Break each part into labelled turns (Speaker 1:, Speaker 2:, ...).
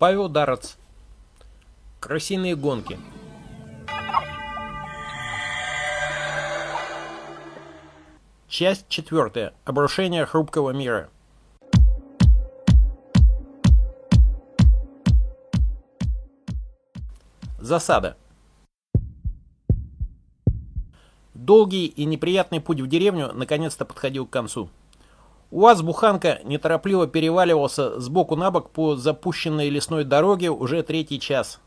Speaker 1: Павел Дарац. Крысиные гонки. Часть четвертая. Обрушение хрупкого мира. Засада. Долгий и неприятный путь в деревню наконец-то подходил к концу. УАЗ-буханка неторопливо переваливался с боку на бок по запущенной лесной дороге уже третий час.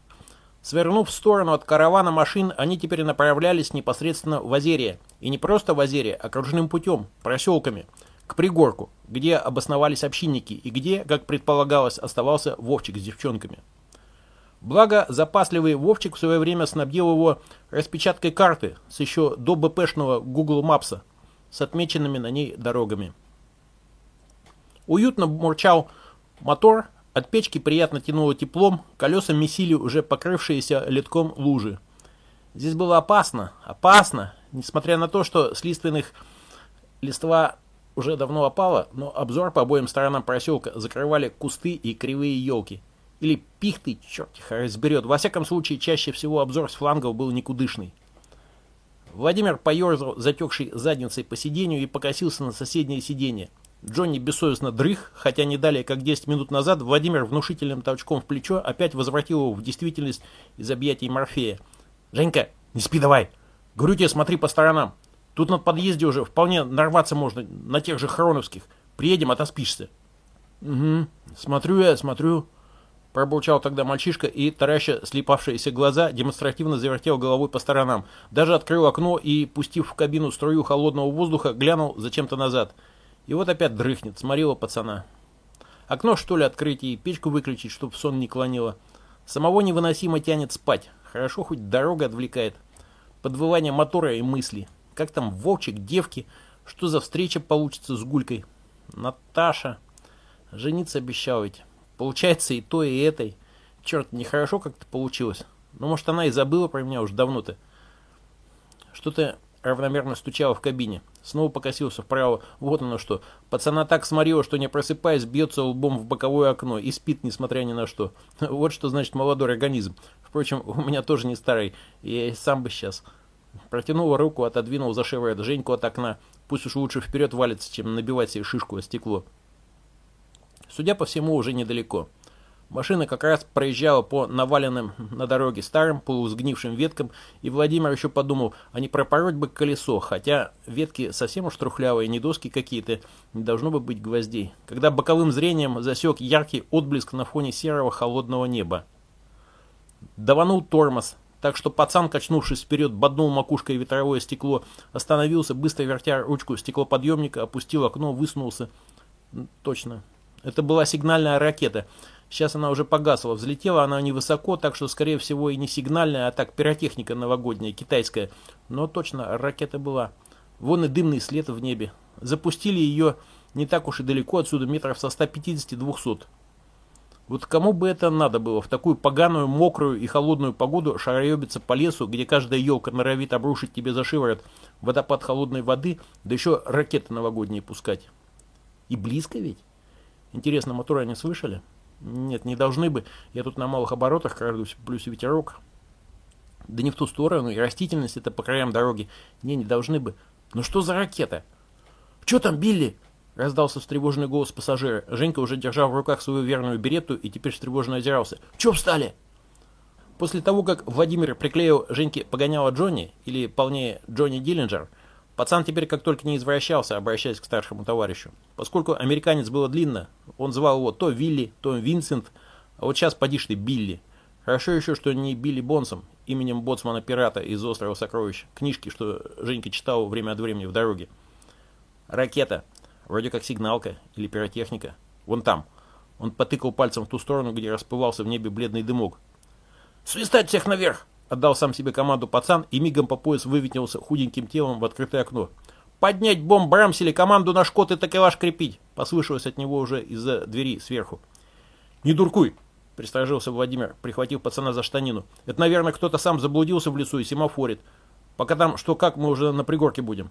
Speaker 1: Свернув в сторону от каравана машин, они теперь направлялись непосредственно в Озерье. И не просто в Озерье, а кружным путем, проселками, к пригорку, где обосновались общинники и где, как предполагалось, оставался Вовчик с девчонками. Благо, запасливый Вовчик в свое время снабдил его распечаткой карты с еще до БПшного Google Maps с отмеченными на ней дорогами. Уютно мурчал мотор, от печки приятно тянуло теплом, колеса месили уже покрывшиеся литком лужи. Здесь было опасно, опасно, несмотря на то, что с лиственных листва уже давно опало, но обзор по обоим сторонам проселка закрывали кусты и кривые елки – или пихты, черт их разберет. Во всяком случае, чаще всего обзор с флангов был никудышный. Владимир поерзал затекшей задницей по сиденью и покосился на соседнее сиденье. Джонни бессовестно дрых, хотя не далее, как 10 минут назад, Владимир внушительным толчком в плечо опять возвратил его в действительность из объятий Морфея. «Женька, не спи давай! Говорю тебе, смотри по сторонам. Тут на подъезде уже вполне нарваться можно на тех же хроновских. Приедем, отоспишься». «Угу, смотрю я, смотрю», Пробурчал тогда мальчишка и, тараща слепавшиеся глаза, демонстративно завертел головой по сторонам. Даже открыл окно и, пустив в кабину струю холодного воздуха, глянул зачем-то назад. И вот опять дрыхнет, сморила пацана. Окно, что ли, открыть и печку выключить, чтоб сон не клонило. Самого невыносимо тянет спать. Хорошо, хоть дорога отвлекает. Подвывание мотора и мысли. Как там волчик, девки? Что за встреча получится с Гулькой? Наташа. Жениться обещал ведь. Получается и то, и этой. Черт, нехорошо как-то получилось. Ну, может, она и забыла про меня уже давно-то. Что-то равномерно стучало в кабине. Снова покосился вправо. Вот оно что. Пацана так сморила, что не просыпаясь, бьется лбом в боковое окно и спит, несмотря ни на что. Вот что значит молодой организм. Впрочем, у меня тоже не старый. Я и сам бы сейчас. Протянул руку, отодвинул за шеврет Женьку от окна. Пусть уж лучше вперед валится, чем набивать себе шишку о стекло. Судя по всему, уже недалеко. Машина как раз проезжала по наваленным на дороге старым полусгнившим веткам, и Владимир еще подумал, а не пропороть бы колесо, хотя ветки совсем уж трухлявые, не доски какие-то, не должно бы быть гвоздей, когда боковым зрением засек яркий отблеск на фоне серого холодного неба. Даванул тормоз, так что пацан, качнувшись вперед, боднул макушкой ветровое стекло, остановился, быстро вертя ручку стеклоподъемника, опустил окно, высунулся. Точно, это была сигнальная ракета. Сейчас она уже погасла. Взлетела она невысоко, так что, скорее всего, и не сигнальная, а так пиротехника новогодняя, китайская. Но точно, ракета была. Вон и дымный след в небе. Запустили ее не так уж и далеко отсюда, метров со 150-200. Вот кому бы это надо было в такую поганую, мокрую и холодную погоду шароебиться по лесу, где каждая елка норовит обрушить тебе за шиворот водопад холодной воды, да еще ракеты новогодние пускать. И близко ведь? Интересно, моторы они слышали? Нет, не должны бы. Я тут на малых оборотах крадусь, плюс ветерок. Да не в ту сторону, и растительность это по краям дороги. Не, не должны бы. Ну что за ракета? Что там, Билли? Раздался встревоженный голос пассажира. Женька уже держал в руках свою верную берету и теперь встревоженно озирался. Че встали? После того, как Владимир приклеил Женьке погоняла Джонни, или полнее Джонни Диллинджер, Пацан теперь как только не извращался, обращаясь к старшему товарищу. Поскольку американец было длинно, он звал его то Вилли, то Винсент, а вот сейчас поди ты Билли. Хорошо еще, что не Билли Бонсом, именем боцмана-пирата из «Острова сокровищ», книжки, что Женька читал время от времени в дороге. Ракета, вроде как сигналка или пиротехника. Вон там. Он потыкал пальцем в ту сторону, где расплывался в небе бледный дымок. «Свистать всех наверх!» Отдал сам себе команду пацан и мигом по пояс вывитнился худеньким телом в открытое окно. «Поднять бомб Брамсели, команду на шкот и такелаж крепить!» Послышалось от него уже из-за двери сверху. «Не дуркуй!» — пристражился Владимир, прихватив пацана за штанину. «Это, наверное, кто-то сам заблудился в лесу и семафорит. Пока там что как, мы уже на пригорке будем».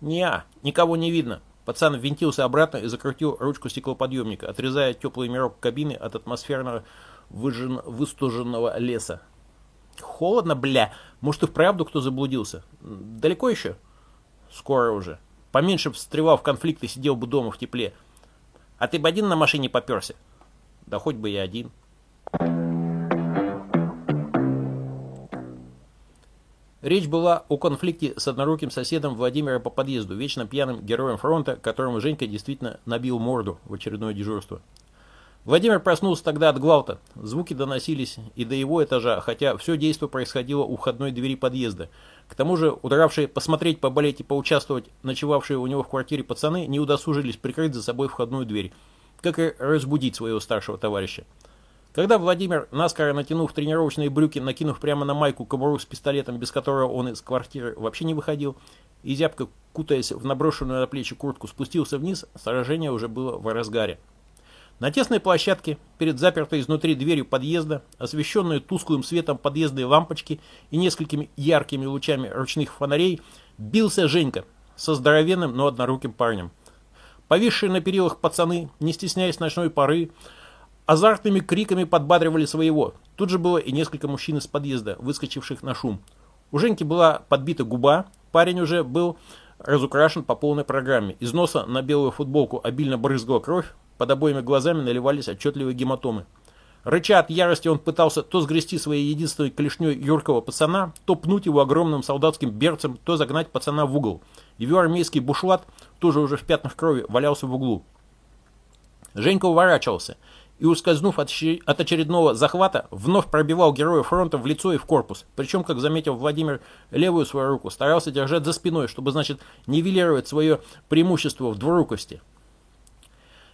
Speaker 1: «Не, никого не видно», Пацан ввинтился обратно и закрутил ручку стеклоподъемника, отрезая теплый мирок кабины от атмосферного выжжен, выстуженного леса. Холодно, бля. Может и вправду кто заблудился? Далеко еще? Скоро уже. Поменьше встревал в конфликт и сидел бы дома в тепле. А ты бы один на машине поперся? Да хоть бы я один. Речь была о конфликте с одноруким соседом Владимира по подъезду, вечно пьяным героем фронта, которому Женька действительно набил морду в очередное дежурство. Владимир проснулся тогда от гвалта. Звуки доносились и до его этажа, хотя все действо происходило у входной двери подъезда. К тому же, удравшие посмотреть, поболеть и поучаствовать, ночевавшие у него в квартире пацаны, не удосужились прикрыть за собой входную дверь, как и разбудить своего старшего товарища. Когда Владимир, наскоро натянув тренировочные брюки, накинув прямо на майку кобуру с пистолетом, без которого он из квартиры вообще не выходил, и зябко кутаясь в наброшенную на плечи куртку, спустился вниз, сражение уже было в разгаре. На тесной площадке, перед запертой изнутри дверью подъезда, освещенной тусклым светом подъездной лампочки и несколькими яркими лучами ручных фонарей, бился Женька со здоровенным, но одноруким парнем. Повисшие на перилах пацаны, не стесняясь ночной поры, азартными криками подбадривали своего. Тут же было и несколько мужчин из подъезда, выскочивших на шум. У Женьки была подбита губа, парень уже был разукрашен по полной программе. Из носа на белую футболку обильно брызгала кровь, под обоими глазами наливались отчетливые гематомы. Рыча от ярости он пытался то сгрести своей единственной клешней юркого пацана, то пнуть его огромным солдатским берцем, то загнать пацана в угол. Его армейский бушлат, тоже уже в пятнах крови, валялся в углу. Женька уворачивался и, ускользнув от, очередного захвата, вновь пробивал героя фронта в лицо и в корпус. Причем, как заметил Владимир, левую свою руку старался держать за спиной, чтобы, значит, нивелировать свое преимущество в двурукости.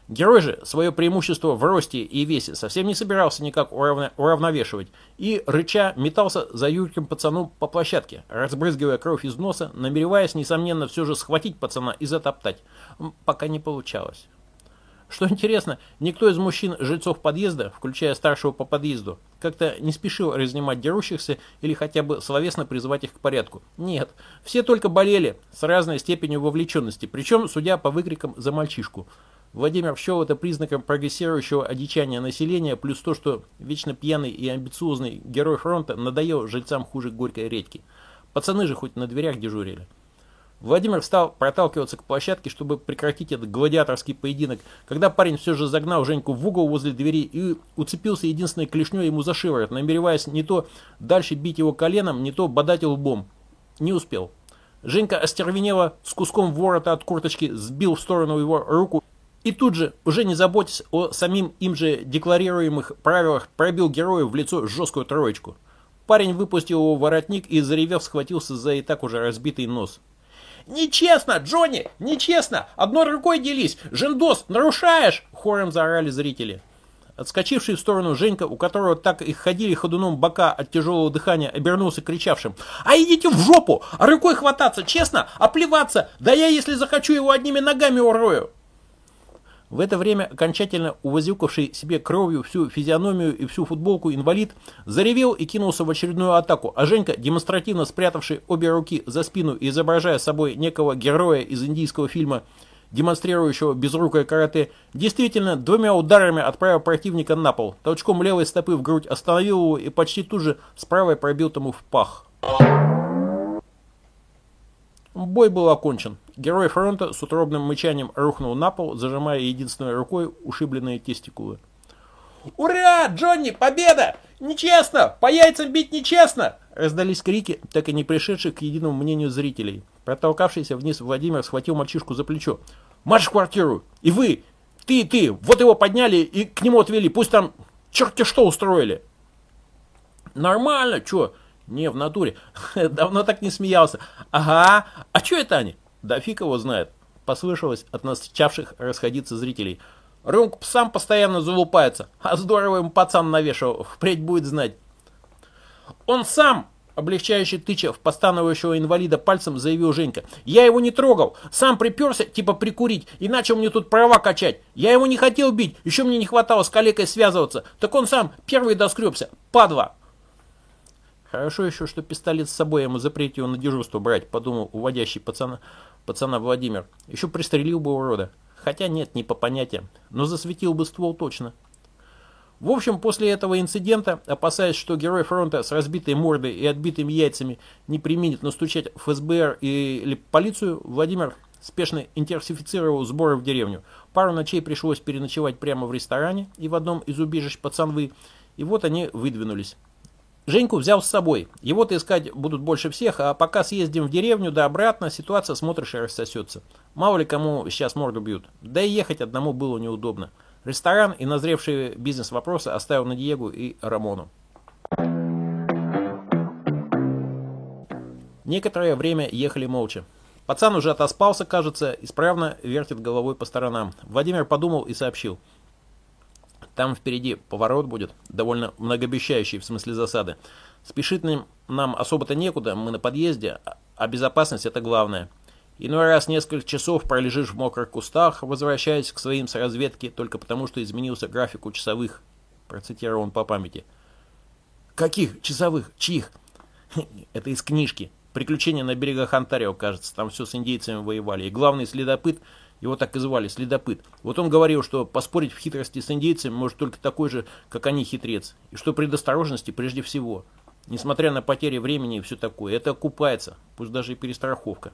Speaker 1: Герой же свое преимущество в росте и весе совсем не собирался никак уравновешивать и, рыча, метался за юрким пацаном по площадке, разбрызгивая кровь из носа, намереваясь, несомненно, все же схватить пацана и затоптать. Пока не получалось. Что интересно, никто из мужчин, жильцов подъезда, включая старшего по подъезду, как-то не спешил разнимать дерущихся или хотя бы словесно призывать их к порядку. Нет, все только болели с разной степенью вовлеченности, причем судя по выкрикам за мальчишку. Владимир счел это признаком прогрессирующего одичания населения, плюс то, что вечно пьяный и амбициозный герой фронта надоел жильцам хуже горькой редьки. Пацаны же хоть на дверях дежурили. Владимир стал проталкиваться к площадке, чтобы прекратить этот гладиаторский поединок, когда парень все же загнал Женьку в угол возле двери и уцепился единственной клешней ему за шиворот, намереваясь не то дальше бить его коленом, не то бодать лбом. Не успел. Женька остервенела с куском ворота от курточки, сбил в сторону его руку и тут же, уже не заботясь о самим им же декларируемых правилах, пробил герою в лицо жесткую троечку. Парень выпустил его воротник и, заревев, схватился за и так уже разбитый нос. «Нечестно, Джонни! Нечестно! Одной рукой делись! Жендос, нарушаешь!» Хором заорали зрители. Отскочивший в сторону Женька, у которого так и ходили ходуном бока от тяжелого дыхания, обернулся кричавшим. «А идите в жопу! А рукой хвататься, честно? А плеваться? Да я, если захочу, его одними ногами урою!» В это время окончательно увозюкавший себе кровью всю физиономию и всю футболку инвалид заревел и кинулся в очередную атаку, а Женька, демонстративно спрятавший обе руки за спину и изображая собой некого героя из индийского фильма, демонстрирующего безрукое карате, действительно двумя ударами отправил противника на пол, толчком левой стопы в грудь остановил его и почти тут же с правой пробил тому в пах. Бой был окончен. Герой фронта с утробным мычанием рухнул на пол, зажимая единственной рукой ушибленные тестикулы. «Ура! Джонни, победа! Нечестно! По яйцам бить нечестно!» Раздались крики, так и не пришедших к единому мнению зрителей. Протолкавшийся вниз Владимир схватил мальчишку за плечо. «Марш в квартиру! И вы! Ты, ты! Вот его подняли и к нему отвели! Пусть там черти что устроили!» «Нормально, чё?» Не, в натуре. Давно так не смеялся. Ага. А что это они? Да фиг его знает. Послышалось от начавших расходиться зрителей. Рюмка сам постоянно залупается. А здорово ему пацан навешал. Впредь будет знать. Он сам, облегчающий тыча в постановающего инвалида пальцем, заявил Женька. Я его не трогал. Сам приперся, типа прикурить. И начал мне тут права качать. Я его не хотел бить. Еще мне не хватало с калекой связываться. Так он сам первый доскребся. Падла. Хорошо еще, что пистолет с собой ему запретил на дежурство брать, подумал уводящий пацана, пацана Владимир. Еще пристрелил бы урода. Хотя нет, не по понятиям. Но засветил бы ствол точно. В общем, после этого инцидента, опасаясь, что герой фронта с разбитой мордой и отбитыми яйцами не применит настучать ФСБР или полицию, Владимир спешно интенсифицировал сборы в деревню. Пару ночей пришлось переночевать прямо в ресторане и в одном из убежищ пацанвы, и вот они выдвинулись. Женьку взял с собой. Его-то искать будут больше всех, а пока съездим в деревню да обратно, ситуация, смотришь, и рассосется. Мало ли кому сейчас морду бьют. Да и ехать одному было неудобно. Ресторан и назревшие бизнес-вопросы оставил на Диегу и Рамону. Некоторое время ехали молча. Пацан уже отоспался, кажется, исправно вертит головой по сторонам. Владимир подумал и сообщил. Там впереди поворот будет, довольно многообещающий в смысле засады. Спешить нам особо-то некуда, мы на подъезде, а безопасность это главное. Иной раз несколько часов пролежишь в мокрых кустах, возвращаясь к своим с разведки, только потому, что изменился график у часовых, процитировал он по памяти. Каких часовых? Чьих? Это из книжки. Приключения на берегах Онтарио, кажется. Там все с индейцами воевали. И главный следопыт, его так и звали, следопыт. Вот он говорил, что поспорить в хитрости с индейцами может только такой же, как они, хитрец. И что предосторожности прежде всего. Несмотря на потери времени и все такое. Это окупается, пусть даже и перестраховка.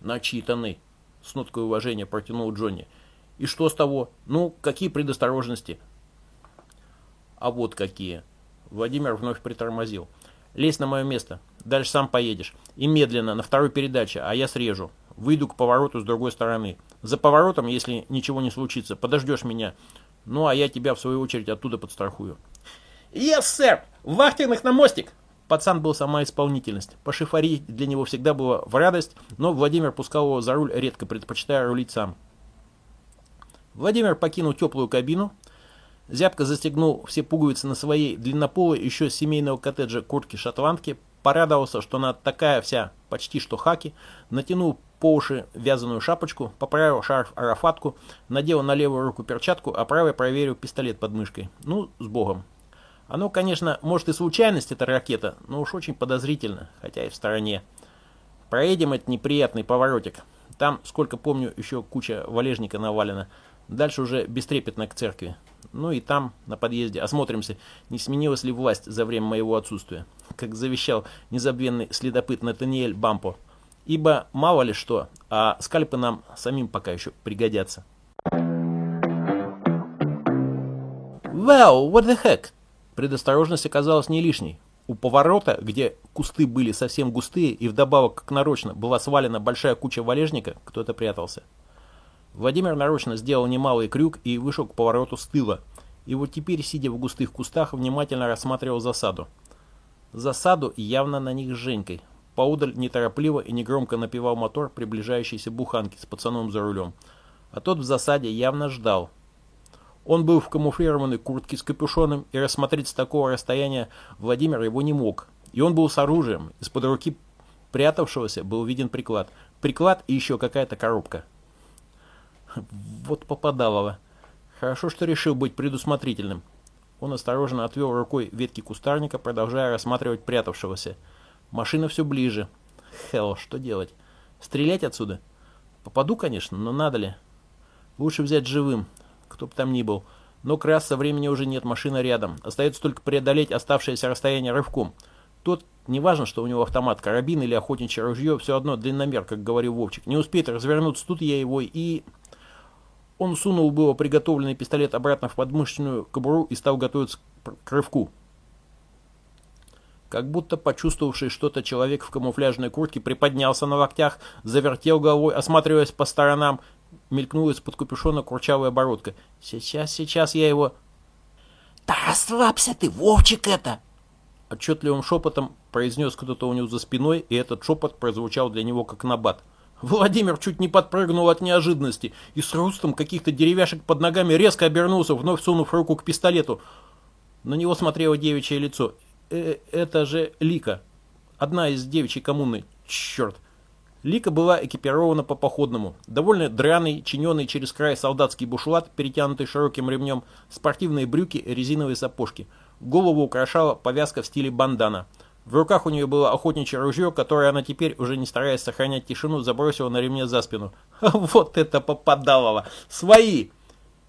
Speaker 1: Начитанный, с ноткой уважения протянул Джонни. И что с того? Ну, какие предосторожности? А вот какие. Владимир вновь притормозил. Лезь на мое место. Дальше сам поедешь. И медленно, на второй передаче, а я срежу. Выйду к повороту с другой стороны. За поворотом, если ничего не случится, подождешь меня. Ну, а я тебя, в свою очередь, оттуда подстрахую. «Yes, сэр! Вахтенных на мостик!» Пацан был сама исполнительность. Пошифарить для него всегда было в радость, но Владимир пускал его за руль редко, предпочитая рулить сам. Владимир покинул теплую кабину, зябко застегнул все пуговицы на своей длиннополой еще семейного коттеджа куртки-шотландки, порадовался, что она такая вся, почти что хаки, натянул по уши вязаную шапочку, поправил шарф-арафатку, надел на левую руку перчатку, а правой проверил пистолет под мышкой. Ну, с богом. Оно, конечно, может и случайность, эта ракета, но уж очень подозрительно, хотя и в стороне. Проедем этот неприятный поворотик. Там, сколько помню, еще куча валежника навалена. Дальше уже бестрепетно к церкви. Ну и там, на подъезде, осмотримся, не сменилась ли власть за время моего отсутствия. Как завещал незабвенный следопыт Натаниэль Бампо. Ибо мало ли что, а скальпы нам самим пока еще пригодятся. Well, what the heck? Предосторожность оказалась не лишней. У поворота, где кусты были совсем густые и вдобавок, как нарочно, была свалена большая куча валежника, кто-то прятался. Владимир нарочно сделал немалый крюк и вышел к повороту с тыла. И вот теперь, сидя в густых кустах, внимательно рассматривал засаду. Засаду явно на них с Женькой. Поудаль неторопливо и негромко напевал мотор приближающейся буханки с пацаном за рулем. А тот в засаде явно ждал, он был в камуфлированной куртке с капюшоном, и рассмотреть с такого расстояния Владимир его не мог. И он был с оружием. Из-под руки прятавшегося был виден приклад. Приклад и еще какая-то коробка. Вот попадалово. Хорошо, что решил быть предусмотрительным. Он осторожно отвел рукой ветки кустарника, продолжая рассматривать прятавшегося. Машина все ближе. Хелл, что делать? Стрелять отсюда? Попаду, конечно, но надо ли? Лучше взять живым кто бы там ни был. Но краса времени уже нет, машина рядом. Остается только преодолеть оставшееся расстояние рывком. Тот, неважно, что у него автомат, карабин или охотничье ружье, все одно длинномер, как говорил Вовчик. Не успеет развернуться, тут я его и... Он сунул было приготовленный пистолет обратно в подмышечную кобуру и стал готовиться к рывку. Как будто почувствовавший что-то человек в камуфляжной куртке приподнялся на локтях, завертел головой, осматриваясь по сторонам, Мелькнула из-под капюшона курчавая оборотка. «Сейчас, сейчас я его...»
Speaker 2: «Да расслабься ты, Вовчик это!»
Speaker 1: Отчетливым шепотом произнес кто-то у него за спиной, и этот шепот прозвучал для него как набат. Владимир чуть не подпрыгнул от неожиданности и с хрустом каких-то деревяшек под ногами резко обернулся, вновь сунув руку к пистолету. На него смотрело девичье лицо. Э «Это же Лика, одна из девичьей коммуны. Черт!» Лика была экипирована по походному. Довольно драный, чиненный через край солдатский бушлат, перетянутый широким ремнем, спортивные брюки, резиновые сапожки. Голову украшала повязка в стиле бандана. В руках у нее было охотничье ружье, которое она теперь, уже не стараясь сохранять тишину, забросила на ремне за спину. Вот это попадалово! Свои!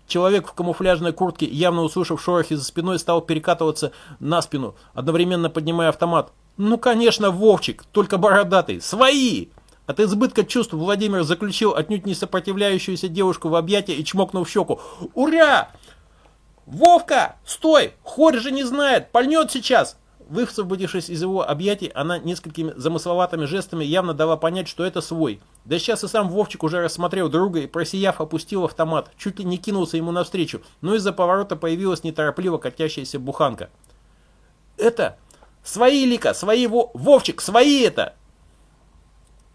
Speaker 1: Человек в камуфляжной куртке, явно услышав шорохи за спиной, стал перекатываться на спину, одновременно поднимая автомат. Ну, конечно, Вовчик, только бородатый. Свои! От избытка чувств Владимир заключил отнюдь не сопротивляющуюся девушку в объятия и чмокнул в щеку. «Ура! Вовка, стой! Хорь же не знает, пальнет сейчас!» Высвободившись из его объятий, она несколькими замысловатыми жестами явно дала понять, что это свой. Да сейчас и сам Вовчик уже рассмотрел друга и, просияв, опустил автомат. Чуть ли не кинулся ему навстречу, но из-за поворота появилась неторопливо катящаяся буханка. «Это? Свои, Лика, свои, Вовчик, свои это!»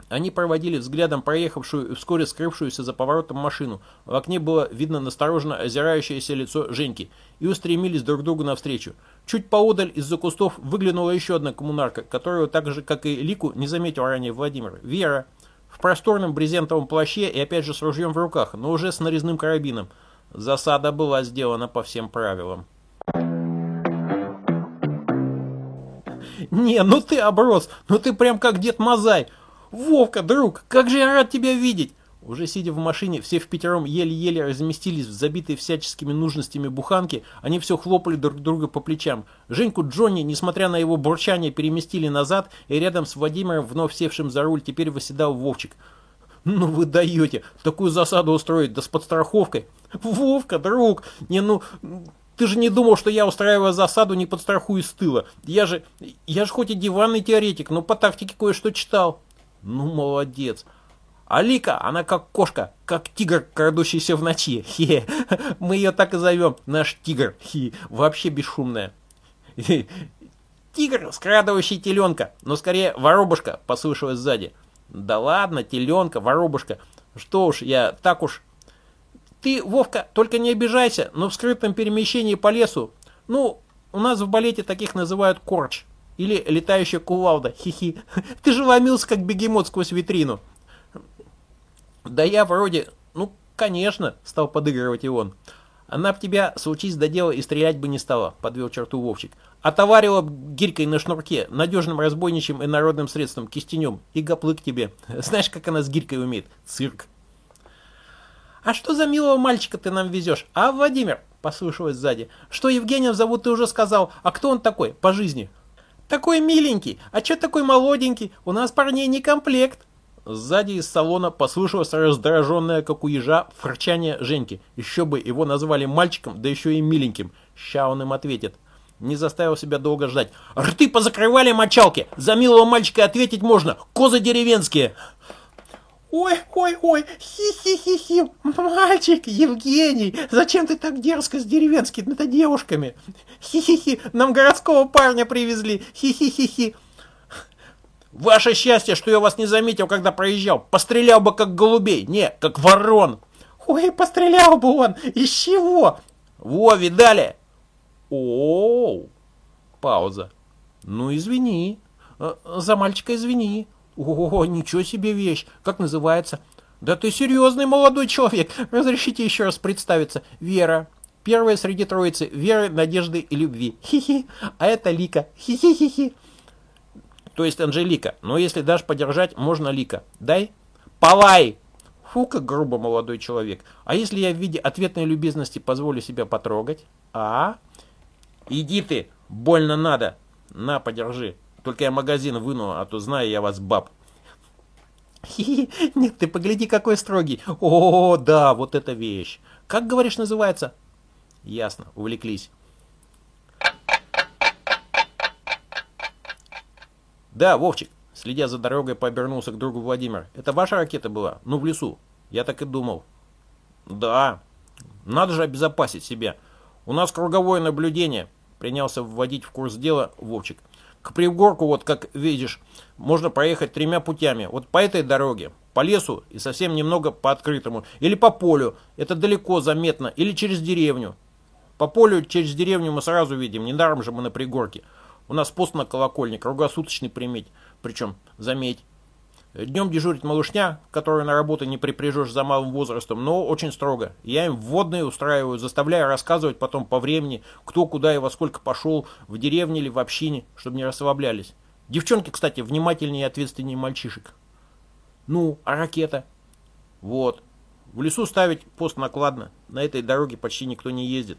Speaker 1: Они проводили взглядом проехавшую и вскоре скрывшуюся за поворотом машину. В окне было видно настороженно озирающееся лицо Женьки и устремились друг другу навстречу. Чуть поодаль из-за кустов выглянула еще одна коммунарка, которую так же, как и Лику, не заметил ранее Владимир. Вера. В просторном брезентовом плаще и опять же с ружьем в руках, но уже с нарезным карабином. Засада была сделана по всем правилам. «Не, ну ты оброс, ну ты прям как дед Мазай!» «Вовка, друг, как же я рад тебя видеть!» Уже сидя в машине, все в пятером еле-еле разместились в забитой всяческими нужностями буханки, они все хлопали друг друга по плечам. Женьку Джонни, несмотря на его бурчание, переместили назад, и рядом с Владимиром, вновь севшим за руль, теперь восседал Вовчик. «Ну вы даете! Такую засаду устроить, да с подстраховкой!» «Вовка, друг! Не, ну, ты же не думал, что я устраиваю засаду, не подстрахую с тыла. Я же, я же хоть и диванный теоретик, но по тактике кое-что читал». Ну, молодец. Алика, она как кошка, как тигр, крадущийся в ночи. Хе, мы ее так и зовем, наш тигр. Хе, вообще бесшумная. Тигр, скрадывающий теленка, но скорее воробушка, послышалось сзади. Да ладно, теленка, воробушка. Что уж, я так уж... Ты, Вовка, только не обижайся, но в скрытом перемещении по лесу... Ну, у нас в балете таких называют корч. Или летающая кувалда, хихи. Ты же ломился, как бегемот сквозь витрину. Да я вроде, ну, конечно, стал подыгрывать и он. Она б тебя, случись до дела, и стрелять бы не стала, подвел черту Вовчик. Отоварила гирькой на шнурке, надежным разбойничьим и народным средством, кистенем, и гоплык тебе. Знаешь, как она с гирькой умеет? Цирк. «А что за милого мальчика ты нам везешь, а, Владимир?» – послышалось сзади. «Что Евгением зовут, ты уже сказал. А кто он такой, по жизни?» Такой миленький, а чё такой молоденький? У нас парней не комплект. Сзади из салона послышалось раздраженное, как у ежа, фырчание Женьки. Еще бы его назвали мальчиком, да еще и миленьким. Ща он им ответит. Не заставил себя долго ждать. «Рты позакрывали мочалки! За милого мальчика ответить можно! Козы деревенские!» «Ой, ой, ой, хи-хи-хи-хи, мальчик, Евгений, зачем ты так дерзко с деревенскими-то девушками? Хи-хи-хи, нам городского парня привезли, хи-хи-хи-хи». «Ваше счастье, что я вас не заметил, когда проезжал. Пострелял бы, как голубей, не, как ворон». «Ой, пострелял бы он, из чего?» «Во, видали?» «О-о-о!» Пауза. «Ну, извини, э, за мальчика извини». О, ничего себе вещь. Как называется? Да ты серьезный молодой человек. Разрешите еще раз представиться. Вера. Первая среди троицы. Веры, надежды и любви. Хи-хи. А это Лика. Хи-хи-хи-хи. То есть Анжелика. Но если дашь подержать, можно Лика. Дай. Палай. Фу, как грубо молодой человек. А если я в виде ответной любезности позволю себя потрогать? А? Иди ты. Больно надо. На, подержи. Только я магазин выну, а то знаю я вас, баб. Нет, ты погляди, какой строгий. О, да, вот эта вещь. Как, говоришь, называется? Ясно, увлеклись. Да, Вовчик, следя за дорогой, пообернулся к другу Владимир. Это ваша ракета была? Ну, в лесу. Я так и думал. Да, надо же обезопасить себя. У нас круговое наблюдение. Принялся вводить в курс дела Вовчик. К пригорку, вот как видишь, можно проехать тремя путями. Вот по этой дороге, по лесу и совсем немного по открытому. Или по полю, это далеко заметно, или через деревню. По полю через деревню мы сразу видим, недаром же мы на пригорке. У нас пост на колокольне, круглосуточный приметь. Причем, заметь, Днем дежурит малышня, которую на работу не припряжешь за малым возрастом, но очень строго. Я им вводные устраиваю, заставляю рассказывать потом по времени, кто куда и во сколько пошел, в деревне или в общине, чтобы не расслаблялись. Девчонки, кстати, внимательнее и ответственнее мальчишек. Ну, а ракета? Вот. В лесу ставить пост накладно. На этой дороге почти никто не ездит.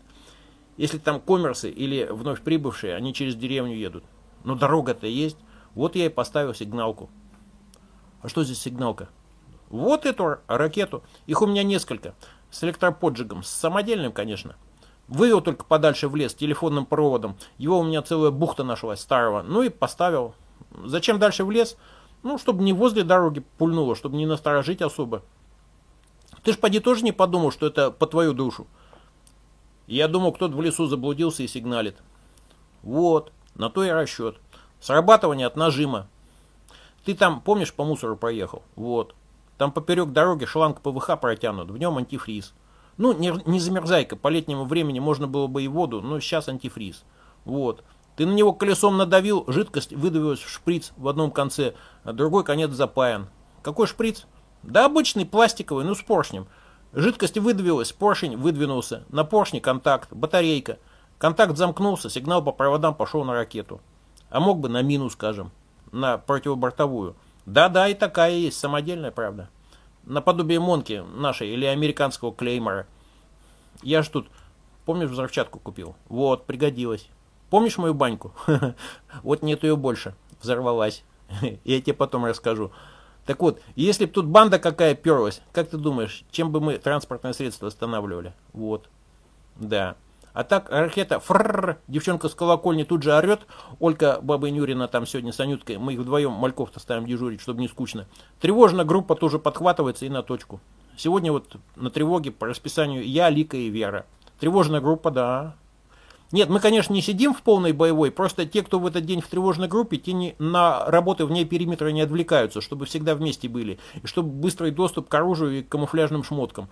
Speaker 1: Если там коммерсы или вновь прибывшие, они через деревню едут. Но дорога-то есть. Вот я и поставил сигналку. А что здесь сигналка? Вот эту ракету. Их у меня несколько. С электроподжигом. С самодельным, конечно. Вывел только подальше в лес телефонным проводом. Его у меня целая бухта нашлась старого. Ну и поставил. Зачем дальше в лес? Ну, чтобы не возле дороги пульнуло, чтобы не насторожить особо. Ты ж поди тоже не подумал, что это по твою душу. Я думал, кто-то в лесу заблудился и сигналит. Вот, на то и расчет. Срабатывание от нажима. Ты там, помнишь, по мусору проехал? Вот. Там поперек дороги шланг ПВХ протянут, в нем антифриз. Ну, не, не замерзайка, по летнему времени можно было бы и воду, но сейчас антифриз. Вот. Ты на него колесом надавил, жидкость выдавилась в шприц в одном конце, а другой конец запаян. Какой шприц? Да обычный, пластиковый, ну с поршнем. Жидкость выдавилась, поршень выдвинулся. На поршне контакт, батарейка. Контакт замкнулся, сигнал по проводам пошел на ракету. А мог бы на мину, скажем, на противобортовую. Да-да, и такая есть, самодельная, правда наподобие Монки нашей или американского клеймора. Я ж тут, помнишь, взрывчатку купил? Вот, пригодилась. Помнишь мою баньку? Вот нет ее больше. Взорвалась. Я тебе потом расскажу. Так вот, если бы тут банда какая перлась, как ты думаешь, чем бы мы транспортное средство останавливали? Вот. Да. А так ракета фрррр, девчонка с колокольни тут же орет. Олька, баба Нюрина там сегодня с Анюткой. Мы их вдвоем мальков-то ставим дежурить, чтобы не скучно. Тревожно группа тоже подхватывается и на точку. Сегодня вот на тревоге по расписанию я, Лика и Вера. Тревожная группа, да. Нет, мы, конечно, не сидим в полной боевой, просто те, кто в этот день в тревожной группе, те не, на работы вне периметра не отвлекаются, чтобы всегда вместе были, и чтобы быстрый доступ к оружию и к камуфляжным шмоткам.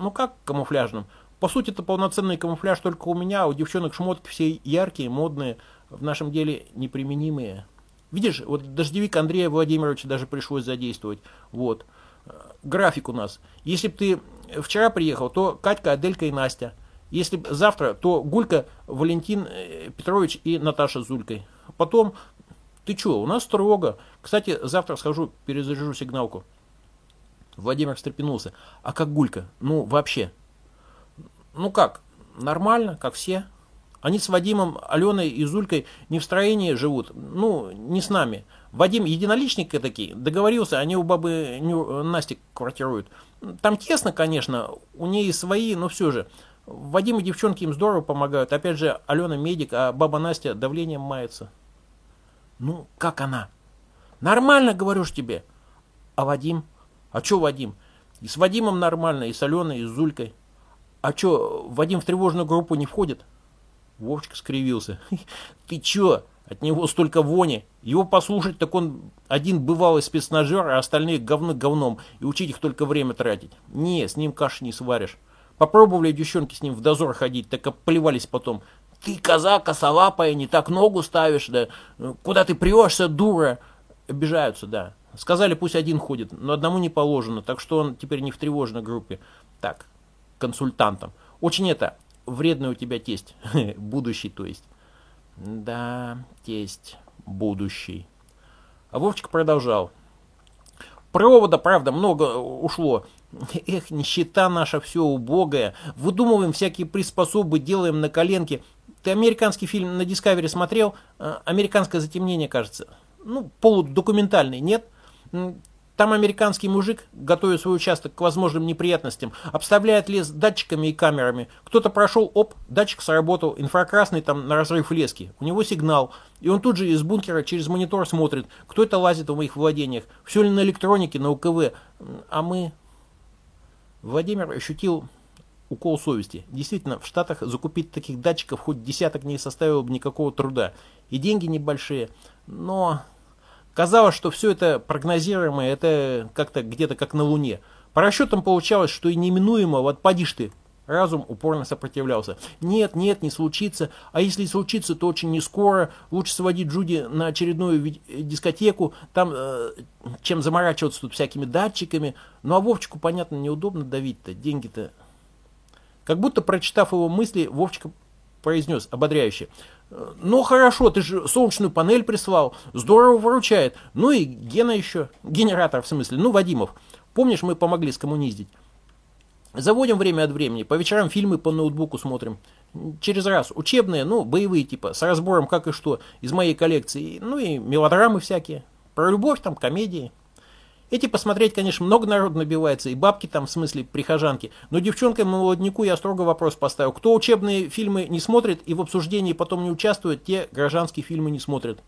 Speaker 1: Ну как камуфляжным? По сути, это полноценный камуфляж только у меня, а у девчонок шмотки все яркие, модные, в нашем деле неприменимые. Видишь, вот дождевик Андрея Владимировича даже пришлось задействовать. Вот. График у нас. Если бы ты вчера приехал, то Катька, Аделька и Настя. Если бы завтра, то Гулька, Валентин э, Петрович и Наташа с Зулькой. Потом, ты что, у нас строго. Кстати, завтра схожу, перезаряжу сигналку. Владимир встрепенулся. А как Гулька? Ну, вообще. Ну как, нормально, как все. Они с Вадимом, Аленой и Зулькой не в строении живут, ну, не с нами. Вадим единоличник такие, договорился, они у бабы Ню, Насти квартируют. Там тесно, конечно, у нее свои, но все же. Вадим и девчонки им здорово помогают. Опять же, Алена медик, а баба Настя давлением мается. Ну, как она? Нормально, говорю ж тебе. А Вадим? А что Вадим? И с Вадимом нормально, и с Аленой, и с Зулькой. А что, Вадим в тревожную группу не входит? Вовчик скривился. Ты чё? От него столько вони. Его послушать, так он один бывалый спецнажер, а остальные говны говном. И учить их только время тратить. Не, с ним каши не сваришь. Попробовали девчонки с ним в дозор ходить, так оплевались потом. Ты коза косолапая, не так ногу ставишь, да. Куда ты прешься, дура? Обижаются, да. Сказали, пусть один ходит, но одному не положено, так что он теперь не в тревожной группе. Так, консультантом. Очень это, вредный у тебя тесть, будущий то есть. Да, тесть, будущий. А Вовчик продолжал. Провода, правда, много ушло. Эх, нищета наша все убогая. Выдумываем всякие приспособы, делаем на коленке. Ты американский фильм на Discovery смотрел? А, Американское затемнение, кажется. Ну, полудокументальный, нет? Там американский мужик, готовя свой участок к возможным неприятностям, обставляет лес датчиками и камерами. Кто-то прошел, оп, датчик сработал, инфракрасный там на разрыв лески. У него сигнал. И он тут же из бункера через монитор смотрит, кто это лазит в моих владениях. Все ли на электронике, на УКВ. А мы... Владимир ощутил укол совести. Действительно, в Штатах закупить таких датчиков хоть десяток не составило бы никакого труда. И деньги небольшие. Но Казалось, что все это прогнозируемое, это как-то где-то как на Луне. По расчетам получалось, что и неминуемо, вот подишь ты, разум упорно сопротивлялся. Нет, нет, не случится. А если и случится, то очень не скоро. Лучше сводить Джуди на очередную дискотеку, там, э, чем заморачиваться тут всякими датчиками. Ну а Вовчику, понятно, неудобно давить-то, деньги-то. Как будто, прочитав его мысли, Вовчика произнес ободряюще. Ну хорошо, ты же солнечную панель прислал, здорово выручает. Ну и Гена еще, генератор в смысле, ну Вадимов. Помнишь, мы помогли скоммуниздить? Заводим время от времени, по вечерам фильмы по ноутбуку смотрим. Через раз, учебные, ну, боевые типа, с разбором как и что, из моей коллекции. Ну и мелодрамы всякие, про любовь там, комедии. Эти посмотреть, конечно, много народу набивается, и бабки там, в смысле, прихожанки. Но девчонкам-молодняку я строго вопрос поставил. Кто учебные фильмы не смотрит и в обсуждении потом не участвует, те гражданские фильмы не смотрят.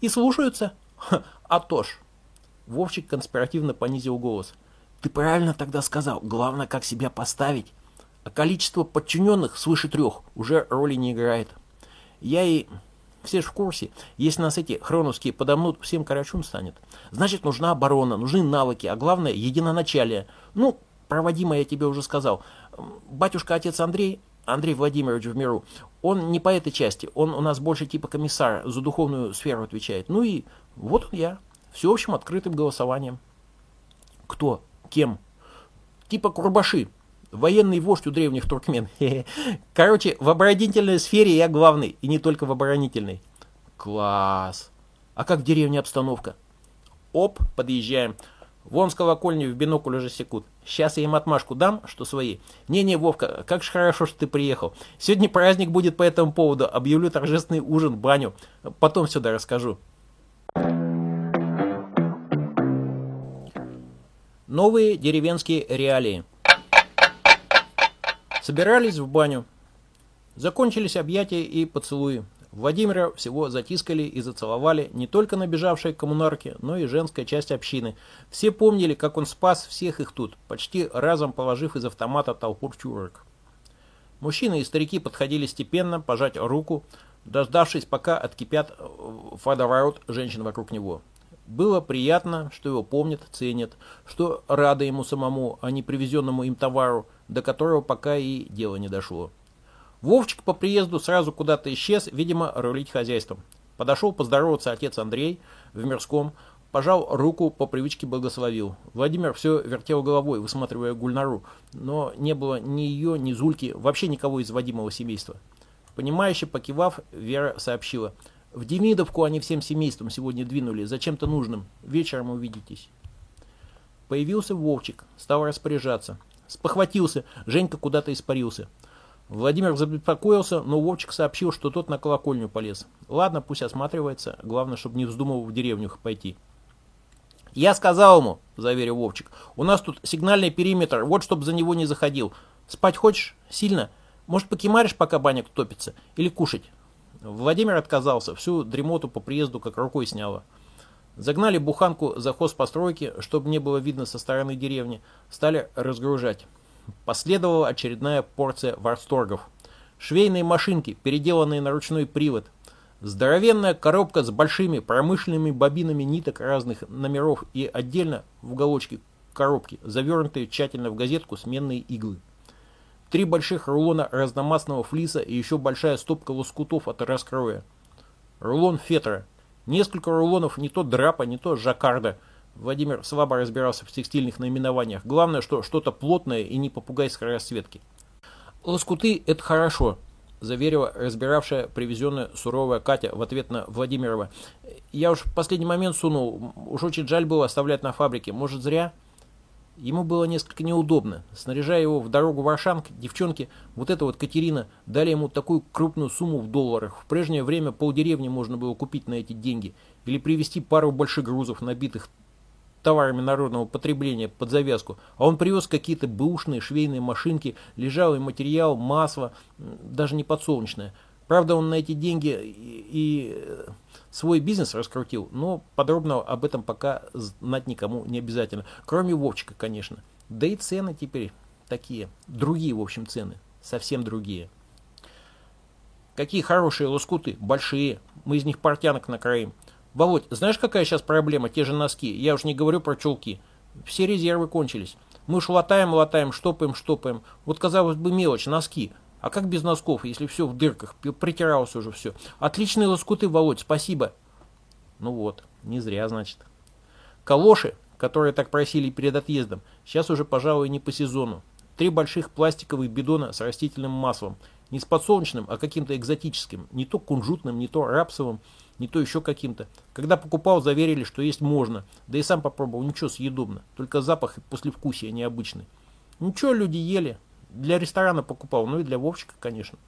Speaker 1: И слушаются? Ха, а то ж. Вовчик конспиративно понизил голос.
Speaker 2: Ты правильно тогда сказал. Главное, как себя поставить. А количество подчиненных свыше трех уже роли не играет. Я и... Все же в курсе. Если нас эти хроновские подомнут, всем карачун станет. Значит, нужна оборона, нужны навыки, а главное, единоначалие. Ну, проводимо я тебе уже сказал. Батюшка-отец Андрей, Андрей Владимирович в миру, он не по этой части, он у нас больше типа комиссар, за духовную сферу отвечает. Ну и вот он я, всеобщим открытым голосованием. Кто? Кем? Типа Курбаши, Военный вождь у древних туркмен. Короче, в оборонительной сфере я главный, и не только в оборонительной. Класс. А как в деревне обстановка? Оп, подъезжаем. Вон с колокольни в бинокль уже секут. Сейчас я им отмашку дам, что свои. Не-не, Вовка, как же хорошо, что ты приехал. Сегодня праздник будет по этому поводу. Объявлю торжественный ужин, баню. Потом сюда расскажу. Новые деревенские реалии. Собирались в баню. Закончились объятия и поцелуи. Владимира всего затискали и зацеловали не только набежавшие коммунарки, но и женская часть общины. Все помнили, как он спас всех их тут, почти разом положив из автомата толпу чурок. Мужчины и старики подходили степенно пожать руку, дождавшись, пока откипят водоворот женщин вокруг него. Было приятно, что его помнят, ценят, что рады ему самому, а не привезенному им товару, до которого пока и дело не дошло. Вовчик по приезду сразу куда-то исчез, видимо, рулить хозяйством. Подошел поздороваться отец Андрей в Мирском, пожал руку, по привычке благословил. Владимир все вертел головой, высматривая Гульнару, но не было ни ее, ни Зульки, вообще никого из Вадимова семейства. Понимающе покивав, Вера сообщила. В Демидовку они всем семейством сегодня двинули, зачем-то нужным. Вечером увидитесь. Появился Вовчик, стал распоряжаться. Спохватился, Женька куда-то испарился. Владимир забеспокоился, но Вовчик сообщил, что тот на колокольню полез. Ладно, пусть осматривается, главное, чтобы не вздумал в деревню пойти. «Я сказал ему», — заверил Вовчик, — «у нас тут сигнальный периметр, вот чтоб за него не заходил. Спать хочешь? Сильно? Может, покемаришь, пока баня топится? Или кушать?» Владимир отказался, всю дремоту по приезду как рукой сняло. Загнали буханку за хозпостройки, чтобы не было видно со стороны деревни. Стали разгружать. Последовала очередная порция восторгов. Швейные машинки, переделанные на ручной привод. Здоровенная коробка с большими промышленными бобинами ниток разных номеров и отдельно в уголочке коробки, завернутые тщательно в газетку сменные иглы. Три больших рулона разномастного флиса и еще большая стопка лоскутов от раскроя. Рулон фетра, Несколько рулонов не то драпа, не то жаккарда. Владимир слабо разбирался в текстильных наименованиях. Главное, что что-то плотное и не попугайской расцветки. «Лоскуты – это хорошо», – заверила разбиравшая привезенная суровая Катя в ответ на Владимирова. «Я уж в последний момент сунул. Уж очень жаль было оставлять на фабрике. Может, зря?» Ему было несколько неудобно. Снаряжая его в дорогу в Аршанг, девчонки, вот эта вот Катерина, дали ему такую крупную сумму в долларах. В прежнее время полдеревни можно было купить на эти деньги. Или привезти пару больших грузов, набитых товарами народного потребления под завязку. А он привез какие-то бэушные швейные машинки, лежалый материал, масло, даже не подсолнечное. Правда, он на эти деньги и, и свой бизнес раскрутил, но подробно об этом пока знать никому не обязательно. Кроме Вовчика, конечно. Да и цены теперь такие. Другие, в общем, цены. Совсем другие. Какие хорошие лоскуты. Большие. Мы из них портянок накроим. Володь, знаешь, какая сейчас проблема? Те же носки. Я уж не говорю про чулки. Все резервы кончились. Мы уж латаем, латаем, штопаем, штопаем. Вот, казалось бы, мелочь, носки. А как без носков, если все в дырках? Притиралось уже все. Отличные лоскуты, Володь, спасибо. Ну вот, не зря, значит. Калоши, которые так просили перед отъездом, сейчас уже, пожалуй, не по сезону. Три больших пластиковых бидона с растительным маслом. Не с подсолнечным, а каким-то экзотическим. Не то кунжутным, не то рапсовым, не то еще каким-то. Когда покупал, заверили, что есть можно. Да и сам попробовал, ничего, съедобно. Только запах и послевкусие необычный. Ничего, люди ели. Для ресторана покупал, ну и для Вовчика, конечно.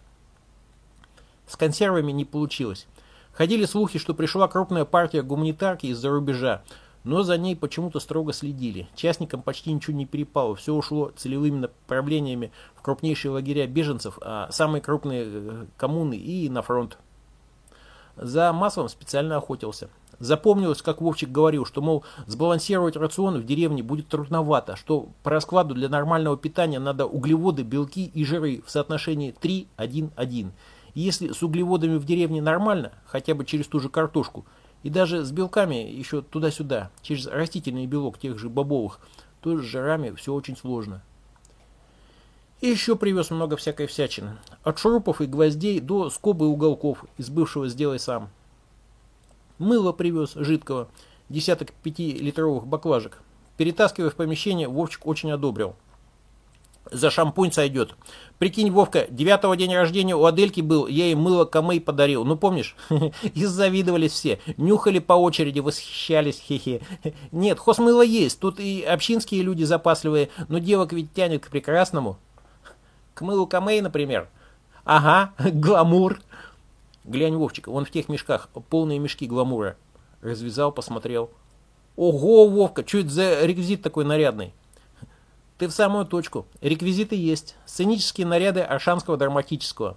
Speaker 2: С консервами не получилось. Ходили слухи, что пришла крупная партия гуманитарки из-за рубежа, но за ней почему-то строго следили. Частникам почти ничего не перепало, все ушло целевыми направлениями в крупнейшие лагеря беженцев, а самые крупные э, коммуны и на фронт. За маслом специально охотился. Запомнилось, как Вовчик говорил, что, мол, сбалансировать рацион в деревне будет трудновато, что по раскладу для нормального питания надо углеводы, белки и жиры в соотношении 3-1-1. И если с углеводами в деревне нормально, хотя бы через ту же картошку, и даже с белками еще туда-сюда, через растительный белок тех же бобовых, то с жирами все очень сложно. И еще привез много всякой всячины. От шурупов и гвоздей до скобы и уголков из бывшего «сделай сам». Мыло привез жидкого, десяток пятилитровых баклажек. Перетаскивая в помещение, Вовчик очень одобрил. За шампунь сойдет. Прикинь, Вовка, девятого день рождения у Адельки был, я ей мыло Камей подарил. Ну, помнишь? И завидовались все. Нюхали по очереди, восхищались. Хе-хе. Нет, хозмыло есть. Тут и общинские люди запасливые, но девок ведь тянет к прекрасному. К мылу Камей, например. Ага, гламур. Глянь, Вовчик, он в тех мешках, полные мешки гламура. Развязал, посмотрел. Ого, Вовка, что это за реквизит такой нарядный? Ты в самую точку. Реквизиты есть. Сценические наряды аршанского драматического.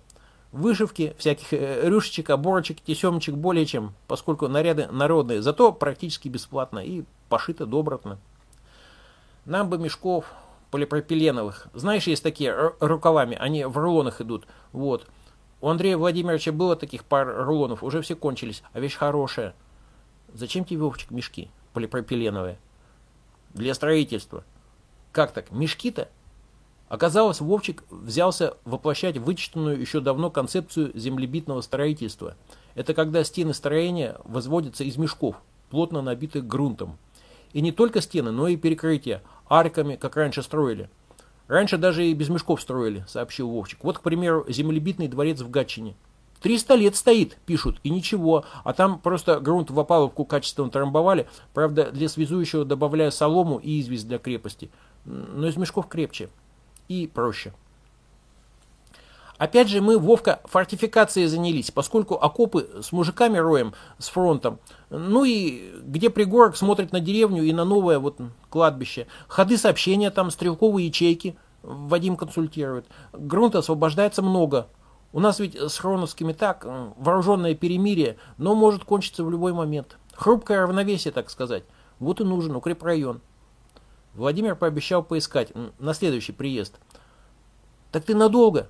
Speaker 2: Вышивки, всяких э, рюшечек, оборочек, тесемочек более чем, поскольку наряды народные, зато практически бесплатно и пошито добротно. Нам бы мешков полипропиленовых. Знаешь, есть такие рукавами, они в рулонах идут. Вот. У Андрея Владимировича было таких пар рулонов, уже все кончились, а вещь хорошая. Зачем тебе, Вовчик, мешки полипропиленовые? Для строительства. Как так? Мешки-то? Оказалось, Вовчик взялся воплощать вычитанную еще давно концепцию землебитного строительства. Это когда стены строения возводятся из мешков, плотно набитых грунтом. И не только стены, но и перекрытия, арками, как раньше строили. Раньше даже и без мешков строили, сообщил Вовчик. Вот, к примеру, землебитный дворец в Гатчине. Триста лет стоит, пишут, и ничего. А там просто грунт в опаловку качественно трамбовали. Правда, для связующего добавляя солому и известь для крепости но из мешков крепче и проще. Опять же, мы, Вовка, фортификацией занялись, поскольку окопы с мужиками роем, с фронтом. Ну и где пригорок смотрит на деревню и на новое вот кладбище. Ходы сообщения там, стрелковые ячейки. Вадим консультирует. Грунта освобождается много. У нас ведь с хроновскими так, вооруженное перемирие, но может кончиться в любой момент. Хрупкое равновесие, так сказать. Вот и нужен укрепрайон. Владимир пообещал поискать на следующий приезд. «Так ты надолго?»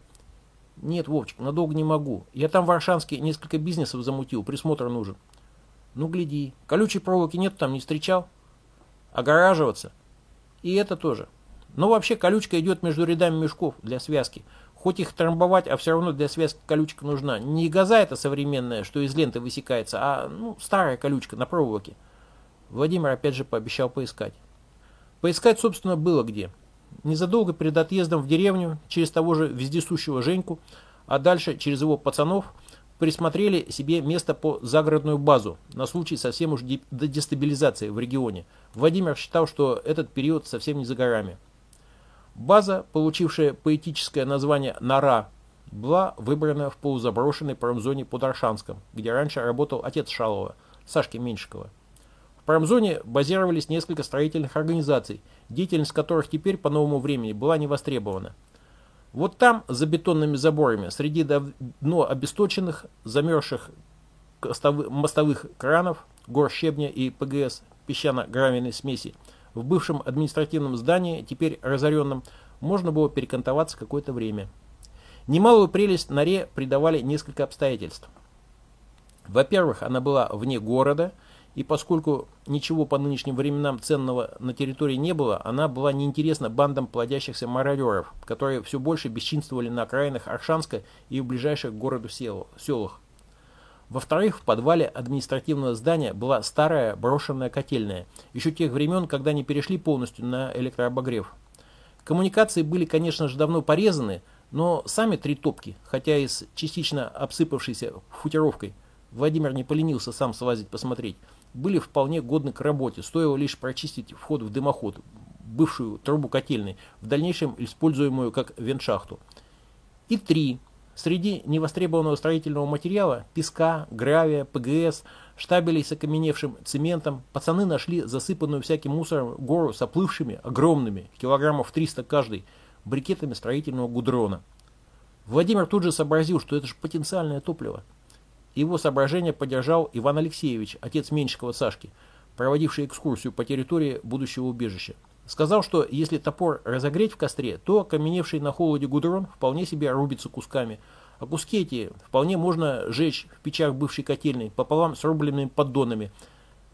Speaker 2: «Нет, Вовчик, надолго не могу. Я там в Аршанске несколько бизнесов замутил, присмотр нужен». «Ну, гляди. Колючей проволоки нет, там не встречал?» «Огораживаться?» «И это тоже. Но вообще колючка идет между рядами мешков для связки. Хоть их трамбовать, а все равно для связки колючка нужна. Не газа это современная, что из ленты высекается, а ну, старая колючка на проволоке». Владимир опять же пообещал поискать. Поискать, собственно, было где. Незадолго перед отъездом в деревню, через того же вездесущего Женьку, а дальше через его пацанов, присмотрели себе место по загородную базу на случай совсем уж дестабилизации в регионе. Владимир считал, что этот период совсем не за горами. База, получившая поэтическое название «Нора», была выбрана в полузаброшенной промзоне под Аршанском, где раньше работал отец Шалова, Сашки Меньшикова промзоне базировались несколько строительных организаций, деятельность которых теперь по новому времени была не востребована. Вот там, за бетонными заборами, среди давно обесточенных, замерзших мостовых кранов, гор щебня и ПГС, песчано-гравийной смеси, в бывшем административном здании, теперь разоренном, можно было перекантоваться какое-то время. Немалую прелесть норе придавали несколько обстоятельств. Во-первых, она была вне города – и поскольку ничего по нынешним временам ценного на территории не было, она была неинтересна бандам плодящихся мародеров, которые все больше бесчинствовали на окраинах Аршанска и в ближайших к городу селах. Во-вторых, в подвале административного здания была старая брошенная котельная, еще тех времен, когда не перешли полностью на электрообогрев. Коммуникации были, конечно же, давно порезаны, Но сами три топки, хотя и с частично обсыпавшейся футировкой, Владимир не поленился сам слазить посмотреть, были вполне годны к работе, стоило лишь прочистить вход в дымоход, бывшую трубу котельной, в дальнейшем используемую как вентшахту. И три. Среди невостребованного строительного материала, песка, гравия, ПГС, штабелей с окаменевшим цементом, пацаны нашли засыпанную всяким мусором гору с оплывшими, огромными, килограммов 300 каждый, брикетами строительного гудрона. Владимир тут же сообразил, что это же потенциальное топливо. Его соображение поддержал Иван Алексеевич, отец Меньшикова Сашки, проводивший экскурсию по территории будущего убежища. Сказал, что если топор разогреть в костре, то окаменевший на холоде гудрон вполне себе рубится кусками, а куски эти вполне можно сжечь в печах бывшей котельной пополам с рубленными поддонами.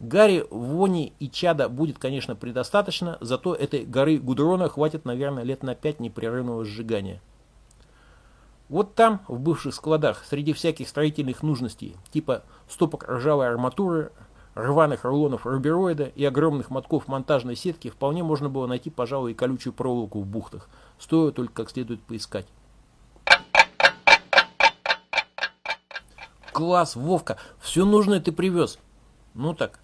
Speaker 2: Гарри, вони и чада будет, конечно, предостаточно, зато этой горы гудрона хватит, наверное, лет на пять непрерывного сжигания. Вот там, в бывших складах, среди всяких строительных нужностей, типа стопок ржавой арматуры, рваных рулонов рубероида и огромных мотков монтажной сетки вполне можно было найти, пожалуй, и колючую проволоку в бухтах. Стоит только как следует поискать. Класс, Вовка, все нужное ты привез. Ну так.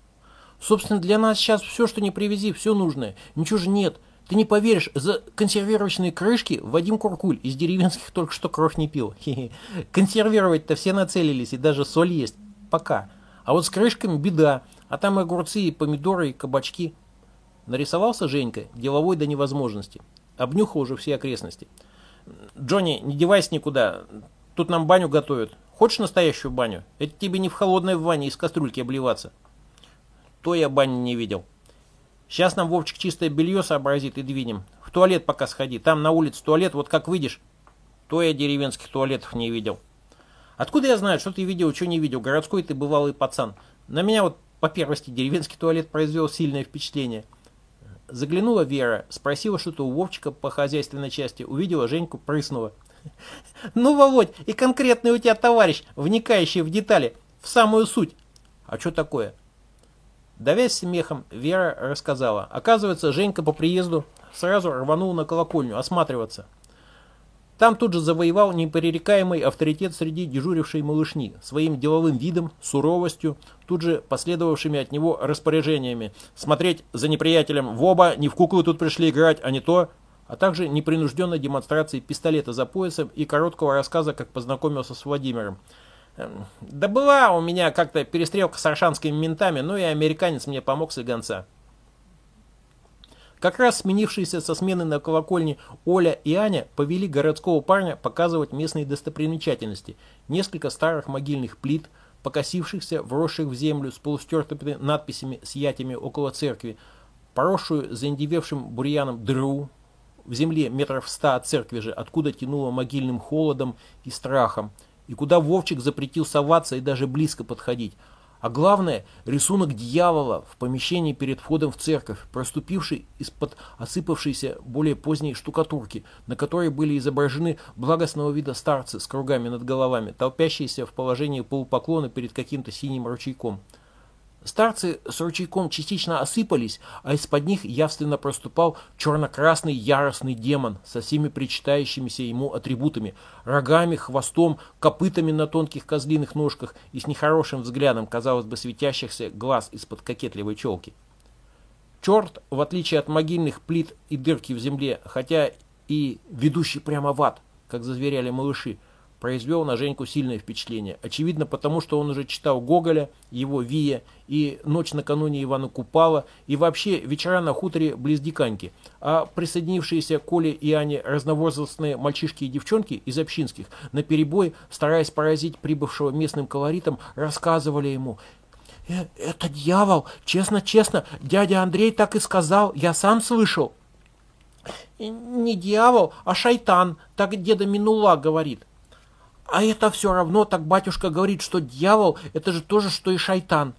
Speaker 2: Собственно, для нас сейчас все, что не привези, все нужное. Ничего же нет. Ты не поверишь, за консервировочные крышки Вадим Куркуль из деревенских только что кровь не пил. Консервировать-то все нацелились, и даже соль есть. Пока. А вот с крышками беда, а там и огурцы, и помидоры, и кабачки. Нарисовался Женька, деловой до невозможности. Обнюхал уже все окрестности. Джонни, не девайся никуда, тут нам баню готовят. Хочешь настоящую баню? Это тебе не в холодной ванне из кастрюльки обливаться. То я бани не видел. Сейчас нам Вовчик чистое белье сообразит и двинем. В туалет пока сходи, там на улице туалет, вот как выйдешь. То я деревенских туалетов не видел. Откуда я знаю, что ты видел, что не видел? Городской ты бывалый пацан. На меня вот по первости деревенский туалет произвел сильное впечатление. Заглянула Вера, спросила что-то у Вовчика по хозяйственной части, увидела Женьку, прыснула. «Ну, Володь, и конкретный у тебя товарищ, вникающий в детали, в самую суть». «А что такое?» Давясь смехом, Вера рассказала. Оказывается, Женька по приезду сразу рванул на колокольню осматриваться. Там тут же завоевал непререкаемый авторитет среди дежурившей малышни, своим деловым видом, суровостью, тут же последовавшими от него распоряжениями. Смотреть за неприятелем в оба, не в куклы тут пришли играть, а не то, а также непринужденной демонстрации пистолета за поясом и короткого рассказа, как познакомился с Владимиром. Эм, да была у меня как-то перестрелка с аршанскими ментами, но и американец мне помог с гонца. Как раз сменившиеся со смены на колокольне Оля и Аня повели городского парня показывать местные достопримечательности. Несколько старых могильных плит, покосившихся, вросших в землю с полустертыми надписями с ятями около церкви, поросшую заиндевевшим бурьяном дыру в земле метров ста от церкви же, откуда тянуло могильным холодом и страхом, и куда Вовчик запретил соваться и даже близко подходить, а главное, рисунок дьявола в помещении перед входом в церковь, проступивший из-под осыпавшейся более поздней штукатурки, на которой были изображены благостного вида старцы с кругами над головами, толпящиеся в положении полупоклона перед каким-то синим ручейком. Старцы с ручейком частично осыпались, а из-под них явственно проступал черно-красный яростный демон со всеми причитающимися ему атрибутами, рогами, хвостом, копытами на тонких козлиных ножках и с нехорошим взглядом, казалось бы, светящихся глаз из-под кокетливой челки. Черт, в отличие от могильных плит и дырки в земле, хотя и ведущий прямо в ад, как зазверяли малыши, произвел на Женьку сильное впечатление. Очевидно, потому что он уже читал Гоголя, его Вия, и «Ночь накануне Ивана Купала», и вообще «Вечера на хуторе близ Диканьки». А присоединившиеся Коле и Ане разновозрастные мальчишки и девчонки из общинских, наперебой, стараясь поразить прибывшего местным колоритом, рассказывали ему «Э, «Это дьявол! Честно-честно, дядя Андрей так и сказал, я сам слышал». «Не дьявол, а шайтан, так деда Минула говорит». А это все равно, так батюшка говорит, что дьявол – это же то же, что и шайтан.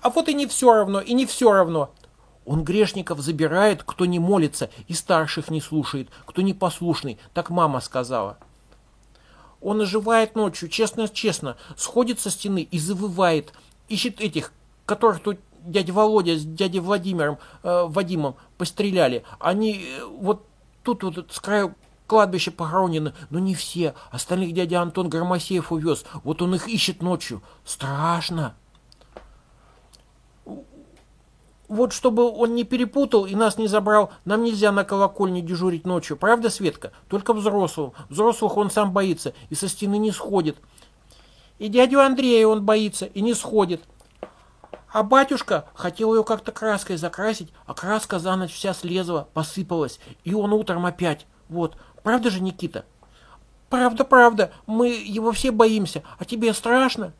Speaker 2: А вот и не все равно, и не все равно. Он грешников забирает, кто не молится, и старших не слушает, кто не послушный, так мама сказала. Он оживает ночью, честно-честно, сходит со стены и завывает, ищет этих, которых тут дядя Володя с дядей Владимиром, э, Вадимом постреляли. Они э, вот тут вот с краю кладбище похоронено, но не все. Остальных дядя Антон Громосеев увез. Вот он их ищет ночью. Страшно. Вот чтобы он не перепутал и нас не забрал, нам нельзя на колокольне дежурить ночью. Правда, Светка? Только взрослым. Взрослых он сам боится и со стены не сходит. И дядю Андрея он боится и не сходит. А батюшка хотел ее как-то краской закрасить, а краска за ночь вся слезла, посыпалась, и он утром опять. Вот, правда же, Никита? Правда, правда, мы его все боимся, а тебе страшно?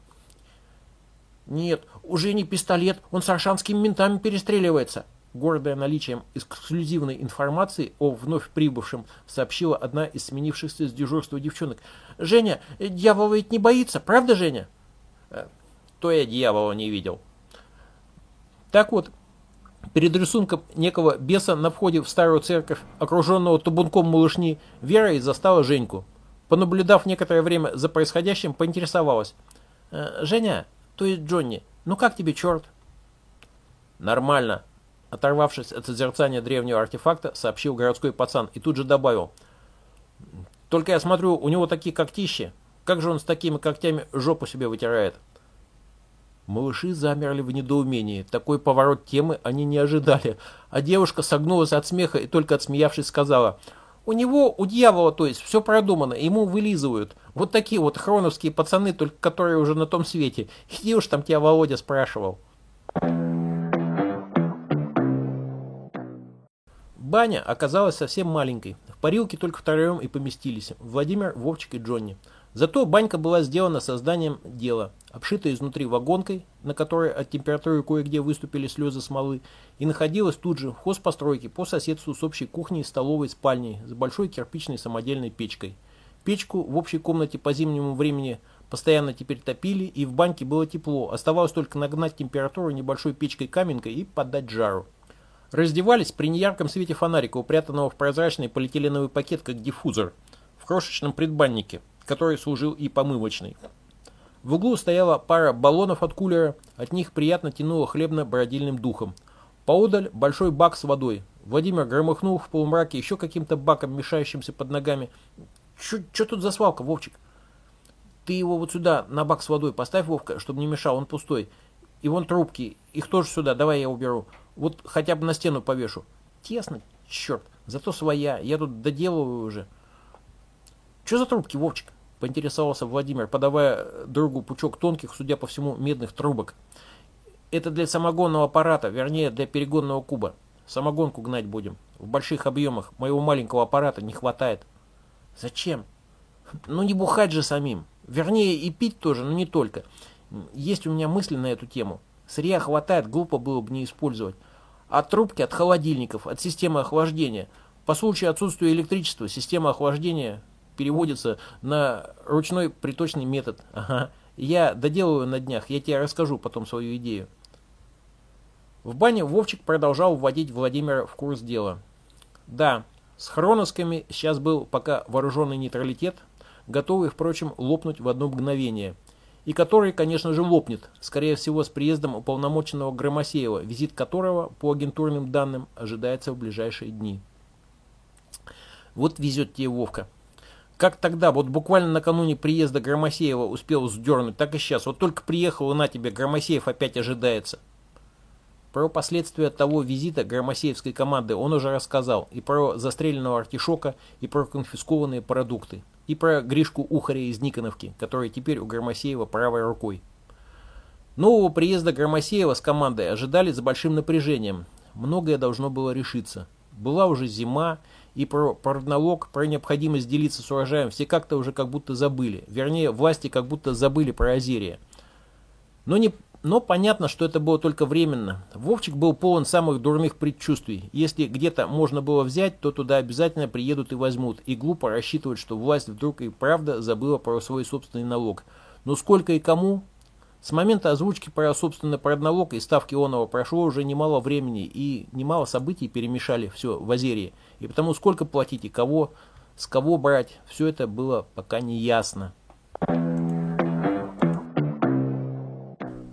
Speaker 2: Нет, уже не пистолет, он с аршанскими ментами перестреливается. Гордая наличием эксклюзивной информации о вновь прибывшем, сообщила одна из сменившихся с дежурства девчонок. «Женя, дьявола ведь не боится, правда, Женя?» «Э, «То я дьявола не видел». Так вот, перед рисунком некого беса на входе в старую церковь, окруженного табунком малышни, Вера и застала Женьку. Понаблюдав некоторое время за происходящим, поинтересовалась. «Э, «Женя, то есть Джонни, ну как тебе черт?» «Нормально», оторвавшись от созерцания древнего артефакта, сообщил городской пацан и тут же добавил. «Только я смотрю, у него такие когтищи. Как же он с такими когтями жопу себе вытирает?» Малыши замерли в недоумении. Такой поворот темы они не ожидали. А девушка согнулась от смеха и только отсмеявшись сказала, «У него, у дьявола, то есть, все продумано, ему вылизывают. Вот такие вот хроновские пацаны, только которые уже на том свете. Где уж там тебя Володя спрашивал?» Баня оказалась совсем маленькой. В парилке только втроем и поместились. Владимир, Вовчик и Джонни. Зато банька была сделана созданием дела, обшита изнутри вагонкой, на которой от температуры кое-где выступили слезы смолы, и находилась тут же в хозпостройке по соседству с общей кухней, столовой, спальней, с большой кирпичной самодельной печкой. Печку в общей комнате по зимнему времени постоянно теперь топили, и в баньке было тепло, оставалось только нагнать температуру небольшой печкой-каменкой и поддать жару. Раздевались при неярком свете фонарика, упрятанного в прозрачный полиэтиленовый пакет, как диффузор, в крошечном предбаннике – который служил и помывочной. В углу стояла пара баллонов от кулера, от них приятно тянуло хлебно-бродильным духом. Поодаль большой бак с водой. Владимир громыхнул в полумраке еще каким-то баком, мешающимся под ногами. Что тут за свалка, Вовчик? Ты его вот сюда, на бак с водой поставь, Вовка, чтобы не мешал, он пустой. И вон трубки, их тоже сюда, давай я уберу. Вот хотя бы на стену повешу. Тесно, черт, зато своя, я тут доделываю уже. Что за трубки, Вовчик? Поинтересовался Владимир, подавая другу пучок тонких, судя по всему, медных трубок. Это для самогонного аппарата, вернее, для перегонного куба. Самогонку гнать будем. В больших объемах. Моего маленького аппарата не хватает. Зачем? Ну не бухать же самим. Вернее, и пить тоже, но не только. Есть у меня мысли на эту тему. Сырья хватает, глупо было бы не использовать. От трубки, от холодильников, от системы охлаждения. По случаю отсутствия электричества, система охлаждения переводится на ручной приточный метод. Ага. Я доделаю на днях, я тебе расскажу потом свою идею. В бане Вовчик продолжал вводить Владимира в курс дела. Да, с хроновскими сейчас был пока вооруженный нейтралитет, готовый, впрочем, лопнуть в одно мгновение. И который, конечно же, лопнет, скорее всего, с приездом уполномоченного Громосеева, визит которого, по агентурным данным, ожидается в ближайшие дни. Вот везет тебе Вовка. Как тогда, вот буквально накануне приезда Громосеева успел сдернуть, так и сейчас. Вот только приехал, и на тебе, Громосеев опять ожидается. Про последствия того визита громосеевской команды он уже рассказал. И про застреленного артишока, и про конфискованные продукты. И про Гришку Ухаря из Никоновки, который теперь у Громосеева правой рукой. Нового приезда Громосеева с командой ожидали с большим напряжением. Многое должно было решиться. Была уже зима, и про пародналог, про необходимость делиться с урожаем все как-то уже как будто забыли. Вернее, власти как будто забыли про озерие. Но, не, но понятно, что это было только временно. Вовчик был полон самых дурных предчувствий. Если где-то можно было взять, то туда обязательно приедут и возьмут. И глупо рассчитывать, что власть вдруг и правда забыла про свой собственный налог. Но сколько и кому, с момента озвучки про собственный продналог и ставки Онова прошло уже немало времени, и немало событий перемешали все в Азерии. И потому сколько платить и кого, с кого брать, все это было пока не ясно.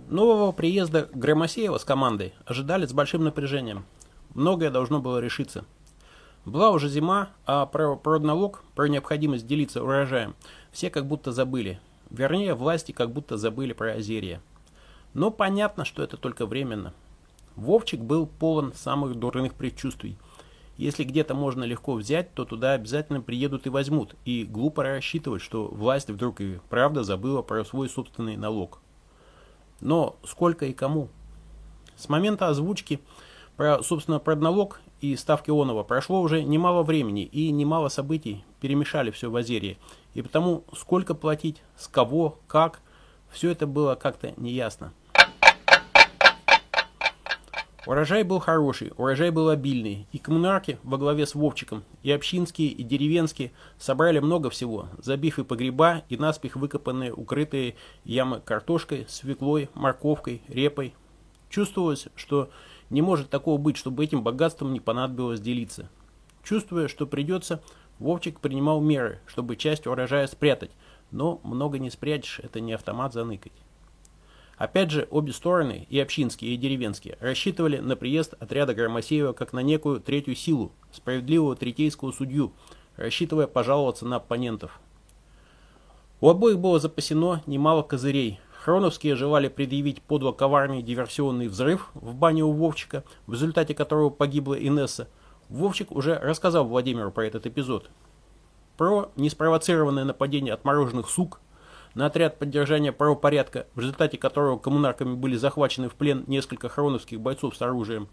Speaker 2: Нового приезда Громосеева с командой ожидали с большим напряжением. Многое должно было решиться. Была уже зима, а про продналог, про необходимость делиться урожаем, все как будто забыли. Вернее, власти как будто забыли про озерье. Но понятно, что это только временно. Вовчик был полон самых дурных предчувствий. Если где-то можно легко взять, то туда обязательно приедут и возьмут, и глупо рассчитывать, что власть вдруг и правда забыла про свой собственный налог. Но сколько и кому? С момента озвучки про, собственно, продналог и ставки Онова прошло уже немало времени, и немало событий перемешали все в Азерии, и потому сколько платить, с кого, как, все это было как-то неясно. Урожай был хороший, урожай был обильный, и коммунарки во главе с Вовчиком, и общинские, и деревенские собрали много всего, забив и погреба, и наспех выкопанные укрытые ямы картошкой, свеклой, морковкой, репой. Чувствовалось, что не может такого быть, чтобы этим богатством не понадобилось делиться. Чувствуя, что придется, Вовчик принимал меры, чтобы часть урожая спрятать, но много не спрячешь, это не автомат заныкать. Опять же, обе стороны, и общинские, и деревенские, рассчитывали на приезд отряда Громосеева как на некую третью силу, справедливого третейского судью, рассчитывая пожаловаться на оппонентов. У обоих было запасено немало козырей. Хроновские желали предъявить подло коварный диверсионный взрыв в бане у Вовчика, в результате которого погибла Инесса. Вовчик уже рассказал Владимиру про этот эпизод. Про неспровоцированное нападение отмороженных сук – на отряд поддержания правопорядка, в результате которого коммунарками были захвачены в плен несколько хроновских бойцов с оружием.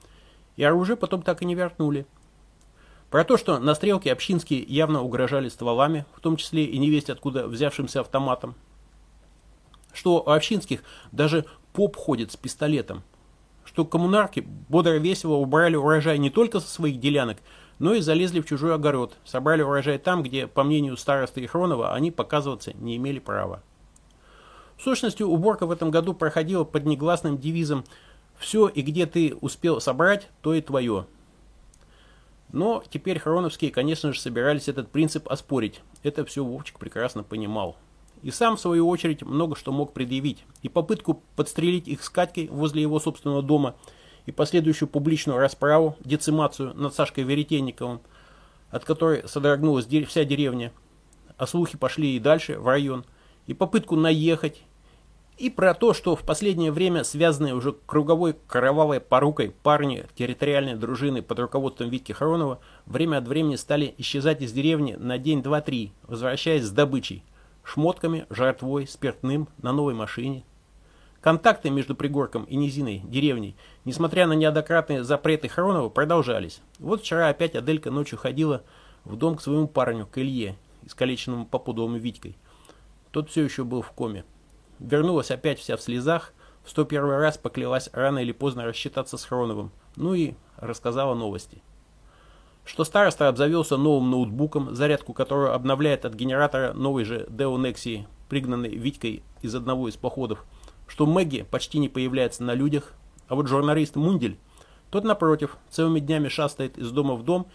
Speaker 2: И оружие потом так и не вернули. Про то, что на стрелке общинские явно угрожали стволами, в том числе и невесть откуда взявшимся автоматом. Что у общинских даже поп ходит с пистолетом. Что коммунарки бодро весело убрали урожай не только со своих делянок, но и залезли в чужой огород, собрали урожай там, где, по мнению старосты и Хронова, они показываться не имели права. В сущности, уборка в этом году проходила под негласным девизом «Все и где ты успел собрать, то и твое». Но теперь Хроновские, конечно же, собирались этот принцип оспорить. Это все Вовчик прекрасно понимал. И сам, в свою очередь, много что мог предъявить. И попытку подстрелить их с Катькой возле его собственного дома, и последующую публичную расправу, децимацию над Сашкой Веретенниковым, от которой содрогнулась вся деревня. А слухи пошли и дальше, в район. И попытку наехать, и про то, что в последнее время связанные уже круговой кровавой порукой парни территориальной дружины под руководством Витки Харонова время от времени стали исчезать из деревни на день, два, три, возвращаясь с добычей, шмотками, жертвой, спиртным, на новой машине. Контакты между Пригорком и низиной, деревней, несмотря на неоднократные запреты Харонова, продолжались. Вот вчера опять Аделька ночью ходила в дом к своему парню, к Илье, искалеченному попудовым Витькой. Тот все еще был в коме. Вернулась опять вся в слезах, в 101 раз поклялась рано или поздно рассчитаться с Хроновым, ну и рассказала новости. Что староста обзавелся новым ноутбуком, зарядку которого обновляет от генератора новой же Nexi, пригнанной Витькой из одного из походов, что Мэгги почти не появляется на людях, а вот журналист Мундель, тот напротив, целыми днями шастает из дома в дом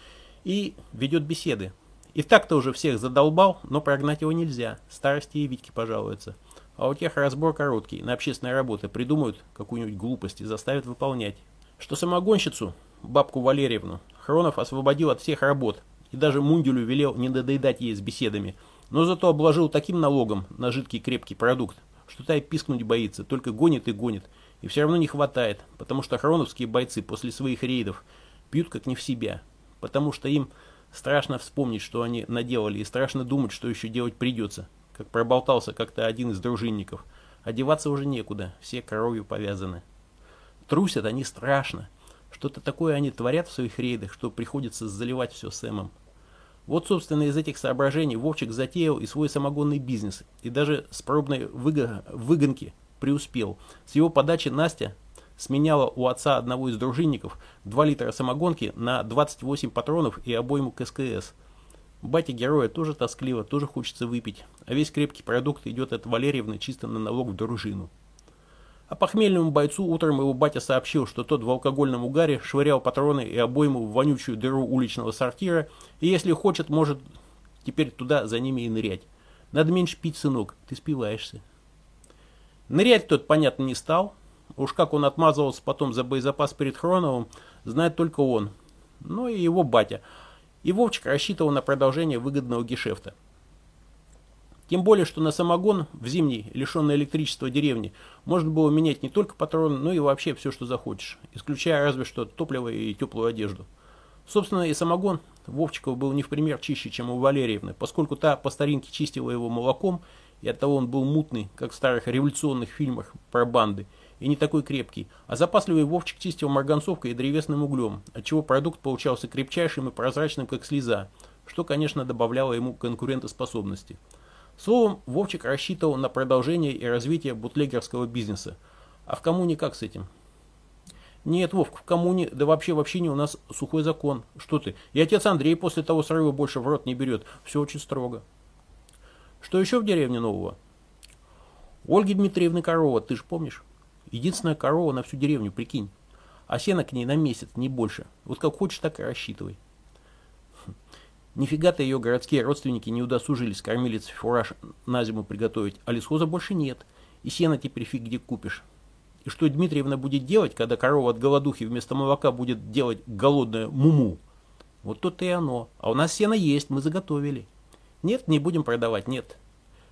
Speaker 2: и ведет беседы. И так-то уже всех задолбал, но прогнать его нельзя, старости и Витьке пожалуются. А у тех разбор короткий, на общественные работы придумают какую-нибудь глупость и заставят выполнять. Что самогонщицу, бабку Валерьевну, Хронов освободил от всех работ, и даже Мундюлю велел не надоедать ей с беседами, но зато обложил таким налогом на жидкий крепкий продукт, что та и пискнуть боится, только гонит и гонит, и все равно не хватает, потому что хроновские бойцы после своих рейдов пьют как не в себя, потому что им страшно вспомнить, что они наделали, и страшно думать, что еще делать придется как проболтался как-то один из дружинников. Одеваться уже некуда, все кровью повязаны. Трусят они страшно. Что-то такое они творят в своих рейдах, что приходится заливать все Сэмом. Вот, собственно, из этих соображений Вовчик затеял и свой самогонный бизнес, и даже с пробной выго выгонки преуспел. С его подачи Настя сменяла у отца одного из дружинников 2 литра самогонки на 28 патронов и обойму КСКС – Батя героя тоже тоскливо, тоже хочется выпить, а весь крепкий продукт идет от Валерьевны чисто на налог в дружину. А похмельному бойцу утром его батя сообщил, что тот в алкогольном угаре швырял патроны и обойму в вонючую дыру уличного сортира, и если хочет, может теперь туда за ними и нырять. Надо меньше пить, сынок, ты спиваешься. Нырять тот, понятно, не стал. Уж как он отмазывался потом за боезапас перед Хроновым, знает только он. Ну и его батя. И Вовчик рассчитывал на продолжение выгодного гешефта. Тем более, что на самогон в зимней, лишенной электричества деревне, можно было менять не только патроны, но и вообще все, что захочешь, исключая разве что топливо и теплую одежду. Собственно, и самогон Вовчиков был не в пример чище, чем у Валерьевны, поскольку та по старинке чистила его молоком, и оттого он был мутный, как в старых революционных фильмах про банды, и не такой крепкий, а запасливый Вовчик чистил марганцовкой и древесным углем, отчего продукт получался крепчайшим и прозрачным, как слеза, что, конечно, добавляло ему конкурентоспособности. Словом, Вовчик рассчитывал на продолжение и развитие бутлегерского бизнеса. А в коммуне как с этим? Нет, Вовк, в коммуне, да вообще в общине у нас сухой закон. Что ты? И отец Андрей после того срыва больше в рот не берет. Все очень строго. Что еще в деревне нового? Ольги Дмитриевны корова, ты же помнишь? Единственная корова на всю деревню, прикинь. А сена к ней на месяц, не больше. Вот как хочешь, так и рассчитывай. Нифига-то ее городские родственники не удосужились кормилец фураж на зиму приготовить, а лесхоза больше нет, и сена теперь фиг где купишь. И что Дмитриевна будет делать, когда корова от голодухи вместо молока будет делать голодное муму? Вот то-то и оно. А у нас сено есть, мы заготовили. Нет, не будем продавать, нет.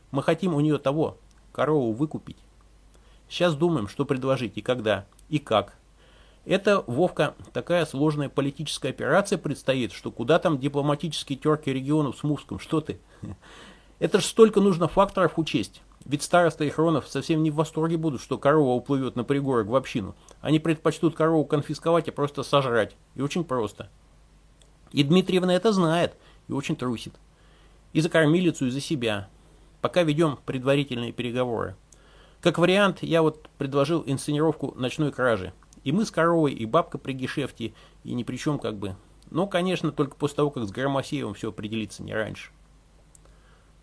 Speaker 2: Мы хотим у нее того, корову выкупить. Сейчас думаем, что предложить и когда, и как. Это, Вовка, такая сложная политическая операция предстоит, что куда там дипломатические терки регионов с Мувском, что ты? Это ж столько нужно факторов учесть. Ведь староста и Хронов совсем не в восторге будут, что корова уплывет на пригорок в общину. Они предпочтут корову конфисковать и просто сожрать. И очень просто. И Дмитриевна это знает и очень трусит. И за кормилицу, и за себя. Пока ведем предварительные переговоры. Как вариант, я вот предложил инсценировку ночной кражи. И мы с коровой, и бабка при гешефте, и ни при чем как бы. Но, конечно, только после того, как с Громосеевым все определится, не раньше.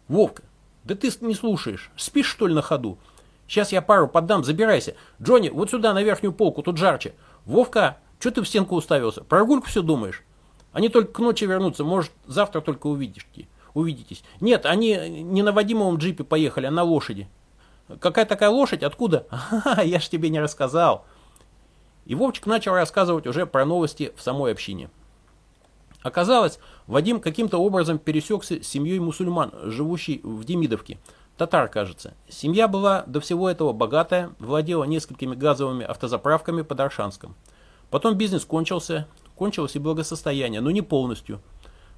Speaker 2: Вовка, да ты не слушаешь. Спишь, что ли, на ходу? Сейчас я пару поддам, забирайся. Джонни, вот сюда, на верхнюю полку, тут жарче. Вовка, что ты в стенку уставился? Про прогульку все думаешь? Они только к ночи вернутся, может, завтра только увидишь. Увидитесь. Нет, они не на Вадимовом джипе поехали, а на лошади. Какая такая лошадь? Откуда? Ага, я ж тебе не рассказал. И Вовчик начал рассказывать уже про новости в самой общине. Оказалось, Вадим каким-то образом пересекся с семьей мусульман, живущей в Демидовке. Татар, кажется. Семья была до всего этого богатая, владела несколькими газовыми автозаправками под Аршанском. Потом бизнес кончился, кончилось и благосостояние, но не полностью.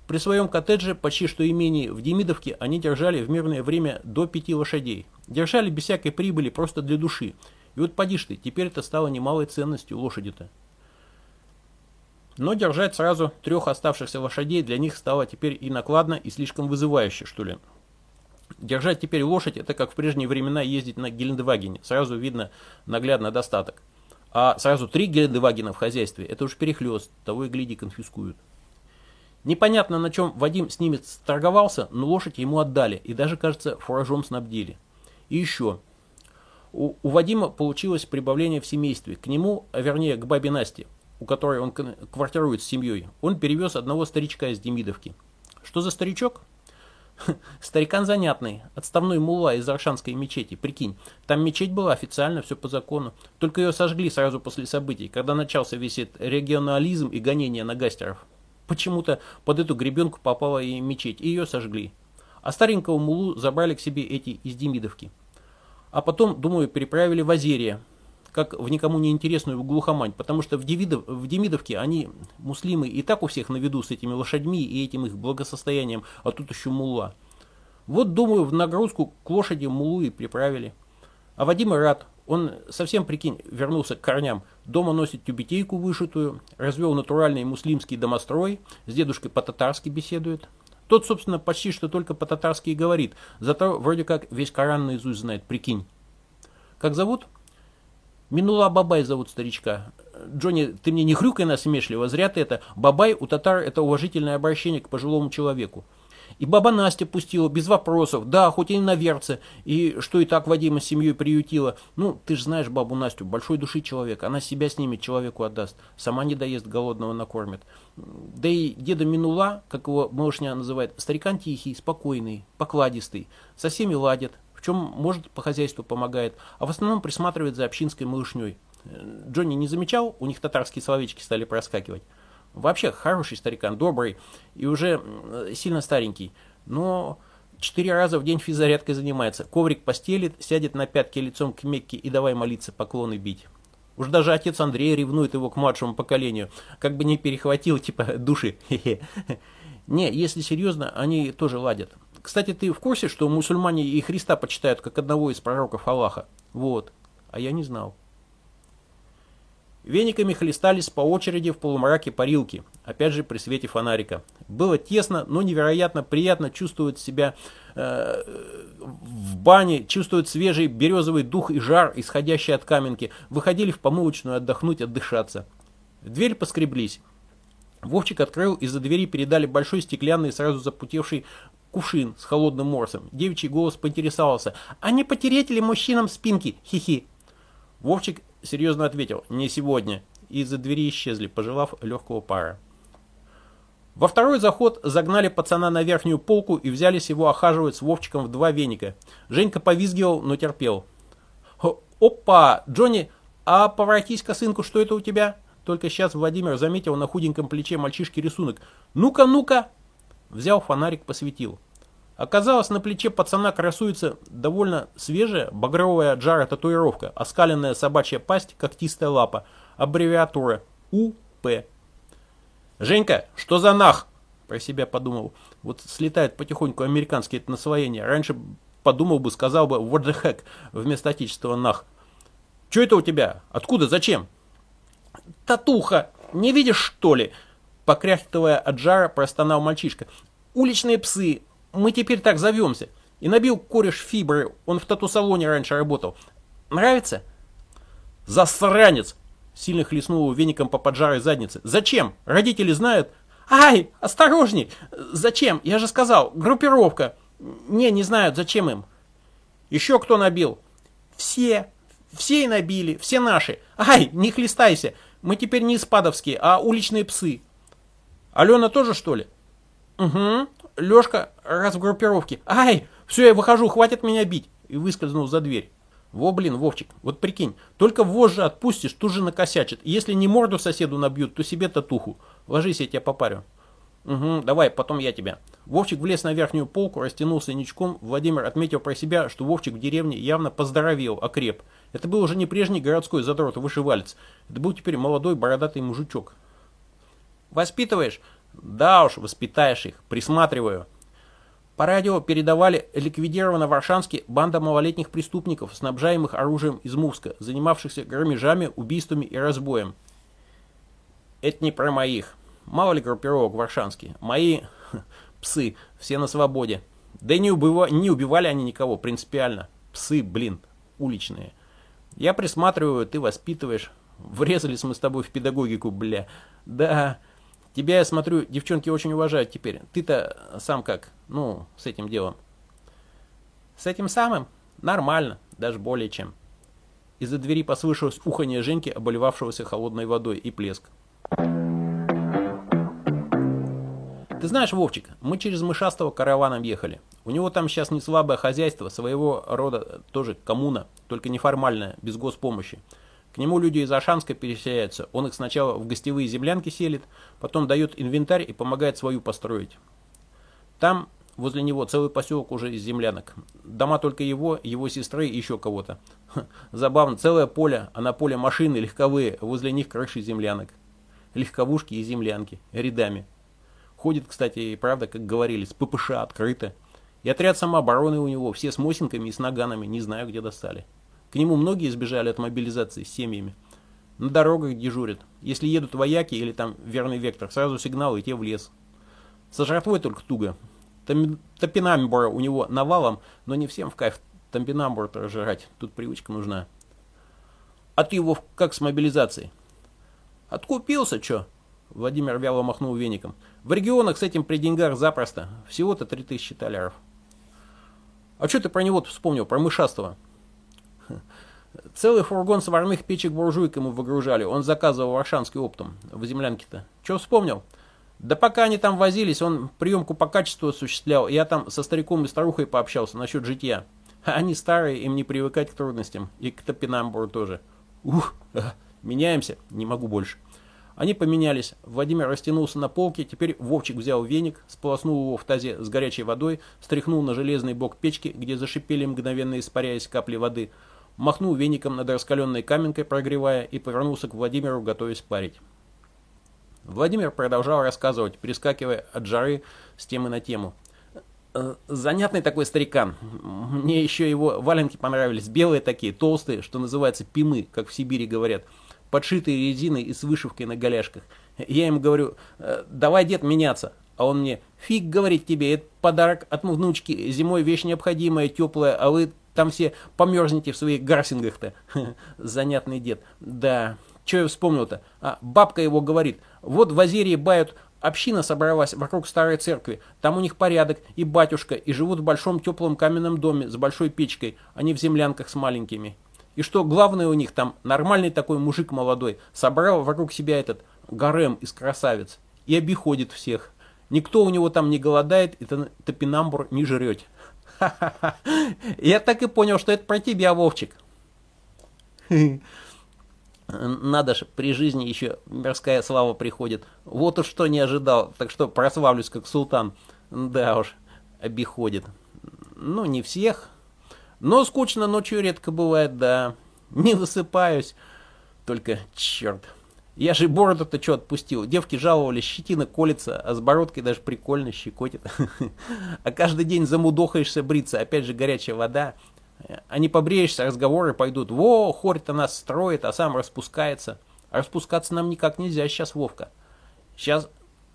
Speaker 2: При своем коттедже, почти что имении в Демидовке, они держали в мирное время до пяти лошадей. Держали без всякой прибыли, просто для души. И вот поди ты, теперь это стало немалой ценностью лошади-то. Но держать сразу трех оставшихся лошадей для них стало теперь и накладно, и слишком вызывающе, что ли. Держать теперь лошадь, это как в прежние времена ездить на Гелендвагене. Сразу видно наглядно достаток. А сразу три Гелендвагена в хозяйстве, это уж перехлест, того и гляди конфискуют. Непонятно, на чем Вадим с ними торговался, но лошадь ему отдали и даже, кажется, фуражом снабдили. И еще, у, у Вадима получилось прибавление в семействе. К нему, а вернее к бабе Насте, у которой он квартирует с семьей, он перевез одного старичка из Демидовки. Что за старичок? Старикан занятный, отставной мулла из Аршанской мечети, прикинь. Там мечеть была официально, все по закону. Только ее сожгли сразу после событий, когда начался весь регионализм и гонение на гастеров. Почему-то под эту гребенку попала и мечеть, и ее сожгли. А старенького мулу забрали к себе эти из Демидовки. А потом, думаю, переправили в Азерия, как в никому не интересную глухомань, потому что в, Девидов, в Демидовке они, муслимы, и так у всех на виду с этими лошадьми и этим их благосостоянием, а тут еще мулла. Вот, думаю, в нагрузку к лошади мулу и приправили. А Вадим и рад. Он совсем, прикинь, вернулся к корням. Дома носит тюбетейку вышитую, развел натуральный муслимский домострой, с дедушкой по-татарски беседует. Тот, собственно, почти что только по-татарски и говорит, зато вроде как весь Коран наизусть знает, прикинь. Как зовут? Минула Бабай зовут старичка. Джонни, ты мне не хрюкай насмешливо, зря ты это. Бабай у татар это уважительное обращение к пожилому человеку. И баба Настя пустила, без вопросов, да, хоть и на верце, и что и так Вадима с семьей приютила. Ну, ты же знаешь бабу Настю, большой души человек, она себя снимет, человеку отдаст, сама не доест, голодного накормит. Да и деда Минула, как его малышня называет, старикан тихий, спокойный, покладистый, со всеми ладит, в чем может по хозяйству помогает, а в основном присматривает за общинской малышней. Джонни не замечал, у них татарские словечки стали проскакивать. Вообще хороший старикан, добрый и уже сильно старенький. Но четыре раза в день физзарядкой занимается. Коврик постелит, сядет на пятки лицом к Мекке и давай молиться, поклоны бить. Уж даже отец Андрей ревнует его к младшему поколению. Как бы не перехватил, типа, души. Не, если серьезно, они тоже ладят. Кстати, ты в курсе, что мусульмане и Христа почитают как одного из пророков Аллаха? Вот. А я не знал. Вениками хлестались по очереди в полумраке парилки, опять же при свете фонарика. Было тесно, но невероятно приятно чувствовать себя э, в бане, чувствовать свежий березовый дух и жар, исходящий от каменки. Выходили в помывочную отдохнуть, отдышаться. В дверь поскреблись. Вовчик открыл, из-за двери передали большой стеклянный, сразу запутевший кувшин с холодным морсом. Девичий голос поинтересовался. «А не потереть ли мужчинам спинки? Хи-хи!» Вовчик серьезно ответил, не сегодня, и из-за двери исчезли, пожелав легкого пара. Во второй заход загнали пацана на верхнюю полку и взялись его охаживать с Вовчиком в два веника. Женька повизгивал, но терпел. «Опа! Джонни, а поворотись косынку, что это у тебя?» Только сейчас Владимир заметил на худеньком плече мальчишки рисунок. «Ну-ка, ну-ка!» Взял фонарик, посветил. Оказалось, на плече пацана красуется довольно свежая багровая от жара татуировка, оскаленная собачья пасть, когтистая лапа, аббревиатура УП. «Женька, что за нах?» Про себя подумал. Вот слетает потихоньку американские это наслоение. Раньше подумал бы, сказал бы what the heck вместо отечественного нах. Что это у тебя? Откуда? Зачем? Татуха! Не видишь, что ли? Покряхтывая от жара, простонал мальчишка. Уличные псы, мы теперь так зовемся. И набил кореш фибры, он в тату-салоне раньше работал. Нравится? Засранец! Сильно хлестнул веником по поджарой заднице. Зачем? Родители знают? Ай, осторожней! Зачем? Я же сказал, группировка. Не, не знают, зачем им. Еще кто набил? Все. Все и набили, все наши. Ай, не хлестайся. Мы теперь не спадовские, а уличные псы. Алена тоже, что ли? Угу. Лешка раз в группировке. Ай, все, я выхожу, хватит меня бить. И выскользнул за дверь. Во, блин, Вовчик, вот прикинь, только вожжи отпустишь, тут же накосячит. Если не морду соседу набьют, то себе татуху. Ложись, я тебя попарю. Угу, давай, потом я тебя. Вовчик влез на верхнюю полку, растянулся ничком. Владимир отметил про себя, что Вовчик в деревне явно поздоровел, окреп. Это был уже не прежний городской задрот, вышивалец. Это был теперь молодой бородатый мужичок. «Воспитываешь?» Да уж, воспитаешь их, присматриваю. По радио передавали ликвидирована в Аршанске банда малолетних преступников, снабжаемых оружием из Мувска, занимавшихся громежами, убийствами и разбоем. Это не про моих. Мало ли группировок в Аршанске. Мои псы, все на свободе. Да и не, убива, не убивали они никого, принципиально. Псы, блин, уличные. Я присматриваю, ты воспитываешь. Врезались мы с тобой в педагогику, бля. Да, Тебя, я смотрю, девчонки очень уважают теперь. Ты-то сам как? Ну, с этим делом. С этим самым? Нормально, даже более чем. Из-за двери послышалось уханье Женьки, обливавшегося холодной водой, и плеск. Ты знаешь, Вовчик, мы через Мышастого караваном ехали. У него там сейчас не слабое хозяйство, своего рода тоже коммуна, только неформальная, без госпомощи. К нему люди из Ашанска переселяются. Он их сначала в гостевые землянки селит, потом дает инвентарь и помогает свою построить. Там возле него целый поселок уже из землянок. Дома только его, его сестры и еще кого-то. Забавно, целое поле, а на поле машины легковые, возле них крыши землянок. Легковушки и землянки, рядами. Ходит, кстати, и правда, как говорили, с ППШ открыто. И отряд самообороны у него, все с мосинками и с наганами, не знаю, где достали. К нему многие избежали от мобилизации с семьями. На дорогах дежурят. Если едут вояки или там верный вектор, сразу сигнал и те в лес. Со жратвой только туго. Топинамбура у него навалом, но не всем в кайф топинамбур-то жрать. Тут привычка нужна. А ты его как с мобилизацией? Откупился, чё? Владимир вяло махнул веником. В регионах с этим при деньгах запросто. Всего-то 3000 талеров. А что ты про него вспомнил, про мышастого? Целый фургон сварных печек буржуйк ему выгружали. Он заказывал варшанский оптом в землянке-то. Че вспомнил? Да пока они там возились, он приемку по качеству осуществлял. Я там со стариком и старухой пообщался насчет житья. Они старые, им не привыкать к трудностям. И к топинамбуру тоже. Ух, меняемся, не могу больше. Они поменялись. Владимир растянулся на полке, теперь Вовчик взял веник, сполоснул его в тазе с горячей водой, стряхнул на железный бок печки, где зашипели мгновенно испаряясь капли воды, махнул веником над раскаленной каменкой, прогревая, и повернулся к Владимиру, готовясь парить. Владимир продолжал рассказывать, перескакивая от жары с темы на тему. «Э, занятный такой старикан. Мне еще его валенки понравились. Белые такие, толстые, что называется пимы, как в Сибири говорят. Подшитые резиной и с вышивкой на голяшках. Я ему говорю, «Э, давай, дед, меняться. А он мне, фиг, говорит тебе, это подарок от внучки. Зимой вещь необходимая, теплая, а вы там все померзнете в своих гарсингах-то. Занятный дед. Да, что я вспомнил-то? А, бабка его говорит, вот в Азерии бают Община собралась вокруг старой церкви. Там у них порядок и батюшка, и живут в большом теплом каменном доме с большой печкой, а не в землянках с маленькими. И что главное у них там, нормальный такой мужик молодой, собрал вокруг себя этот гарем из красавиц и обиходит всех. Никто у него там не голодает и топинамбур не жрет. Я так и понял, что это про тебя, Вовчик. Надо же, при жизни еще мирская слава приходит. Вот уж что не ожидал, так что прославлюсь как султан. Да уж, обиходит. Ну, не всех. Но скучно ночью редко бывает, да. Не высыпаюсь. Только, черт. Я же бороду-то что отпустил. Девки жаловались, щетина колется, а с бородкой даже прикольно щекотит. А каждый день замудохаешься бриться, опять же горячая вода. А не побреешься, разговоры пойдут. Во, хорь-то нас строит, а сам распускается. А распускаться нам никак нельзя сейчас, Вовка. Сейчас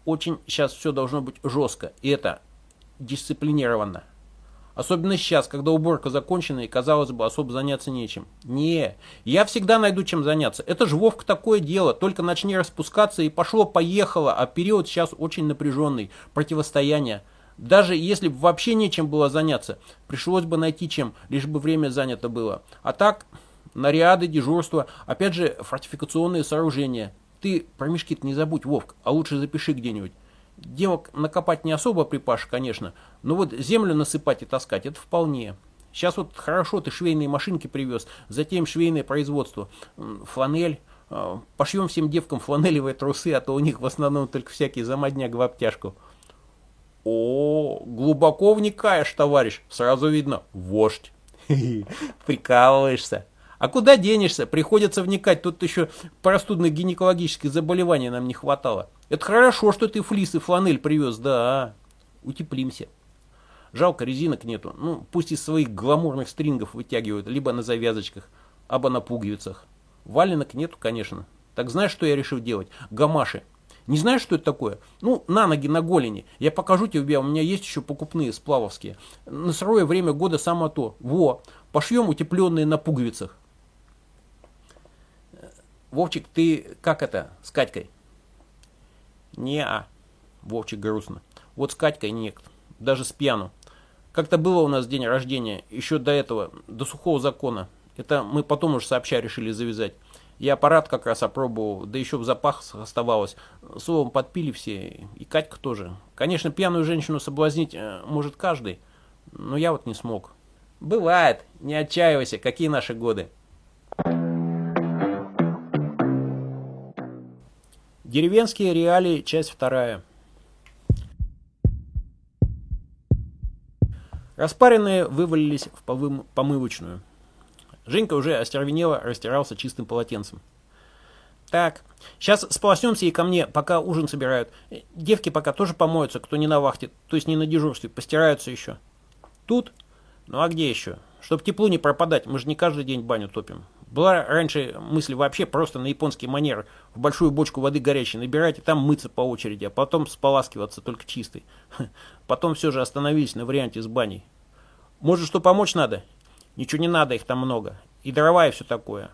Speaker 2: очень, сейчас все должно быть жестко. И это дисциплинированно. Особенно сейчас, когда уборка закончена и, казалось бы, особо заняться нечем. Не, я всегда найду чем заняться. Это же Вовка такое дело. Только начни распускаться и пошло-поехало. А период сейчас очень напряженный. Противостояние. Даже если бы вообще нечем было заняться, пришлось бы найти чем, лишь бы время занято было. А так, наряды, дежурство, опять же, фортификационные сооружения. Ты про мешки не забудь, Вовк, а лучше запиши где-нибудь. Девок накопать не особо припашь, конечно, но вот землю насыпать и таскать, это вполне. Сейчас вот хорошо ты швейные машинки привез, затем швейное производство, фланель. А, пошьем всем девкам фланелевые трусы, а то у них в основном только всякий замодняк в обтяжку. О, глубоко вникаешь, товарищ. Сразу видно, вождь. Прикалываешься. А куда денешься? Приходится вникать. Тут еще простудных гинекологических заболеваний нам не хватало. Это хорошо, что ты флис и фланель привез, да. Утеплимся. Жалко, резинок нету. Ну, пусть из своих гламурных стрингов вытягивают, либо на завязочках, либо на пуговицах. Валенок нету, конечно. Так знаешь, что я решил делать? Гамаши. Не знаешь, что это такое? Ну, на ноги, на голени. Я покажу тебе, у меня есть еще покупные сплавовские. На сырое время года само то. Во, пошьем утепленные на пуговицах. Вовчик, ты как это, с Катькой? Не-а. Вовчик грустно. Вот с Катькой нет. Даже с пьяну. Как-то было у нас день рождения, еще до этого, до сухого закона. Это мы потом уже сообща решили завязать. Я аппарат как раз опробовал, да еще в запах оставалось. Словом, подпили все, и Катька тоже. Конечно, пьяную женщину соблазнить э, может каждый, но я вот не смог. Бывает, не отчаивайся, какие наши годы. Деревенские реалии, часть вторая. Распаренные вывалились в помывочную. Женька уже остервенело растирался чистым полотенцем. Так, сейчас сполоснемся и ко мне, пока ужин собирают. Девки пока тоже помоются, кто не на вахте, то есть не на дежурстве, постираются еще. Тут? Ну а где еще? Чтоб теплу не пропадать, мы же не каждый день баню топим. Была раньше мысль вообще просто на японский манер в большую бочку воды горячей набирать и там мыться по очереди, а потом споласкиваться только чистой. Потом все же остановились на варианте с баней. Может, что помочь надо? Ничего не надо, их там много. И дрова, и все такое.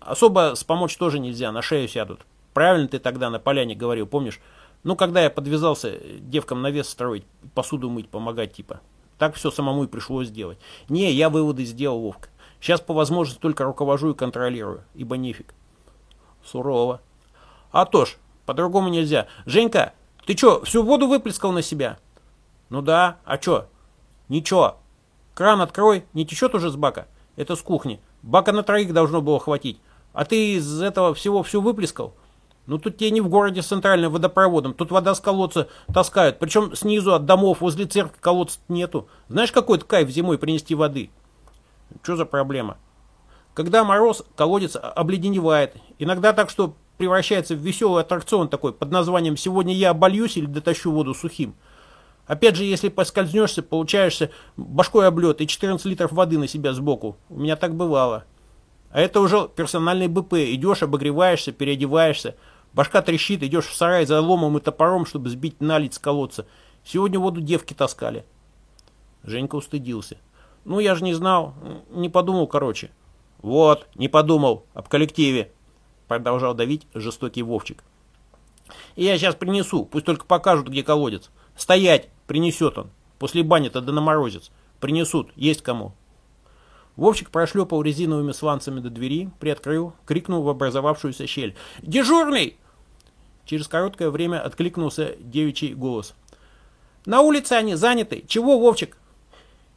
Speaker 2: Особо с помочь тоже нельзя, на шею сядут. Правильно ты тогда на поляне говорил, помнишь? Ну, когда я подвязался девкам навес строить, посуду мыть, помогать типа. Так все самому и пришлось сделать. Не, я выводы сделал, Вовка. Сейчас по возможности только руковожу и контролирую, ибо нефиг. Сурово. А то ж, по-другому нельзя. Женька, ты что, всю воду выплескал на себя? Ну да, а что? Ничего, Кран открой, не течет уже с бака? Это с кухни. Бака на троих должно было хватить. А ты из этого всего все выплескал? Ну тут тебе не в городе с центральным водопроводом, тут вода с колодца таскают, причем снизу от домов возле церкви колодца нету. Знаешь, какой-то кайф зимой принести воды? Что за проблема? Когда мороз, колодец обледеневает. Иногда так, что превращается в веселый аттракцион такой под названием «Сегодня я обольюсь или дотащу воду сухим». Опять же, если поскользнешься, получаешься башкой облет и 14 литров воды на себя сбоку. У меня так бывало. А это уже персональный БП. Идешь, обогреваешься, переодеваешься. Башка трещит, идешь в сарай за ломом и топором, чтобы сбить налить с колодца. Сегодня воду девки таскали. Женька устыдился. Ну, я же не знал, не подумал, короче. Вот, не подумал, об коллективе. Продолжал давить жестокий Вовчик. И я сейчас принесу, пусть только покажут, где колодец. Стоять, принесет он. После бани-то да на морозец. Принесут, есть кому. Вовчик прошлепал резиновыми сланцами до двери, приоткрыл, крикнул в образовавшуюся щель. «Дежурный!» Через короткое время откликнулся девичий голос. «На улице они заняты. Чего, Вовчик?»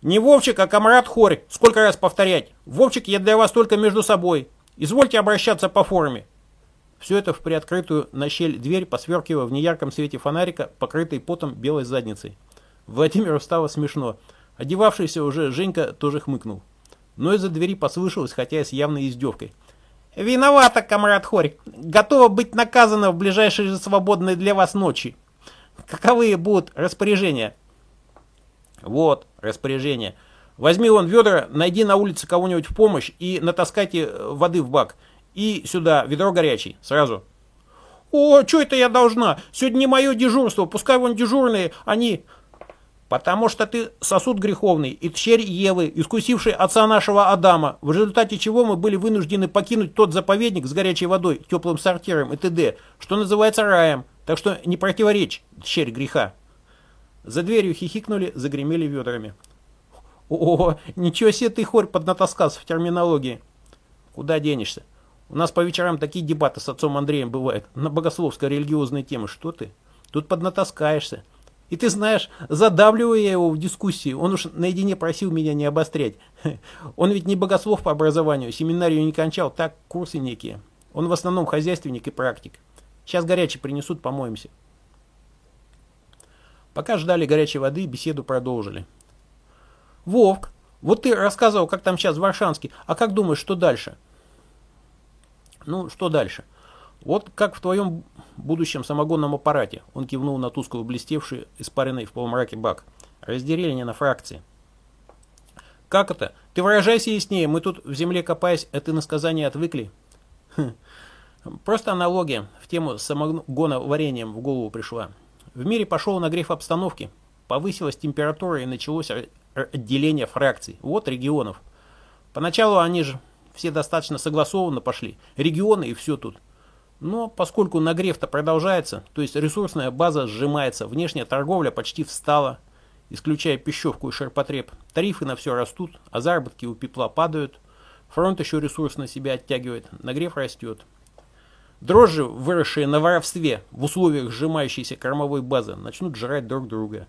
Speaker 2: «Не Вовчик, а комрад Хорь. Сколько раз повторять? Вовчик, я для вас только между собой. Извольте обращаться по форме». Все это в приоткрытую на щель дверь, посверкивая в неярком свете фонарика, покрытой потом белой задницей. Владимиру стало смешно. Одевавшийся уже Женька тоже хмыкнул. Но из-за двери послышалось, хотя и с явной издевкой. «Виновата, комрад Хорь. Готова быть наказана в ближайшие свободные для вас ночи. Каковы будут распоряжения?» «Вот, распоряжение. Возьми вон ведра, найди на улице кого-нибудь в помощь и натаскайте воды в бак. И сюда, ведро горячий, сразу». «О, что это я должна? Сегодня не мое дежурство, пускай вон дежурные, они...» Потому что ты сосуд греховный и тщерь Евы, искусивший отца нашего Адама, в результате чего мы были вынуждены покинуть тот заповедник с горячей водой, теплым сортиром и т.д., что называется раем. Так что не противоречь, тщерь греха. За дверью хихикнули, загремели ведрами. О, ничего себе ты хорь поднатаскался в терминологии. Куда денешься? У нас по вечерам такие дебаты с отцом Андреем бывают на богословско-религиозные темы. Что ты? Тут поднатаскаешься. И ты знаешь, задавливаю я его в дискуссии, он уж наедине просил меня не обострять. Он ведь не богослов по образованию, семинарию не кончал, так курсы некие. Он в основном хозяйственник и практик. Сейчас горячий принесут, помоемся. Пока ждали горячей воды, беседу продолжили. Вовк, вот ты рассказывал, как там сейчас в Варшанске, а как думаешь, что дальше? Ну, что дальше? Вот как в твоем будущем самогонном аппарате, он кивнул на тускло блестевший, испаренный в полумраке бак. Разделение на фракции. Как это? Ты выражайся яснее, мы тут в земле копаясь, а ты на сказание отвыкли? Хм. Просто аналогия в тему самогона вареньем в голову пришла. В мире пошел нагрев обстановки, повысилась температура и началось отделение фракций. Вот регионов. Поначалу они же все достаточно согласованно пошли. Регионы и все тут. Но поскольку нагрев-то продолжается, то есть ресурсная база сжимается, внешняя торговля почти встала, исключая пищевку и ширпотреб, тарифы на все растут, а заработки у пепла падают, фронт еще ресурс на себя оттягивает, нагрев растет. Дрожжи, выросшие на воровстве в условиях сжимающейся кормовой базы, начнут жрать друг друга,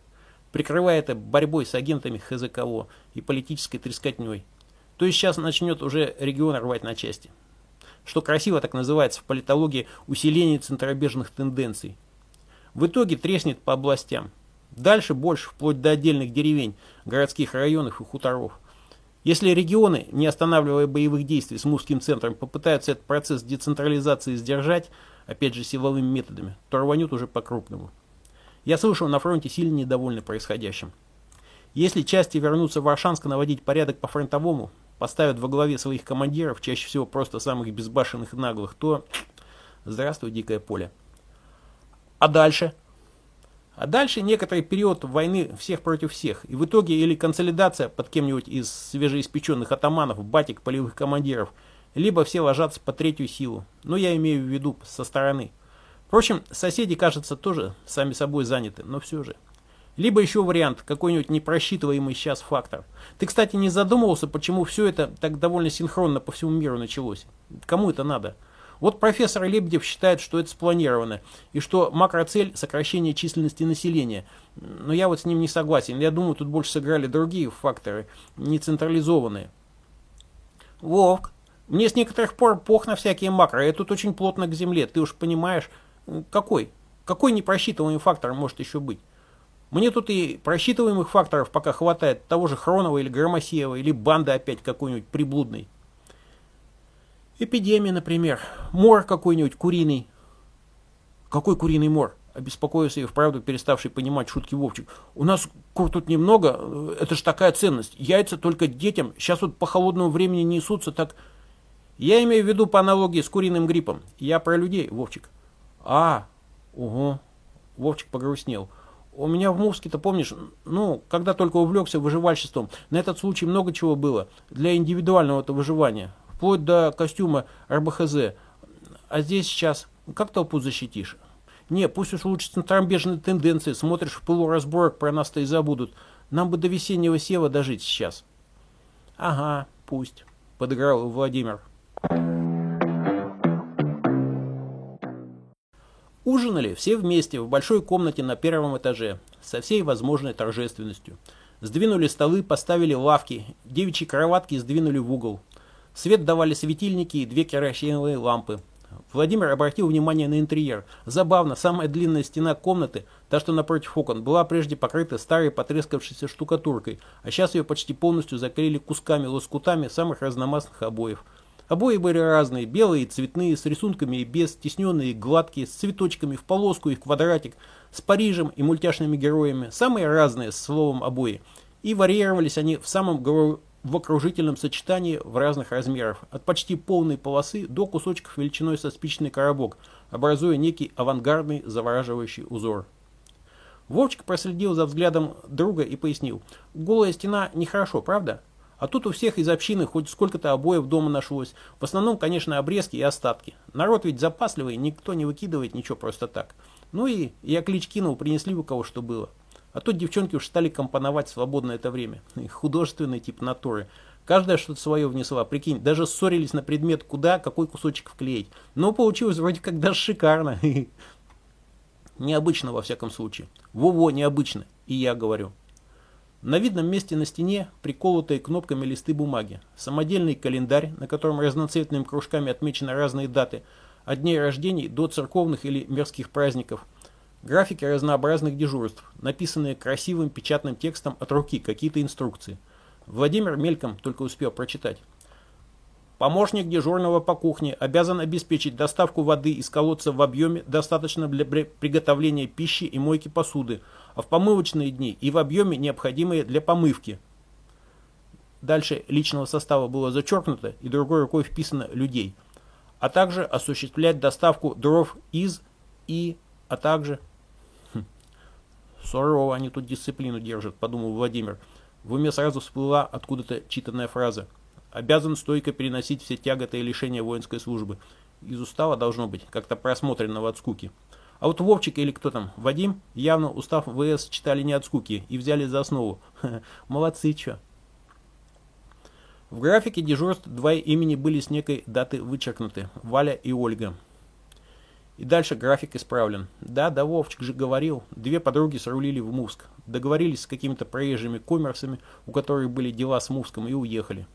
Speaker 2: прикрывая это борьбой с агентами ХЗКО и политической трескотней. То есть сейчас начнет уже регион рвать на части что красиво так называется в политологии усиление центробежных тенденций. В итоге треснет по областям. Дальше больше, вплоть до отдельных деревень, городских районов и хуторов. Если регионы, не останавливая боевых действий с мужским центром, попытаются этот процесс децентрализации сдержать, опять же силовыми методами, то рванет уже по-крупному. Я слышал, на фронте сильно недовольны происходящим. Если части вернутся в Варшанск наводить порядок по фронтовому, поставят во главе своих командиров, чаще всего просто самых безбашенных и наглых, то здравствуй, дикое поле. А дальше? А дальше некоторый период войны всех против всех. И в итоге или консолидация под кем-нибудь из свежеиспеченных атаманов, батик, полевых командиров, либо все ложатся по третью силу. Но я имею в виду со стороны. Впрочем, соседи, кажется, тоже сами собой заняты, но все же. Либо еще вариант, какой-нибудь непросчитываемый сейчас фактор. Ты, кстати, не задумывался, почему все это так довольно синхронно по всему миру началось? Кому это надо? Вот профессор Лебедев считает, что это спланировано, и что макроцель – сокращение численности населения. Но я вот с ним не согласен. Я думаю, тут больше сыграли другие факторы, не централизованные. Вовк, Мне с некоторых пор пох на всякие макро, я тут очень плотно к земле, ты уж понимаешь, какой? Какой непросчитываемый фактор может еще быть? Мне тут и просчитываемых факторов пока хватает, того же Хронова или Громосеева, или банды опять какой-нибудь приблудной. Эпидемия, например, мор какой-нибудь куриный. Какой куриный мор? Обеспокоился и вправду переставший понимать шутки Вовчик. У нас кур тут немного, это ж такая ценность. Яйца только детям, сейчас вот по холодному времени несутся так... Я имею в виду по аналогии с куриным гриппом. Я про людей, Вовчик. А, угу. Вовчик погрустнел. У меня в Мувске-то, помнишь, ну, когда только увлекся выживальществом, на этот случай много чего было для индивидуального-то выживания, вплоть до костюма РБХЗ. А здесь сейчас как толпу защитишь? Не, пусть уж лучше центромбежные тенденции, смотришь в пылу разборок, про нас-то и забудут. Нам бы до весеннего сева дожить сейчас. Ага, пусть, подыграл Владимир. Ужинали все вместе в большой комнате на первом этаже, со всей возможной торжественностью. Сдвинули столы, поставили лавки, девичьи кроватки сдвинули в угол. Свет давали светильники и две керосиновые лампы. Владимир обратил внимание на интерьер. Забавно, самая длинная стена комнаты, та, что напротив окон, была прежде покрыта старой потрескавшейся штукатуркой, а сейчас ее почти полностью заклеили кусками-лоскутами самых разномастных обоев – Обои были разные, белые, цветные, с рисунками и без, стесненные, гладкие, с цветочками, в полоску и в квадратик, с Парижем и мультяшными героями, самые разные, с словом обои. И варьировались они в самом в окружительном сочетании в разных размерах, от почти полной полосы до кусочков величиной со спичный коробок, образуя некий авангардный завораживающий узор. Вовчик проследил за взглядом друга и пояснил. «Голая стена нехорошо, правда?» А тут у всех из общины хоть сколько-то обоев дома нашлось. В основном, конечно, обрезки и остатки. Народ ведь запасливый, никто не выкидывает ничего просто так. Ну и я клич кинул, принесли у кого что было. А тут девчонки уж стали компоновать свободное это время. Художественный тип натуры. Каждая что-то свое внесла, прикинь, даже ссорились на предмет, куда, какой кусочек вклеить. Но получилось вроде как даже шикарно. Необычно во всяком случае. Во-во, необычно. И я говорю. На видном месте на стене приколотые кнопками листы бумаги, самодельный календарь, на котором разноцветными кружками отмечены разные даты, от дней рождений до церковных или мирских праздников, графики разнообразных дежурств, написанные красивым печатным текстом от руки, какие-то инструкции. Владимир мельком только успел прочитать. Помощник дежурного по кухне обязан обеспечить доставку воды из колодца в объеме, достаточно для приготовления пищи и мойки посуды, а в помывочные дни и в объеме, необходимые для помывки. Дальше личного состава было зачеркнуто и другой рукой вписано людей, а также осуществлять доставку дров из и, а также... Сурово они тут дисциплину держат, подумал Владимир. В уме сразу всплыла откуда-то читанная фраза – обязан стойко переносить все тяготы и лишения воинской службы. Из устава должно быть, как-то просмотренного от скуки. А вот Вовчик или кто там, Вадим, явно устав ВС читали не от скуки и взяли за основу. Молодцы, чё. В графике дежурств два имени были с некой даты вычеркнуты. Валя и Ольга. И дальше график исправлен. Да, да, Вовчик же говорил. Две подруги срулили в Мувск. Договорились с какими-то проезжими коммерсами, у которых были дела с Мувском, и уехали.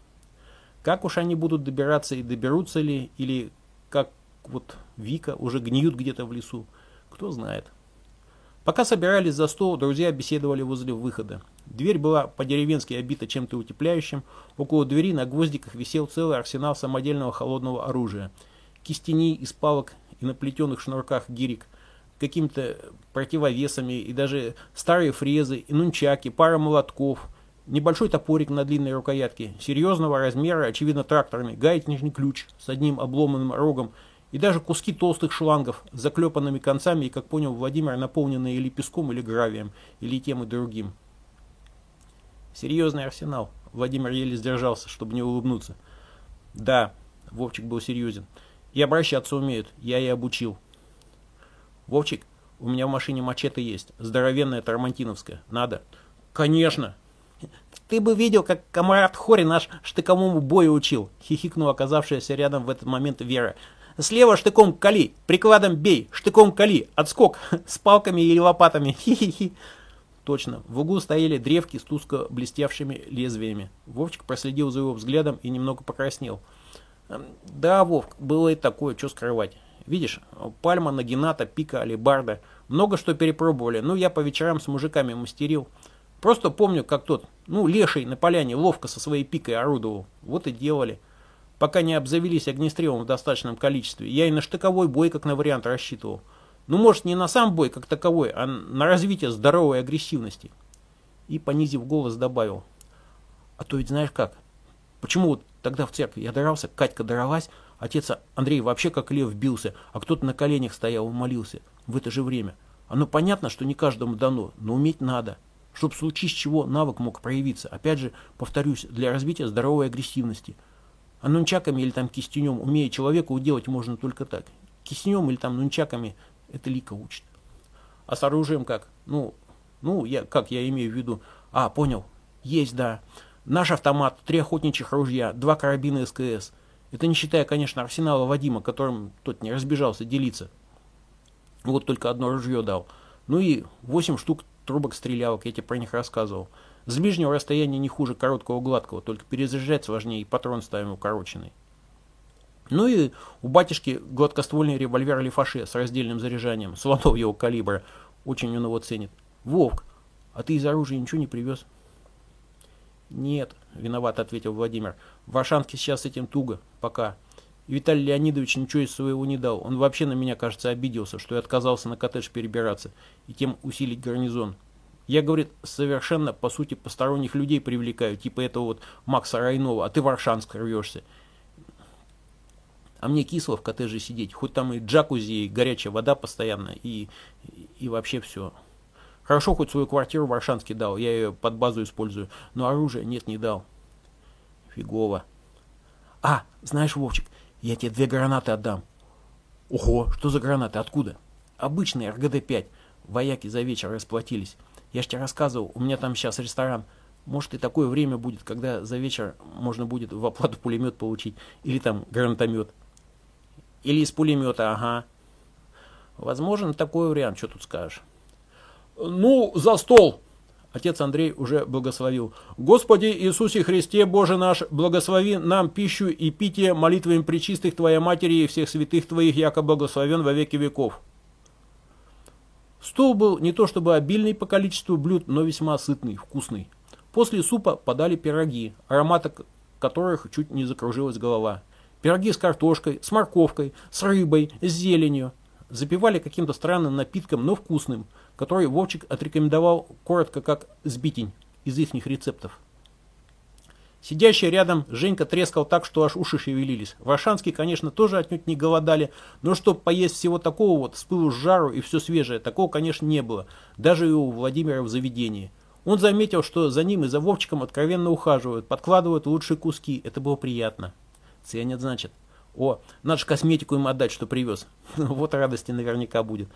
Speaker 2: Как уж они будут добираться и доберутся ли, или как вот Вика уже гниют где-то в лесу, кто знает. Пока собирались за стол, друзья беседовали возле выхода. Дверь была по-деревенски обита чем-то утепляющим. Около двери на гвоздиках висел целый арсенал самодельного холодного оружия. Кистени из палок и на плетеных шнурках гирик, какими-то противовесами и даже старые фрезы, и нунчаки, пара молотков – Небольшой топорик на длинной рукоятке, серьезного размера, очевидно тракторный, гаечный ключ с одним обломанным рогом и даже куски толстых шлангов с заклепанными концами и, как понял Владимир, наполненные или песком, или гравием, или тем и другим. Серьезный арсенал. Владимир еле сдержался, чтобы не улыбнуться. Да, Вовчик был серьезен. И обращаться умеют, я и обучил. Вовчик, у меня в машине мачете есть, здоровенная тормантиновская. Надо? Конечно, «Ты бы видел, как комарат Хори наш штыковому бою учил», — хихикнула оказавшаяся рядом в этот момент Вера. «Слева штыком кали, прикладом бей, штыком кали, отскок, с палками или лопатами, хи-хи-хи». Точно, в углу стояли древки с тускло блестевшими лезвиями. Вовчик проследил за его взглядом и немного покраснел. Да, Вовк, было и такое, что скрывать. Видишь, пальма, нагината, пика, алибарда. Много что перепробовали. Ну, я по вечерам с мужиками мастерил. Просто помню, как тот, ну, леший на поляне ловко со своей пикой орудовал. Вот и делали. Пока не обзавелись огнестрелом в достаточном количестве. Я и на штыковой бой как на вариант рассчитывал. Ну, может, не на сам бой как таковой, а на развитие здоровой агрессивности. И, понизив голос, добавил. А то ведь знаешь как? Почему вот тогда в церкви я дрался, Катька дралась, отец Андрей вообще как лев бился, а кто-то на коленях стоял и молился в это же время. Оно понятно, что не каждому дано, но уметь надо. Чтоб в случае с чего навык мог проявиться. Опять же, повторюсь, для развития здоровой агрессивности. А нунчаками или там кистенем, умея человека уделать можно только так. Кистенем или там нунчаками это Лика учит. А с оружием как? Ну, ну, я, как я имею в виду? А, понял. Есть, да. Наш автомат, три охотничьих ружья, два карабина СКС. Это не считая, конечно, арсенала Вадима, которым тот не разбежался делиться. Вот только одно ружье дал. Ну и восемь штук трубок стрелялок, я тебе про них рассказывал. С ближнего расстояния не хуже короткого гладкого, только перезаряжать сложнее и патрон ставим укороченный. Ну и у батюшки гладкоствольный револьвер Лефаше с раздельным заряжанием, слонов его калибра. Очень он его ценит. Вовк, а ты из оружия ничего не привез? «Нет», — виноват ответил Владимир. «В Варшанке сейчас этим туго. Пока. Виталий Леонидович ничего из своего не дал. Он вообще на меня, кажется, обиделся, что я отказался на коттедж перебираться и тем усилить гарнизон. Я, говорит, совершенно, по сути, посторонних людей привлекаю, типа этого вот Макса Райнова, а ты в Аршанск рвешься. А мне кисло в коттедже сидеть, хоть там и джакузи, и горячая вода постоянно, и, и вообще все. Хорошо, хоть свою квартиру в Аршанске дал, я ее под базу использую, но оружия нет, не дал. Фигово. А, знаешь, Вовчик, я тебе две гранаты отдам. Ого, что за гранаты, откуда? Обычные, РГД-5. Вояки за вечер расплатились. Я ж тебе рассказывал, у меня там сейчас ресторан. Может и такое время будет, когда за вечер можно будет в оплату пулемет получить. Или там гранатомет. Или из пулемета, ага. Возможно, такой вариант, что тут скажешь. «Ну, за стол!» Отец Андрей уже благословил. «Господи Иисусе Христе, Боже наш, благослови нам пищу и питье молитвами причистых Твоей Матери и всех святых Твоих, яко благословен во веки веков». Стол был не то чтобы обильный по количеству блюд, но весьма сытный, вкусный. После супа подали пироги, аромата которых чуть не закружилась голова. Пироги с картошкой, с морковкой, с рыбой, с зеленью. Запивали каким-то странным напитком, но вкусным – который Вовчик отрекомендовал коротко как «сбитень» из их рецептов. Сидящий рядом Женька трескал так, что аж уши шевелились. Варшанские, конечно, тоже отнюдь не голодали, но чтобы поесть всего такого вот, с пылу с жару и все свежее, такого, конечно, не было, даже и у Владимира в заведении. Он заметил, что за ним и за Вовчиком откровенно ухаживают, подкладывают лучшие куски, это было приятно. Ценят, значит. О, надо же косметику им отдать, что привез. Вот радости наверняка будет.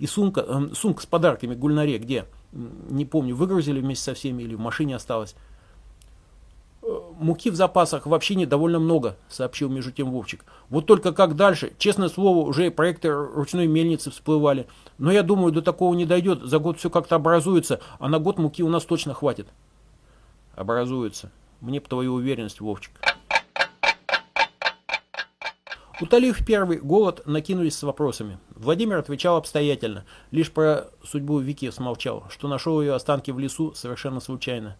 Speaker 2: И сумка, э, сумка с подарками Гульнаре где? Не помню, выгрузили вместе со всеми или в машине осталось. Э, муки в запасах вообще не довольно много, сообщил между тем Вовчик. Вот только как дальше? Честное слово, уже проекты ручной мельницы всплывали. Но я думаю, до такого не дойдет. За год все как-то образуется, а на год муки у нас точно хватит. Образуется. Мне по твою уверенность, Вовчик. Утолив первый голод, накинулись с вопросами. Владимир отвечал обстоятельно, лишь про судьбу Вики смолчал, что нашел ее останки в лесу совершенно случайно.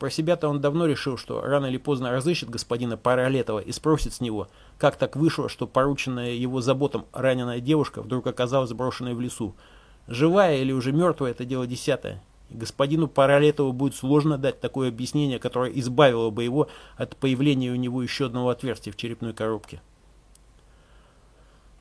Speaker 2: Про себя-то он давно решил, что рано или поздно разыщет господина Паралетова и спросит с него, как так вышло, что порученная его заботам раненая девушка вдруг оказалась брошенной в лесу. Живая или уже мертвая – это дело десятое. И господину Паралетову будет сложно дать такое объяснение, которое избавило бы его от появления у него еще одного отверстия в черепной коробке.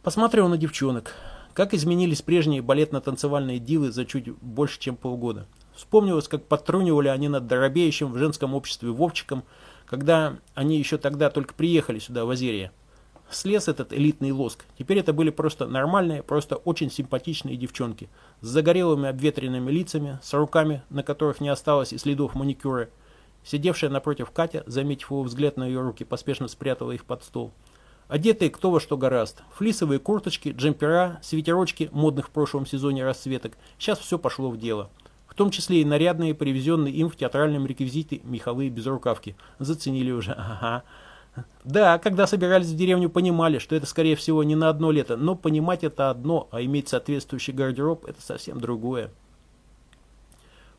Speaker 2: Посмотрел на девчонок. Как изменились прежние балетно-танцевальные дивы за чуть больше, чем полгода. Вспомнилось, как подтрунивали они над доробеющим в женском обществе Вовчиком, когда они еще тогда только приехали сюда, в Озерье. Слез этот элитный лоск. Теперь это были просто нормальные, просто очень симпатичные девчонки. С загорелыми обветренными лицами, с руками, на которых не осталось и следов маникюра. Сидевшая напротив Катя, заметив его взгляд на ее руки, поспешно спрятала их под стол. Одетые кто во что гораст. Флисовые курточки, джемпера, свитерочки модных в прошлом сезоне расцветок. Сейчас все пошло в дело. В том числе и нарядные, привезенные им в театральном реквизите меховые безрукавки. Заценили уже. Ага. Да, когда собирались в деревню, понимали, что это, скорее всего, не на одно лето, но понимать это одно, а иметь соответствующий гардероб – это совсем другое.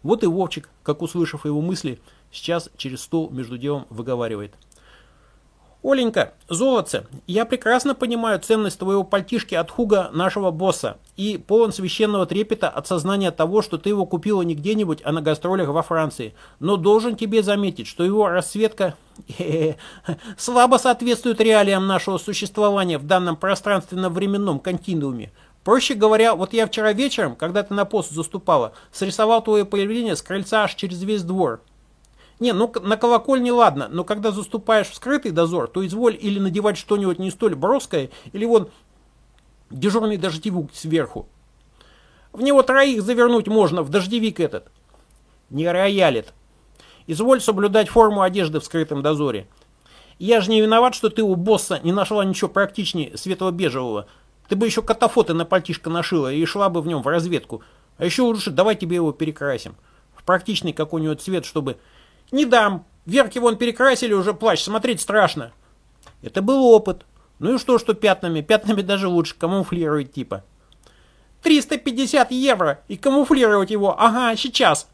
Speaker 2: Вот и Вовчик, как услышав его мысли, сейчас через стол между делом выговаривает – Оленька, золотце, я прекрасно понимаю ценность твоего пальтишки от Хуга, нашего босса, и полон священного трепета от сознания того, что ты его купила не где-нибудь, а на гастролях во Франции. Но должен тебе заметить, что его расцветка слабо соответствует реалиям нашего существования в данном пространственно-временном континууме. Проще говоря, вот я вчера вечером, когда ты на пост заступала, срисовал твое появление с крыльца аж через весь двор. Не, ну на колокольне ладно, но когда заступаешь в скрытый дозор, то изволь или надевать что-нибудь не столь броское, или вон дежурный дождевик сверху. В него троих завернуть можно, в дождевик этот. Не роялит. Изволь соблюдать форму одежды в скрытом дозоре. Я же не виноват, что ты у босса не нашла ничего практичнее светло-бежевого. Ты бы еще катафоты на пальтишко нашила и шла бы в нем в разведку. А еще лучше давай тебе его перекрасим. В практичный какой-нибудь цвет, чтобы не дам. Верки вон перекрасили уже плащ, смотреть страшно. Это был опыт. Ну и что, что пятнами? Пятнами даже лучше, камуфлировать типа. 350 евро и камуфлировать его. Ага, сейчас.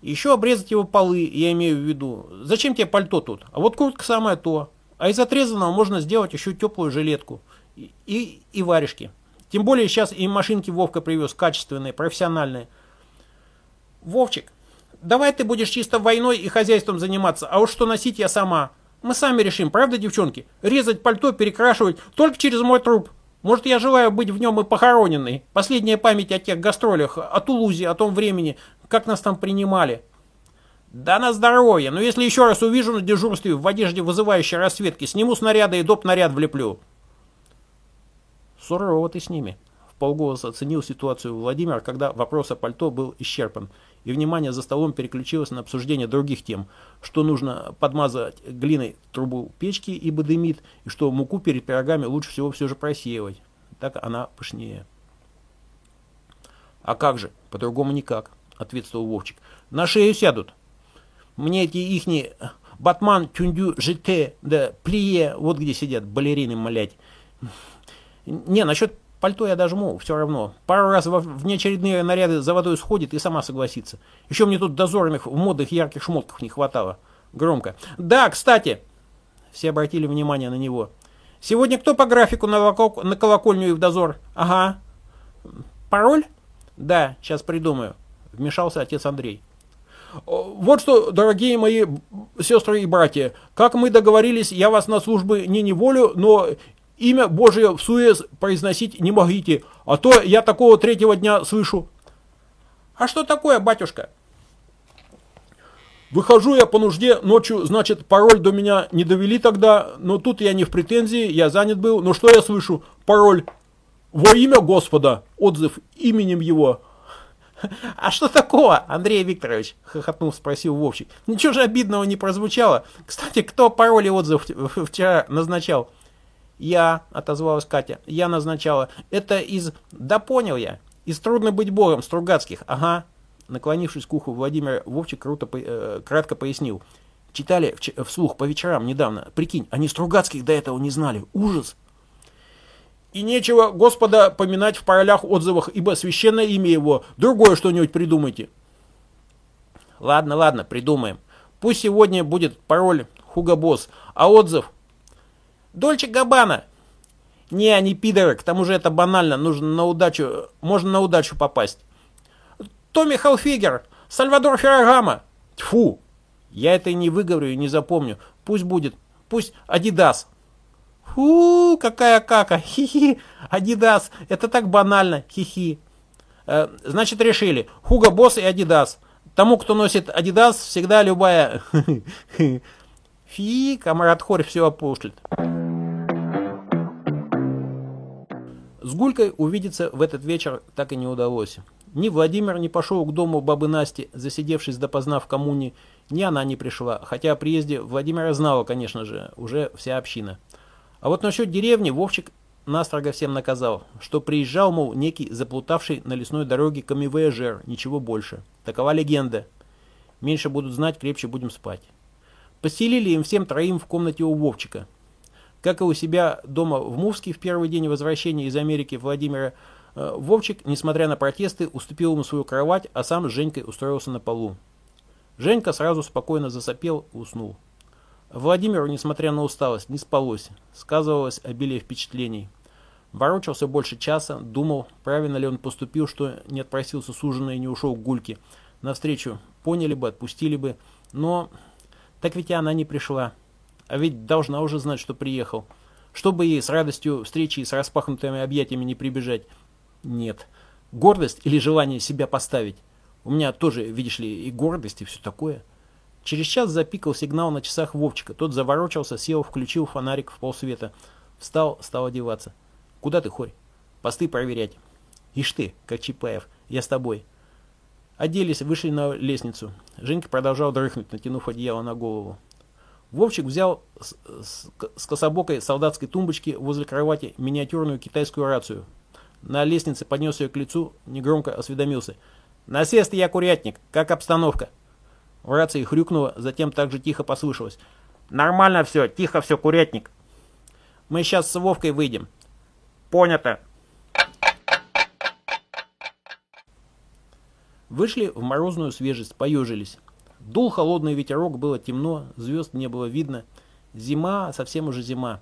Speaker 2: Еще обрезать его полы, я имею в виду. Зачем тебе пальто тут? А вот куртка самое то. А из отрезанного можно сделать еще теплую жилетку. И, и, и варежки. Тем более сейчас и машинки Вовка привез, качественные, профессиональные. Вовчик, давай ты будешь чисто войной и хозяйством заниматься, а уж что носить я сама. Мы сами решим, правда, девчонки? Резать пальто, перекрашивать только через мой труп. Может, я желаю быть в нем и похороненной. Последняя память о тех гастролях, о Тулузе, о том времени, как нас там принимали. Да на здоровье, но если еще раз увижу на дежурстве в одежде вызывающей расцветки, сниму снаряды и доп. наряд влеплю. Сурово ты с ними. В полголоса оценил ситуацию Владимир, когда вопрос о пальто был исчерпан и внимание за столом переключилось на обсуждение других тем, что нужно подмазать глиной трубу печки, ибо дымит, и что муку перед пирогами лучше всего все же просеивать. Так она пышнее. «А как же? По-другому никак», — ответствовал Вовчик. «На шею сядут. Мне эти ихние Батман, Тюндю, ЖТ, да Плие, вот где сидят балерины, малять. Не, насчет Пальто я дожму, все равно. Пару раз в внеочередные наряды за водой сходит и сама согласится. Еще мне тут дозорных в модных ярких шмотках не хватало. Громко. Да, кстати. Все обратили внимание на него. Сегодня кто по графику на, на колокольню и в дозор? Ага. Пароль? Да, сейчас придумаю. Вмешался отец Андрей. Вот что, дорогие мои сестры и братья, как мы договорились, я вас на службы не неволю, но имя Божие в суе произносить не могите, а то я такого третьего дня слышу. А что такое, батюшка? Выхожу я по нужде ночью, значит, пароль до меня не довели тогда, но тут я не в претензии, я занят был. Но что я слышу? Пароль. Во имя Господа. Отзыв именем его. «А что такого, Андрей Викторович?» — хохотнул, спросил Вовчик. «Ничего же обидного не прозвучало. Кстати, кто пароль и отзыв вчера назначал?» «Я», — отозвалась Катя, — «я назначала. Это из...» «Да понял я. Из «Трудно быть богом» Стругацких, ага». Наклонившись к уху Владимира, Вовчик круто, э, кратко пояснил. Читали вслух по вечерам недавно. Прикинь, они Стругацких до этого не знали. Ужас. И нечего Господа поминать в паролях отзывах, ибо священное имя его. Другое что-нибудь придумайте. Ладно, ладно, придумаем. Пусть сегодня будет пароль Хуга Босс, а отзыв Дольче Габана. Не, они пидоры, к тому же это банально, нужно на удачу, можно на удачу попасть. Томми Халфигер, Сальвадор Феррагама. Тьфу, я это и не выговорю и не запомню. Пусть будет, пусть Адидас. Фу, какая кака, хи-хи, Адидас, это так банально, хи-хи. Э, значит, решили, Хуга Босс и Адидас. Тому, кто носит Адидас, всегда любая... Фи, комрад Хорь все опошлит. С Гулькой увидеться в этот вечер так и не удалось. Ни Владимир не пошел к дому бабы Насти, засидевшись допоздна в коммуне, ни она не пришла, хотя о приезде Владимира знала, конечно же, уже вся община. А вот насчет деревни Вовчик настрого всем наказал, что приезжал, мол, некий заплутавший на лесной дороге камевояжер, ничего больше. Такова легенда. Меньше будут знать, крепче будем спать. Поселили им всем троим в комнате у Вовчика. Как и у себя дома в Мувске в первый день возвращения из Америки Владимира, э, Вовчик, несмотря на протесты, уступил ему свою кровать, а сам с Женькой устроился на полу. Женька сразу спокойно засопел и уснул. Владимиру, несмотря на усталость, не спалось, сказывалось обилие впечатлений. Ворочался больше часа, думал, правильно ли он поступил, что не отпросился с ужина и не ушел к Гульке. Навстречу поняли бы, отпустили бы, но так ведь и она не пришла. А ведь должна уже знать, что приехал. Чтобы ей с радостью встречи и с распахнутыми объятиями не прибежать. Нет. Гордость или желание себя поставить? У меня тоже, видишь ли, и гордость, и все такое. Через час запикал сигнал на часах Вовчика. Тот заворочался, сел, включил фонарик в полсвета. Встал, стал одеваться. Куда ты, Хорь? Посты проверять. Ишь ты, как Чапаев, я с тобой. Оделись, вышли на лестницу. Женька продолжал дрыхнуть, натянув одеяло на голову. Вовчик взял с, с, с кособокой солдатской тумбочки возле кровати миниатюрную китайскую рацию. На лестнице поднес ее к лицу, негромко осведомился. «Насест я курятник. Как обстановка?» В рации хрюкнуло, затем также тихо послышалось. «Нормально все, тихо все, курятник. Мы сейчас с Вовкой выйдем. Понято. Вышли в морозную свежесть, поежились. Дул холодный ветерок, было темно, звезд не было видно. Зима, совсем уже зима.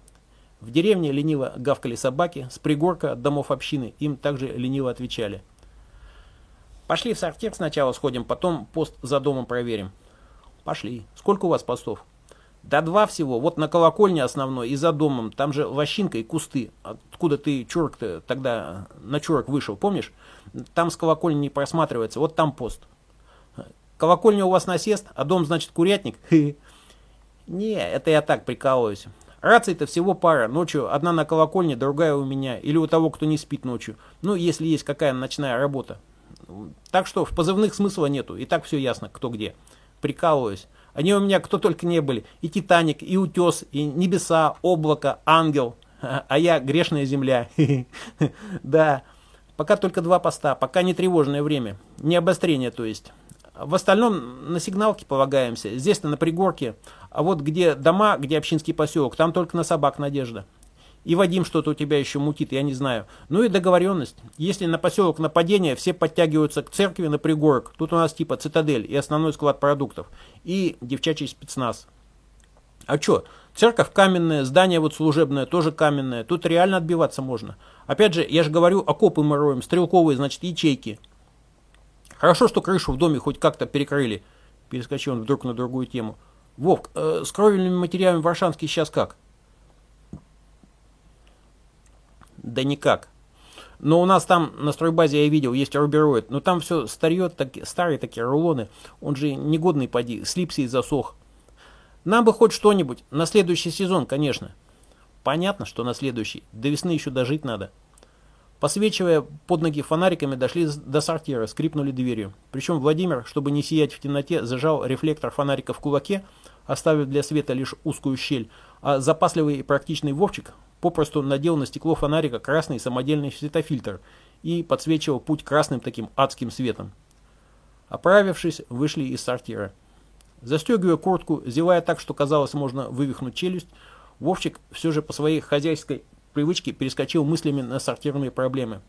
Speaker 2: В деревне лениво гавкали собаки, с пригорка от домов общины им также лениво отвечали. Пошли в сортир сначала сходим, потом пост за домом проверим. Пошли. Сколько у вас постов? Да два всего. Вот на колокольне основной и за домом. Там же лощинка и кусты. Откуда ты, чурок-то, тогда на чурок вышел, помнишь? Там с колокольни не просматривается. Вот там пост. Колокольня у вас насест, а дом, значит, курятник? Не, это я так прикалываюсь. Раций-то всего пара. Ночью одна на колокольне, другая у меня. Или у того, кто не спит ночью. Ну, если есть какая ночная работа. Так что в позывных смысла нету. И так все ясно, кто где. Прикалываюсь. Они у меня кто только не были. И Титаник, и Утес, и Небеса, Облако, Ангел. А я грешная земля. Да. Пока только два поста. Пока не тревожное время. Не обострение, то есть. В остальном на сигналке полагаемся. Здесь-то на пригорке. А вот где дома, где общинский поселок, там только на собак надежда. И Вадим что-то у тебя еще мутит, я не знаю. Ну и договоренность. Если на поселок нападение, все подтягиваются к церкви на пригорок. Тут у нас типа цитадель и основной склад продуктов. И девчачий спецназ. А что, церковь каменная, здание вот служебное тоже каменное. Тут реально отбиваться можно. Опять же, я же говорю, окопы мы роем, стрелковые, значит, ячейки. Хорошо, что крышу в доме хоть как-то перекрыли. Перескочил он вдруг на другую тему. Вовк, э, с кровельными материалами в Аршанске сейчас как? Да никак. Но у нас там на стройбазе я видел, есть рубероид. Но там все старье, так, старые такие рулоны. Он же негодный поди, слипся и засох. Нам бы хоть что-нибудь. На следующий сезон, конечно. Понятно, что на следующий. До весны еще дожить надо. Посвечивая под ноги фонариками, дошли до сортира, скрипнули дверью. Причем Владимир, чтобы не сиять в темноте, зажал рефлектор фонарика в кулаке, оставив для света лишь узкую щель, а запасливый и практичный Вовчик попросту надел на стекло фонарика красный самодельный светофильтр и подсвечивал путь красным таким адским светом. Оправившись, вышли из сортира. Застегивая куртку, зевая так, что казалось можно вывихнуть челюсть, Вовчик все же по своей хозяйской привычке перескочил мыслями на сортирные проблемы.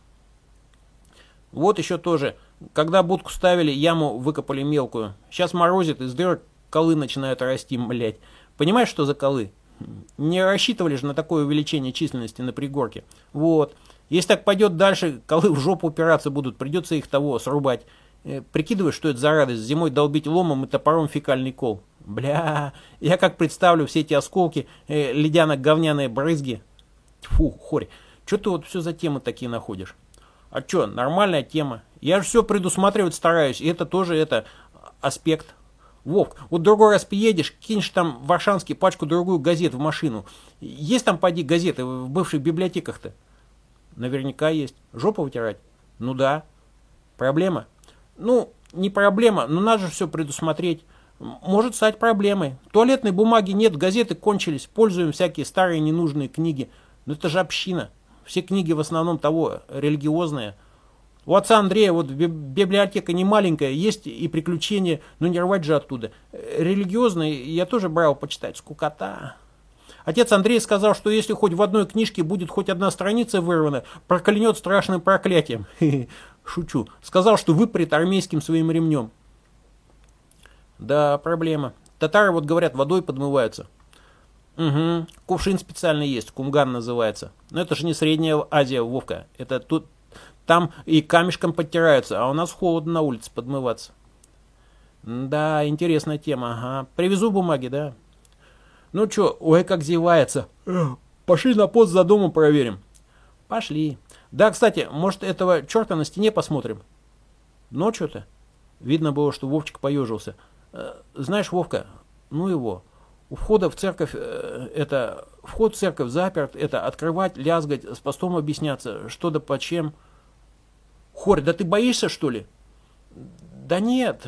Speaker 2: Вот еще тоже, когда будку ставили, яму выкопали мелкую. Сейчас морозит, из дырок колы начинают расти, блять. Понимаешь, что за колы? Не рассчитывали же на такое увеличение численности на пригорке. Вот. Если так пойдет дальше, колы в жопу упираться будут, придется их того срубать. Э, прикидываешь, что это за радость, зимой долбить ломом и топором фекальный кол. Бля, я как представлю все эти осколки, э, ледяно-говняные брызги. Фу, хорь, что ты вот все за темы такие находишь? А что, нормальная тема. Я же все предусматривать стараюсь, и это тоже это аспект. Вовк, вот другой раз приедешь, кинешь там в Аршанске пачку-другую газет в машину. Есть там, поди, газеты в бывших библиотеках-то? Наверняка есть. Жопу вытирать? Ну да. Проблема? Ну, не проблема, но надо же все предусмотреть. Может стать проблемой. Туалетной бумаги нет, газеты кончились, пользуем всякие старые ненужные книги. Но это же община. Все книги в основном того, религиозные. У отца Андрея вот библиотека не маленькая, есть и приключения, но не рвать же оттуда. Религиозные я тоже брал почитать, скукота. Отец Андрей сказал, что если хоть в одной книжке будет хоть одна страница вырвана, проклянет страшным проклятием. Шучу. Сказал, что выпрет армейским своим ремнем. Да, проблема. Татары, вот говорят, водой подмываются. Угу. Кувшин специально есть, кумган называется. Но это же не Средняя Азия, Вовка. Это тут там и камешком подтираются, а у нас холодно на улице подмываться. Да, интересная тема, ага. Привезу бумаги, да. Ну чё, ой, как зевается. Пошли на пост за домом проверим. Пошли. Да, кстати, может этого черта на стене посмотрим? Ночью-то? Видно было, что Вовчик поежился. Э, знаешь, Вовка, ну его, у входа в церковь, э, это, вход в церковь заперт, это открывать, лязгать, с постом объясняться, что да по чем. Хорь, да ты боишься, что ли? Да нет.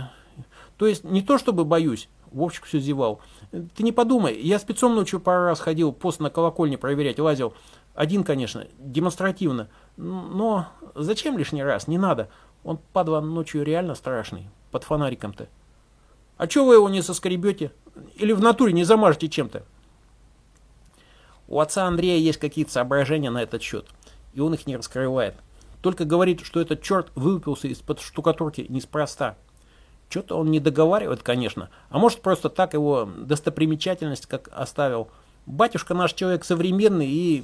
Speaker 2: То есть не то, чтобы боюсь. Вовчик все зевал. Ты не подумай, я спецом ночью пару раз ходил, пост на колокольне проверять, лазил. Один, конечно, демонстративно. Но зачем лишний раз? Не надо. Он, падла, ночью реально страшный. Под фонариком-то. А чего вы его не соскребете? Или в натуре не замажете чем-то? У отца Андрея есть какие-то соображения на этот счет. И он их не раскрывает. Только говорит, что этот черт вылупился из-под штукатурки неспроста. Что-то он не договаривает, конечно. А может просто так его достопримечательность как оставил. Батюшка наш человек современный и,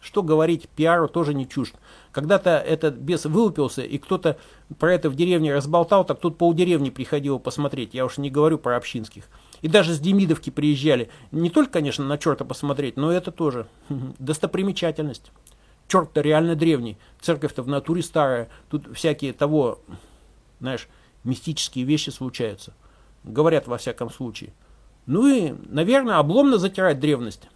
Speaker 2: что говорить, пиару тоже не чужд. Когда-то этот бес вылупился, и кто-то про это в деревне разболтал, так тут полдеревни приходило посмотреть. Я уж не говорю про общинских. И даже с Демидовки приезжали. Не только, конечно, на черта посмотреть, но это тоже достопримечательность. Черт-то реально древний. Церковь-то в натуре старая. Тут всякие того, знаешь, мистические вещи случаются. Говорят во всяком случае. Ну и, наверное, обломно затирать древность.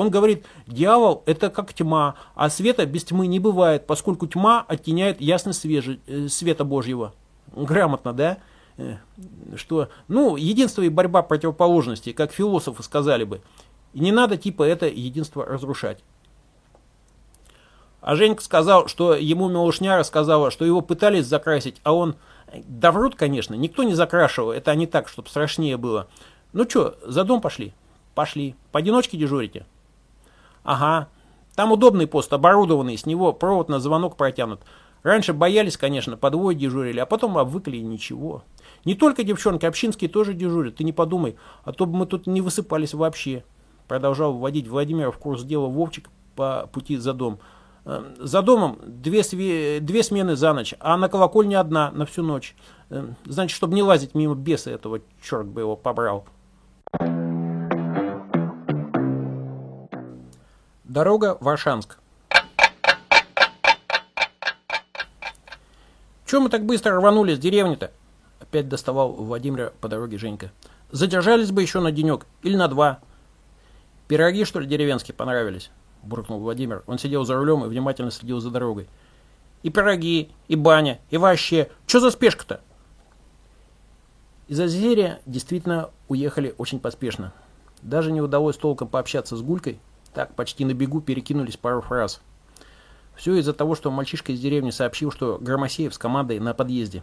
Speaker 2: Он говорит, дьявол это как тьма, а света без тьмы не бывает, поскольку тьма оттеняет ясность свежи, э, света Божьего. Грамотно, да? Э, что, ну, единство и борьба противоположностей, как философы сказали бы. И не надо типа это единство разрушать. А Женька сказал, что ему Милушня рассказала, что его пытались закрасить, а он... Да врут, конечно, никто не закрашивал, это не так, чтобы страшнее было. Ну что, за дом пошли? Пошли. Поодиночке дежурите? Ага. Там удобный пост, оборудованный, с него провод на звонок протянут. Раньше боялись, конечно, по двое дежурили, а потом обвыкли и ничего. Не только девчонки, общинские тоже дежурят, ты не подумай, а то бы мы тут не высыпались вообще. Продолжал вводить Владимира в курс дела Вовчик по пути за дом. Эм, за домом две, две смены за ночь, а на колокольне одна на всю ночь. Эм, значит, чтобы не лазить мимо беса этого, черт бы его побрал. Дорога в Аршанск. Чем мы так быстро рванули с деревни-то? Опять доставал Владимира по дороге Женька. Задержались бы еще на денек или на два. Пироги, что ли, деревенские понравились? – буркнул Владимир. Он сидел за рулем и внимательно следил за дорогой. «И пироги, и баня, и вообще. Что за спешка-то?» Из Озерия действительно уехали очень поспешно. Даже не удалось толком пообщаться с Гулькой. Так, почти на бегу перекинулись пару фраз. Все из-за того, что мальчишка из деревни сообщил, что Громосеев с командой на подъезде.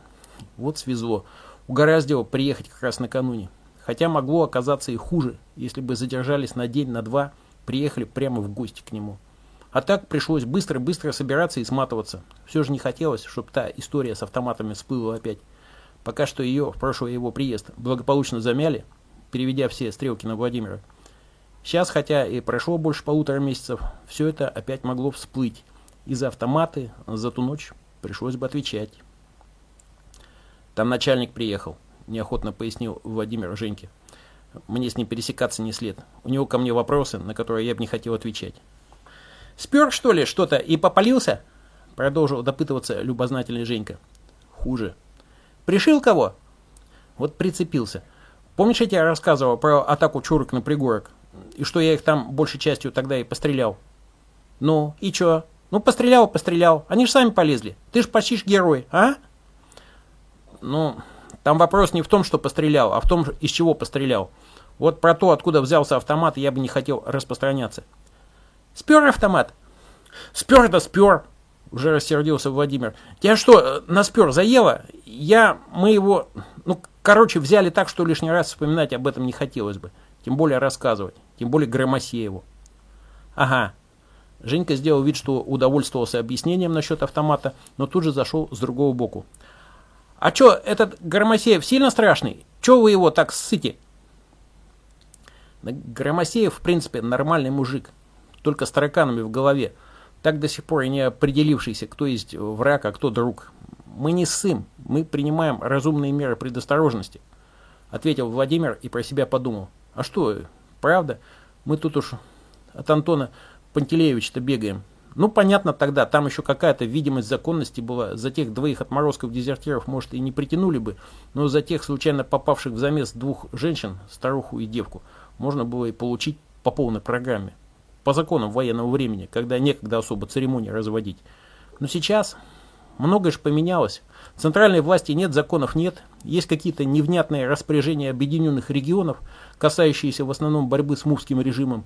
Speaker 2: Вот свезло. Угораздило приехать как раз накануне. Хотя могло оказаться и хуже, если бы задержались на день, на два – приехали прямо в гости к нему. А так пришлось быстро-быстро собираться и сматываться. Все же не хотелось, чтобы та история с автоматами всплыла опять. Пока что ее в прошлый его приезд благополучно замяли, переведя все стрелки на Владимира. Сейчас, хотя и прошло больше полутора месяцев, все это опять могло всплыть. И за автоматы за ту ночь пришлось бы отвечать. Там начальник приехал, неохотно пояснил Владимир Женьке. Мне с ним пересекаться не след. У него ко мне вопросы, на которые я бы не хотел отвечать. «Спер, что ли, что-то и попалился?» Продолжил допытываться любознательный Женька. «Хуже». «Пришил кого?» «Вот прицепился. Помнишь, я тебе рассказывал про атаку чурок на пригорок? И что я их там большей частью тогда и пострелял?» «Ну, и чё? Ну, пострелял, пострелял. Они же сами полезли. Ты ж почти ж герой, а?» «Ну, там вопрос не в том, что пострелял, а в том, из чего пострелял. Вот про то, откуда взялся автомат, я бы не хотел распространяться. Спер автомат? Спер это спер. Уже рассердился Владимир. Тебя что, наспер, заело? Я, мы его, ну, короче, взяли так, что лишний раз вспоминать об этом не хотелось бы. Тем более рассказывать. Тем более Громосееву. Ага. Женька сделал вид, что удовольствовался объяснением насчет автомата, но тут же зашел с другого боку. А чё, этот Громосеев сильно страшный? Чё вы его так ссыте? Громосеев, в принципе, нормальный мужик. Только с тараканами в голове так до сих пор и не определившийся, кто есть враг, а кто друг. Мы не ссым, мы принимаем разумные меры предосторожности, ответил Владимир и про себя подумал. А что, правда? Мы тут уж от Антона Пантелеевича-то бегаем. Ну, понятно тогда, там еще какая-то видимость законности была. За тех двоих отморозков-дезертиров, может, и не притянули бы, но за тех случайно попавших в замес двух женщин, старуху и девку, можно было и получить по полной программе по законам военного времени, когда некогда особо церемонии разводить. Но сейчас многое же поменялось. Центральной власти нет, законов нет. Есть какие-то невнятные распоряжения объединенных регионов, касающиеся в основном борьбы с мувским режимом.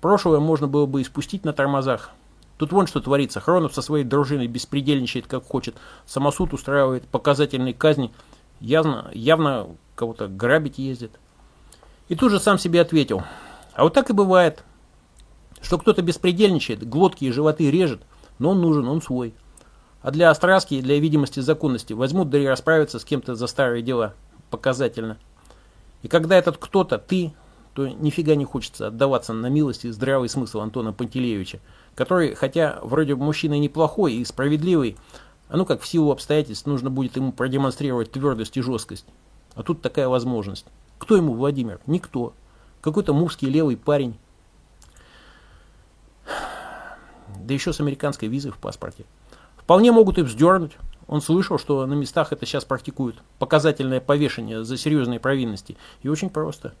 Speaker 2: Прошлое можно было бы испустить на тормозах. Тут вон что творится. Хронов со своей дружиной беспредельничает как хочет. Самосуд устраивает показательные казни. Явно, явно кого-то грабить ездит. И тут же сам себе ответил. А вот так и бывает. Что кто-то беспредельничает, глотки и животы режет, но он нужен, он свой. А для остраски и для видимости законности возьмут да и расправятся с кем-то за старые дела. Показательно. И когда этот кто-то, ты, то нифига не хочется отдаваться на милость и здравый смысл Антона Пантелеевича, который, хотя вроде мужчина неплохой и справедливый, а ну как в силу обстоятельств нужно будет ему продемонстрировать твердость и жесткость. А тут такая возможность. Кто ему Владимир? Никто. Какой-то мужский левый парень, да еще с американской визой в паспорте. Вполне могут и вздернуть. Он слышал, что на местах это сейчас практикуют. Показательное повешение за серьезные провинности. И очень просто.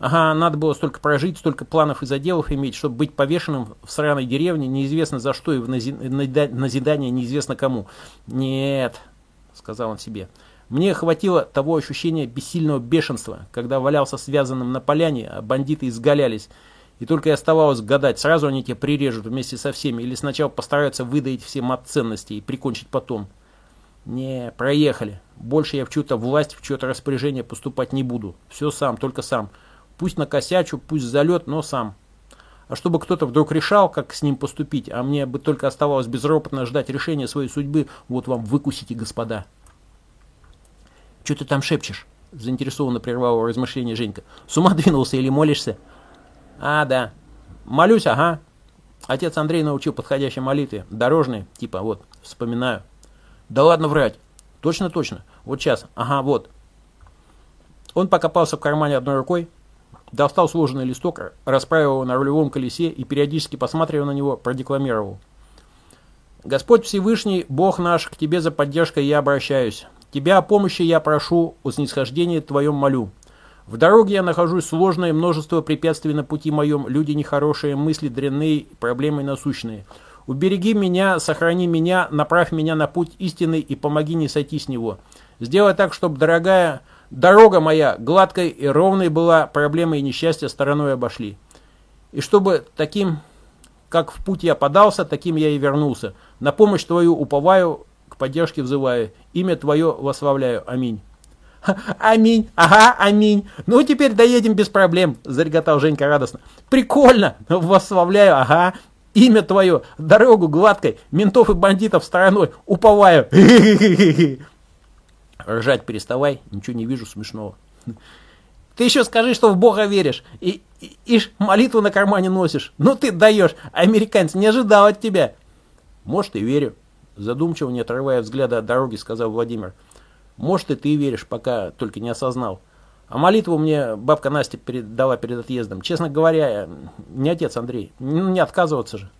Speaker 2: Ага, надо было столько прожить, столько планов и заделов иметь, чтобы быть повешенным в сраной деревне, неизвестно за что и в назидание неизвестно кому. Нет, сказал он себе. Мне хватило того ощущения бессильного бешенства, когда валялся связанным на поляне, а бандиты изгалялись, и только и оставалось гадать, сразу они тебя прирежут вместе со всеми, или сначала постараются выдаить все мат-ценности и прикончить потом. Не, проехали. Больше я в чью-то власть, в чье-то распоряжение поступать не буду. Все сам, только сам. Пусть накосячу, пусть залет, но сам. А чтобы кто-то вдруг решал, как с ним поступить, а мне бы только оставалось безропотно ждать решения своей судьбы, вот вам выкусите, господа. Что ты там шепчешь? Заинтересованно прервал размышление Женька. С ума двинулся или молишься? А, да. Молюсь, ага. Отец Андрей научил подходящей молитве. Дорожной, типа, вот, вспоминаю. Да ладно врать. Точно, точно. Вот сейчас. Ага, вот. Он покопался в кармане одной рукой, достал сложенный листок, расправил его на рулевом колесе и, периодически посматривая на него, продекламировал. «Господь Всевышний, Бог наш, к Тебе за поддержкой я обращаюсь. Тебя о помощи я прошу, о снисхождении Твоем молю. В дороге я нахожусь сложное множество препятствий на пути моем, люди нехорошие, мысли дрянные, проблемы насущные. Убереги меня, сохрани меня, направь меня на путь истины и помоги не сойти с него. Сделай так, чтобы дорогая дорога моя гладкой и ровной была, проблемы и несчастья стороной обошли. И чтобы таким, как в путь я подался, таким я и вернулся. На помощь Твою уповаю, к поддержке взываю, имя Твое восславляю. Аминь. Аминь, ага, аминь. Ну, теперь доедем без проблем, зареготал Женька радостно. Прикольно, восславляю, ага. Имя твое, дорогу гладкой, ментов и бандитов стороной, уповаю. Ржать переставай, ничего не вижу смешного. Ты еще скажи, что в Бога веришь. И, и, и молитву на кармане носишь. Ну ты даешь. Американец не ожидал от тебя. Может и верю. Задумчиво, не отрывая взгляда от дороги, сказал Владимир. Может, и ты веришь, пока только не осознал. А молитву мне бабка Настя передала перед отъездом. Честно говоря, не отец Андрей. Не отказываться же.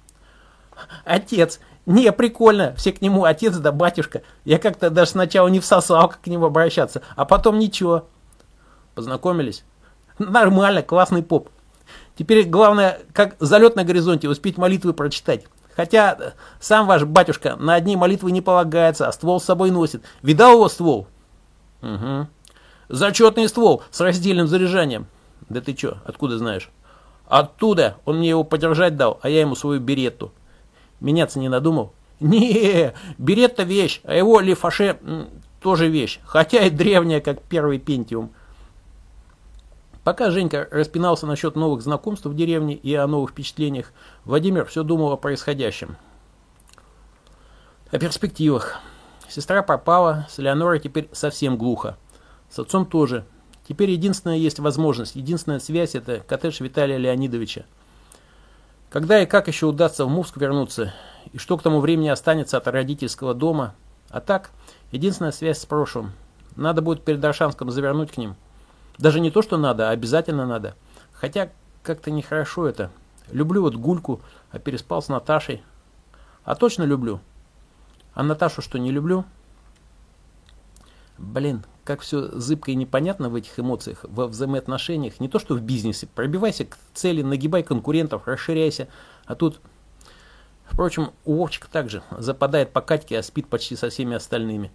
Speaker 2: Отец. Не, прикольно. Все к нему отец да батюшка. Я как-то даже сначала не всосал, как к нему обращаться. А потом ничего. Познакомились? Нормально, классный поп. Теперь главное, как залет на горизонте, успеть молитвы прочитать. Хотя э, сам ваш батюшка на одни молитвы не полагается, а ствол с собой носит. Видал его ствол? Угу. Зачетный ствол с раздельным заряжанием. Да ты чё, откуда знаешь? Оттуда. Он мне его подержать дал, а я ему свою беретту. Меняться не надумал? Не, берет-то вещь, а его лифаше тоже вещь, хотя и древняя, как первый пентиум. Пока Женька распинался насчет новых знакомств в деревне и о новых впечатлениях, Владимир все думал о происходящем. О перспективах. Сестра пропала, с Леонорой теперь совсем глухо. С отцом тоже. Теперь единственная есть возможность, единственная связь – это коттедж Виталия Леонидовича. Когда и как еще удастся в Мувск вернуться, и что к тому времени останется от родительского дома. А так, единственная связь с прошлым. Надо будет перед Аршанском завернуть к ним. Даже не то, что надо, а обязательно надо. Хотя, как-то нехорошо это. Люблю вот Гульку, а переспал с Наташей. А точно люблю. А Наташу что, не люблю? Блин, как все зыбко и непонятно в этих эмоциях, во взаимоотношениях, не то что в бизнесе. Пробивайся к цели, нагибай конкурентов, расширяйся. А тут... Впрочем, у Вовчика также западает по Катьке, а спит почти со всеми остальными.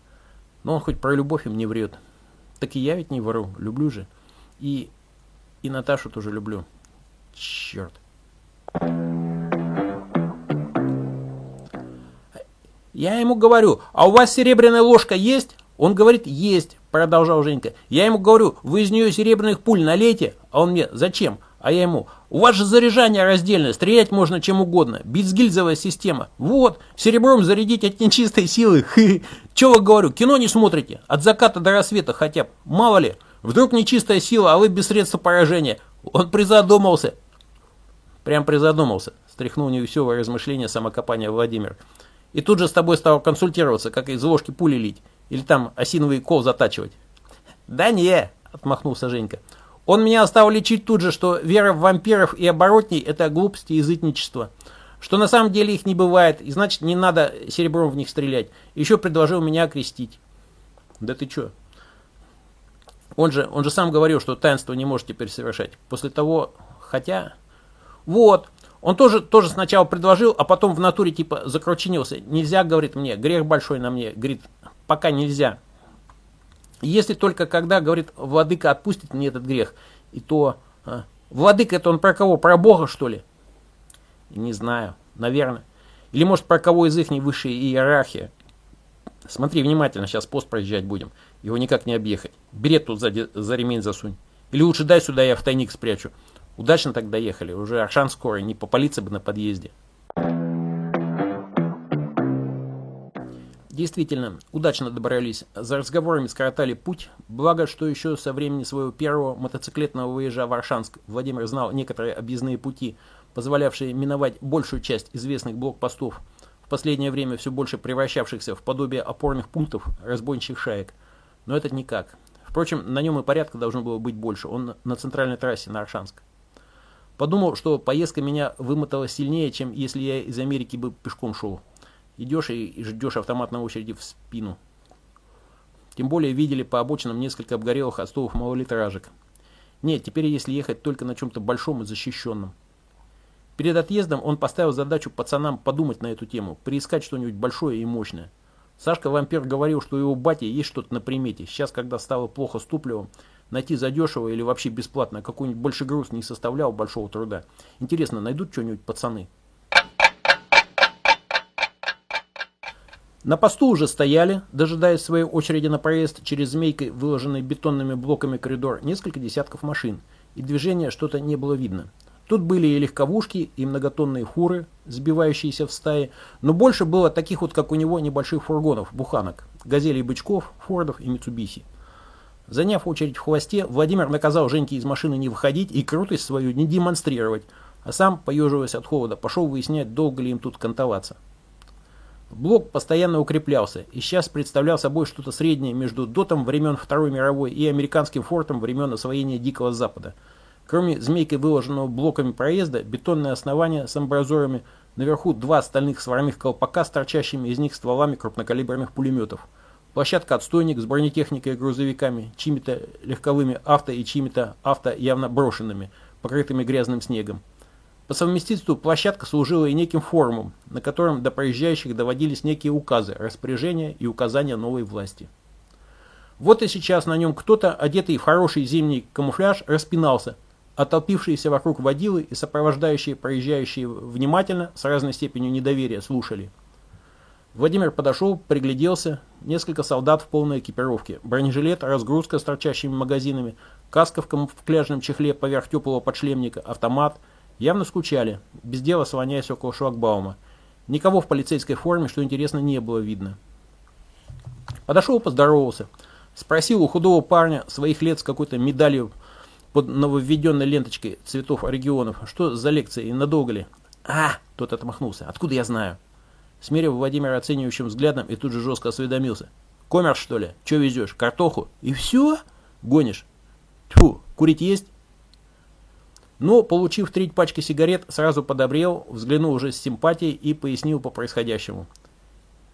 Speaker 2: Но он хоть про любовь им не врет. Так и я ведь не вру, люблю же. И... и Наташу тоже люблю. Черт. Я ему говорю, а у вас серебряная ложка есть? Он говорит, есть продолжал Женька. Я ему говорю, вы из нее серебряных пуль налейте, а он мне, зачем? А я ему, у вас же заряжание раздельное, стрелять можно чем угодно, безгильзовая система. Вот, серебром зарядить от нечистой силы. Че вы говорю, кино не смотрите? От заката до рассвета хотя бы, мало ли. Вдруг нечистая сила, а вы без средства поражения. Он призадумался. Прям призадумался, стряхнул невеселое размышление самокопания Владимир. И тут же с тобой стал консультироваться, как из ложки пули лить. Или там осиновый кол затачивать? Да не, отмахнулся Женька. Он меня стал лечить тут же, что вера в вампиров и оборотней – это глупости и язычничество. Что на самом деле их не бывает, и значит не надо серебром в них стрелять. Еще предложил меня окрестить. Да ты чё? Он же, он же сам говорил, что таинство не может теперь. После того, хотя... Вот, он тоже, тоже сначала предложил, а потом в натуре типа закручинился. Нельзя, говорит мне, грех большой на мне. Говорит, пока нельзя. Если только когда, говорит, владыка отпустит мне этот грех, и то... А, владыка это он про кого? Про Бога, что ли? Не знаю, наверное. Или может про кого из их высшей иерархии. Смотри внимательно, сейчас пост проезжать будем. Его никак не объехать. Берет тут сзади за ремень засунь. Или лучше дай сюда, я в тайник спрячу. Удачно так доехали. Уже Аршан скоро, не попалиться бы на подъезде. Действительно, удачно добрались. За разговорами скоротали путь. Благо, что еще со времени своего первого мотоциклетного выезжа в Аршанск Владимир знал некоторые объездные пути, позволявшие миновать большую часть известных блокпостов, в последнее время все больше превращавшихся в подобие опорных пунктов разбойничьих шаек. Но этот никак. Впрочем, на нем и порядка должно было быть больше. Он на центральной трассе на Аршанск. Подумал, что поездка меня вымотала сильнее, чем если я из Америки бы пешком шел. Идешь и ждешь автоматной очереди в спину. Тем более видели по обочинам несколько обгорелых остовов малолитражек. Нет, теперь если ехать только на чем-то большом и защищенном. Перед отъездом он поставил задачу пацанам подумать на эту тему, приискать что-нибудь большое и мощное. Сашка-вампир говорил, что у его бати есть что-то на примете. Сейчас, когда стало плохо с топливом, найти задешево или вообще бесплатно какой-нибудь больше груз не составлял большого труда. Интересно, найдут что-нибудь пацаны? На посту уже стояли, дожидаясь своей очереди на проезд через змейкой, выложенный бетонными блоками коридор, несколько десятков машин, и движения что-то не было видно. Тут были и легковушки, и многотонные фуры, сбивающиеся в стаи, но больше было таких вот, как у него, небольших фургонов, буханок, газелей бычков, фордов и митсубиси. Заняв очередь в хвосте, Владимир наказал Женьке из машины не выходить и крутость свою не демонстрировать, а сам, поеживаясь от холода, пошел выяснять, долго ли им тут кантоваться. Блок постоянно укреплялся и сейчас представлял собой что-то среднее между дотом времен Второй мировой и американским фортом времен освоения Дикого Запада. Кроме змейкой выложенного блоками проезда, бетонное основание с амбразурами, наверху два остальных сварных колпака с торчащими из них стволами крупнокалиберных пулеметов. Площадка-отстойник с бронетехникой и грузовиками, чьими-то легковыми авто и чьими-то авто явно брошенными, покрытыми грязным снегом. По совместительству площадка служила и неким форумом, на котором до проезжающих доводились некие указы, распоряжения и указания новой власти. Вот и сейчас на нем кто-то, одетый в хороший зимний камуфляж, распинался, а толпившиеся вокруг водилы и сопровождающие проезжающие внимательно, с разной степенью недоверия, слушали. Владимир подошел, пригляделся. Несколько солдат в полной экипировке. Бронежилет, разгрузка с торчащими магазинами, каска в камуфляжном чехле поверх теплого подшлемника, автомат. Явно скучали, без дела слоняясь около шлагбаума. Никого в полицейской форме, что интересно, не было видно. Подошел, поздоровался. Спросил у худого парня своих лет с какой-то медалью под нововведенной ленточкой цветов регионов, что за лекция и надолго ли? А, тот отмахнулся. Откуда я знаю? Смерил Владимира оценивающим взглядом и тут же жестко осведомился. Коммерс, что ли? Че везешь? Картоху? И все? Гонишь? Тьфу, курить есть? Но, получив треть пачки сигарет, сразу подобрел, взглянул уже с симпатией и пояснил по происходящему.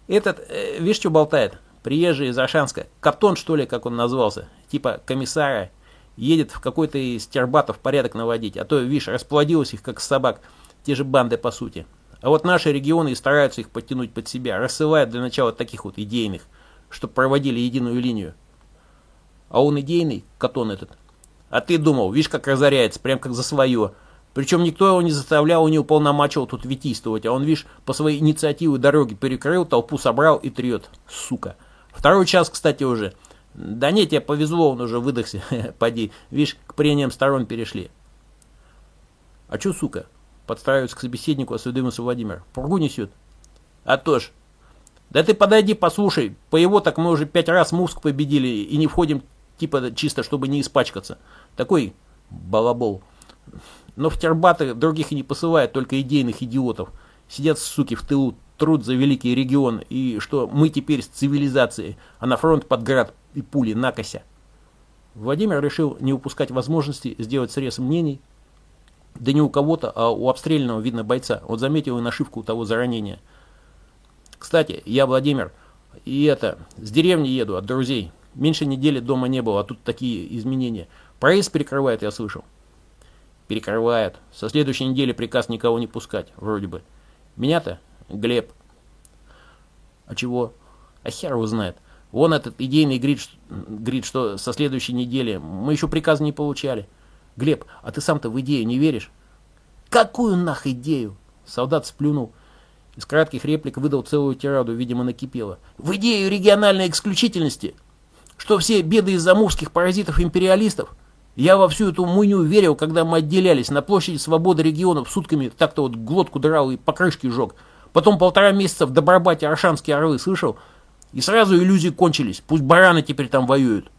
Speaker 2: Этот, э, видишь, что болтает? Приезжий из Аршанска. Каптон, что ли, как он назвался? Типа комиссара. Едет в какой-то из тербатов порядок наводить. А то, видишь, расплодилось их, как собак. Те же банды, по сути. А вот наши регионы и стараются их подтянуть под себя, рассылают для начала таких вот идейных, чтобы проводили единую линию. А он идейный, Катон этот. А ты думал, видишь, как разоряется, прям как за свое. Причем никто его не заставлял и не уполномачивал тут витийствовать, а он, видишь, по своей инициативе дороги перекрыл, толпу собрал и трет. Сука. Второй час, кстати, уже. Да нет, тебе повезло, он уже выдохся. Поди, видишь, к прениям сторон перешли. А чё, сука? Подстраивается к собеседнику, осведомился Владимир. Пургу несет. А то ж. Да ты подойди, послушай. По его так мы уже пять раз Муск победили и не входим типа чисто, чтобы не испачкаться. Такой балабол. Но в тербаты других и не посылает, только идейных идиотов. Сидят, суки, в тылу, труд за великий регион, и что мы теперь с цивилизацией, а на фронт под град и пули накося. Владимир решил не упускать возможности сделать срез мнений, да не у кого-то, а у обстрелянного, видно, бойца. Вот заметил и нашивку того за ранение. Кстати, я Владимир. И это, с деревни еду, от друзей. Меньше недели дома не было, а тут такие изменения. Проезд перекрывает, я слышал. Перекрывает. Со следующей недели приказ никого не пускать, вроде бы. Меня-то Глеб. А чего? А хер его знает. Вон этот идейный грид, грид, что со следующей недели. Мы еще приказ не получали. Глеб, а ты сам-то в идею не веришь? Какую нах идею? Солдат сплюнул. Из кратких реплик выдал целую тираду, видимо, накипело. В идею региональной исключительности. Что все беды из-за мувских паразитов-империалистов. Я во всю эту муйню верил, когда мы отделялись на площади свободы регионов сутками так-то вот глотку драл и покрышки жег. Потом полтора месяца в Добробате Аршанские орлы слышал. И сразу иллюзии кончились. Пусть бараны теперь там воюют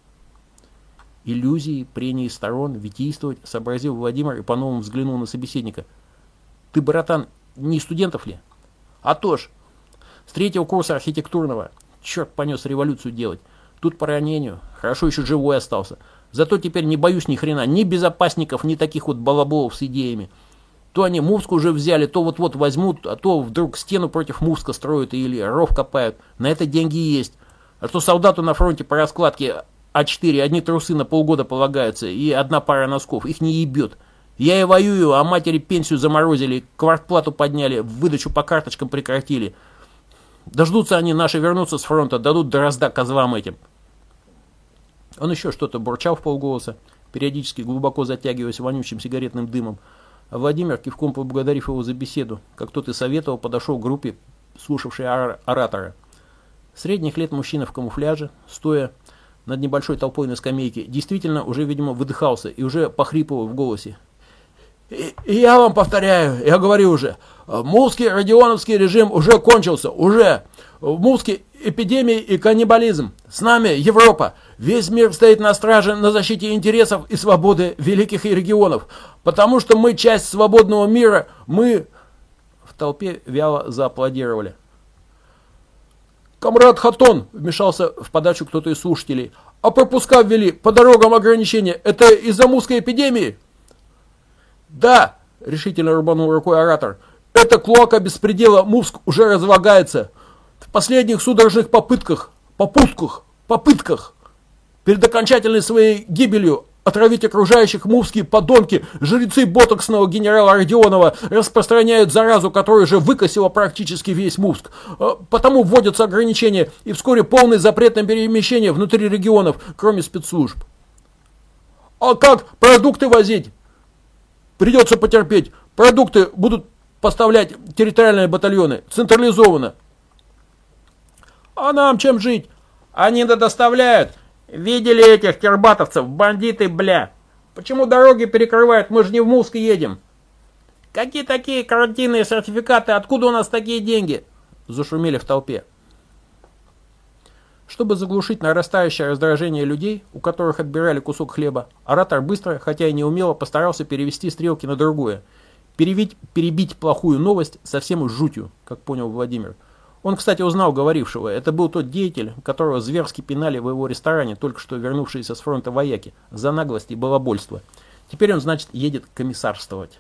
Speaker 2: иллюзии, прения сторон, витийствовать, сообразил Владимир и по-новому взглянул на собеседника. Ты, братан, не студентов ли? А то ж, с третьего курса архитектурного. Черт понес революцию делать. Тут по ранению. Хорошо еще живой остался. Зато теперь не боюсь ни хрена, ни безопасников, ни таких вот балаболов с идеями. То они Мувск уже взяли, то вот-вот возьмут, а то вдруг стену против Мувска строят или ров копают. На это деньги есть. А то солдату на фронте по раскладке а4, одни трусы на полгода полагаются и одна пара носков, их не ебет. Я и воюю, а матери пенсию заморозили, квартплату подняли, выдачу по карточкам прекратили. Дождутся они наши вернуться с фронта, дадут дрозда козлам этим. Он еще что-то бурчал в полголоса, периодически глубоко затягиваясь вонючим сигаретным дымом. А Владимир, кивком поблагодарив его за беседу, как тот и советовал, подошел к группе, слушавшей оратора. Средних лет мужчина в камуфляже, стоя над небольшой толпой на скамейке, действительно уже, видимо, выдыхался и уже похрипывал в голосе. И, и я вам повторяю, я говорю уже, Мулский Родионовский режим уже кончился, уже. В Мулске эпидемия и каннибализм. С нами Европа. Весь мир стоит на страже на защите интересов и свободы великих регионов. Потому что мы часть свободного мира, мы... В толпе вяло зааплодировали. «Комрад Хатон!» – вмешался в подачу кто-то из слушателей. «А пропуска ввели, по дорогам ограничения. Это из-за мусской эпидемии?» «Да!» – решительно рубанул рукой оратор. «Это клоака беспредела Мувск уже разлагается. В последних судорожных попытках, попутках, попытках, перед окончательной своей гибелью Отравить окружающих мувские подонки, жрецы ботоксного генерала Родионова распространяют заразу, которая уже выкосила практически весь Мувск. Э, потому вводятся ограничения и вскоре полный запрет на перемещение внутри регионов, кроме спецслужб. А как продукты возить? Придется потерпеть. Продукты будут поставлять территориальные батальоны, централизованно. А нам чем жить? Они доставляют. Видели этих кербатовцев, бандиты, бля. Почему дороги перекрывают? Мы же не в Муск едем. Какие такие карантинные сертификаты? Откуда у нас такие деньги? Зашумели в толпе. Чтобы заглушить нарастающее раздражение людей, у которых отбирали кусок хлеба, оратор быстро, хотя и неумело, постарался перевести стрелки на другое. Перебить, перебить плохую новость совсем уж жутью, как понял Владимир. Он, кстати, узнал говорившего. Это был тот деятель, которого зверски пинали в его ресторане, только что вернувшиеся с фронта вояки, за наглость и балабольство. Теперь он, значит, едет комиссарствовать.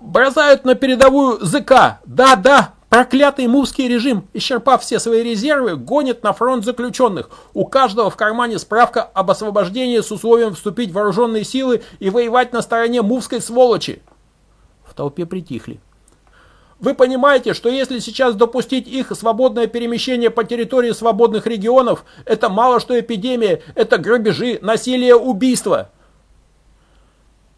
Speaker 2: «Бросают на передовую ЗК! Да, да, Проклятый мувский режим, исчерпав все свои резервы, гонит на фронт заключенных. У каждого в кармане справка об освобождении с условием вступить в вооруженные силы и воевать на стороне мувской сволочи. В толпе притихли. Вы понимаете, что если сейчас допустить их свободное перемещение по территории свободных регионов, это мало что эпидемия, это грабежи, насилие, убийство.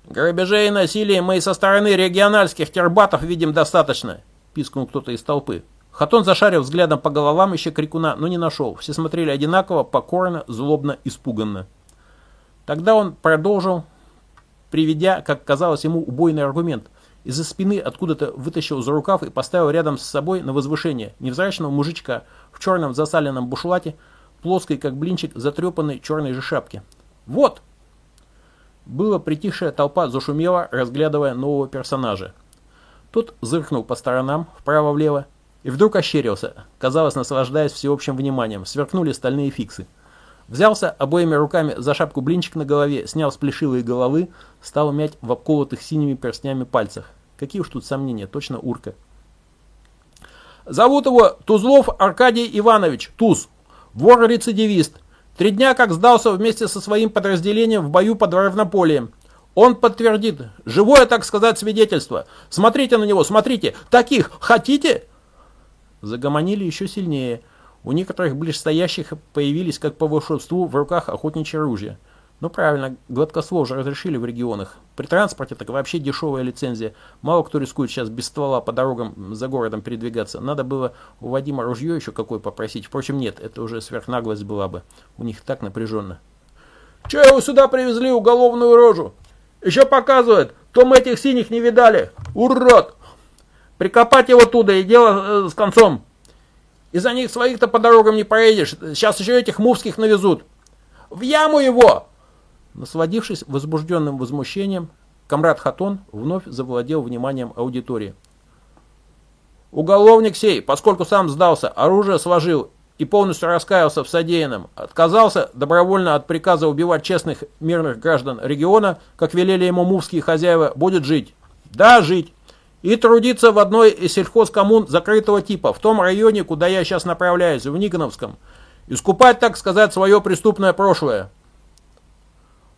Speaker 2: Грабежей и насилия мы и со стороны региональских тербатов видим достаточно пискнул кто-то из толпы. Хатон зашарил взглядом по головам, ища крикуна, но не нашел. Все смотрели одинаково, покорно, злобно, испуганно. Тогда он продолжил, приведя, как казалось ему, убойный аргумент. Из-за спины откуда-то вытащил за рукав и поставил рядом с собой на возвышение невзрачного мужичка в черном засаленном бушлате, плоской, как блинчик, затрепанной черной же шапке. «Вот!» Было притихшая толпа зашумела, разглядывая нового персонажа. Тот зыркнул по сторонам, вправо-влево, и вдруг ощерился, казалось, наслаждаясь всеобщим вниманием. Сверкнули стальные фиксы. Взялся обоими руками за шапку блинчик на голове, снял с плешивой головы, стал мять в обколотых синими перстнями пальцах. Какие уж тут сомнения, точно урка. Зовут его Тузлов Аркадий Иванович, Туз, вор-рецидивист. Три дня как сдался вместе со своим подразделением в бою под Равнополием. Он подтвердит. Живое, так сказать, свидетельство. Смотрите на него, смотрите. Таких хотите? Загомонили еще сильнее. У некоторых ближстоящих появились, как по волшебству, в руках охотничье оружие. Ну правильно, гладкослов же разрешили в регионах. При транспорте так вообще дешевая лицензия. Мало кто рискует сейчас без ствола по дорогам за городом передвигаться. Надо было у Вадима ружье еще какое попросить. Впрочем, нет, это уже сверхнаглость была бы. У них так напряженно. Че его сюда привезли, уголовную рожу? Еще показывает, то мы этих синих не видали. Урод! Прикопать его туда и дело э, с концом. Из-за них своих-то по дорогам не проедешь. Сейчас еще этих мувских навезут. В яму его! Насладившись возбужденным возмущением, комрад Хатон вновь завладел вниманием аудитории. Уголовник сей, поскольку сам сдался, оружие сложил и полностью раскаялся в содеянном, отказался добровольно от приказа убивать честных мирных граждан региона, как велели ему мувские хозяева, будет жить. Да, жить. И трудиться в одной из сельхозкоммун закрытого типа, в том районе, куда я сейчас направляюсь, в Никоновском. Искупать, так сказать, свое преступное прошлое.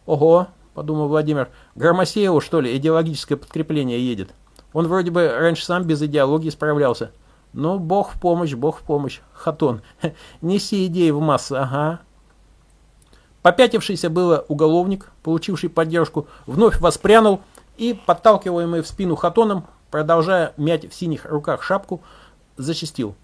Speaker 2: Ого, подумал Владимир, Громосееву, что ли, идеологическое подкрепление едет. Он вроде бы раньше сам без идеологии справлялся. Ну, бог в помощь, бог в помощь. Хатон, неси идеи в массы, ага. Попятившийся было уголовник, получивший поддержку, вновь воспрянул и, подталкиваемый в спину хатоном, продолжая мять в синих руках шапку, зачастил.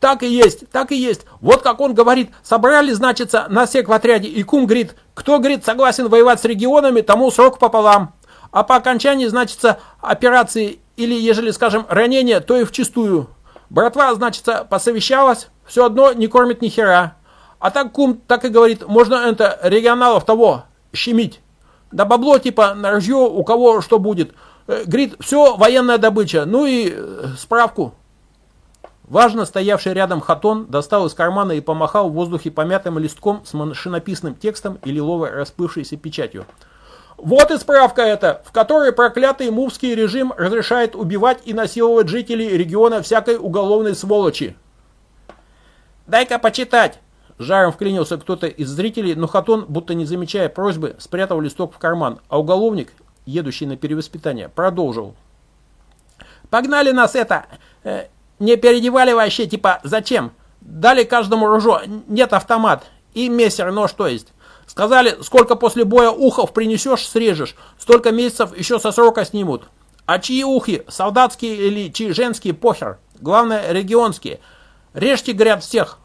Speaker 2: Так и есть, так и есть. Вот как он говорит, собрали, значится, на сек в отряде, и кум говорит, кто, говорит, согласен воевать с регионами, тому срок пополам. А по окончании, значится, операции или, ежели, скажем, ранения, то и вчистую. Братва, значит, посовещалась, все одно не кормит ни хера. А так кум так и говорит, можно это регионалов того щемить. Да бабло типа на ржье, у кого что будет. Э, говорит, все военная добыча, ну и э, справку. Важно стоявший рядом хатон достал из кармана и помахал в воздухе помятым листком с машинописным текстом и лиловой расплывшейся печатью. Вот и справка эта, в которой проклятый мувский режим разрешает убивать и насиловать жителей региона всякой уголовной сволочи. «Дай-ка почитать!» Жаром вклинился кто-то из зрителей, но Хатон, будто не замечая просьбы, спрятал листок в карман, а уголовник, едущий на перевоспитание, продолжил. «Погнали нас это! Э, не переодевали вообще, типа, зачем? Дали каждому ружо, нет автомат, и мессер нож, то есть. Сказали, сколько после боя ухов принесешь, срежешь. Столько месяцев еще со срока снимут. А чьи ухи, солдатские или чьи женские, похер. Главное, регионские.
Speaker 1: Режьте, говорят, всех.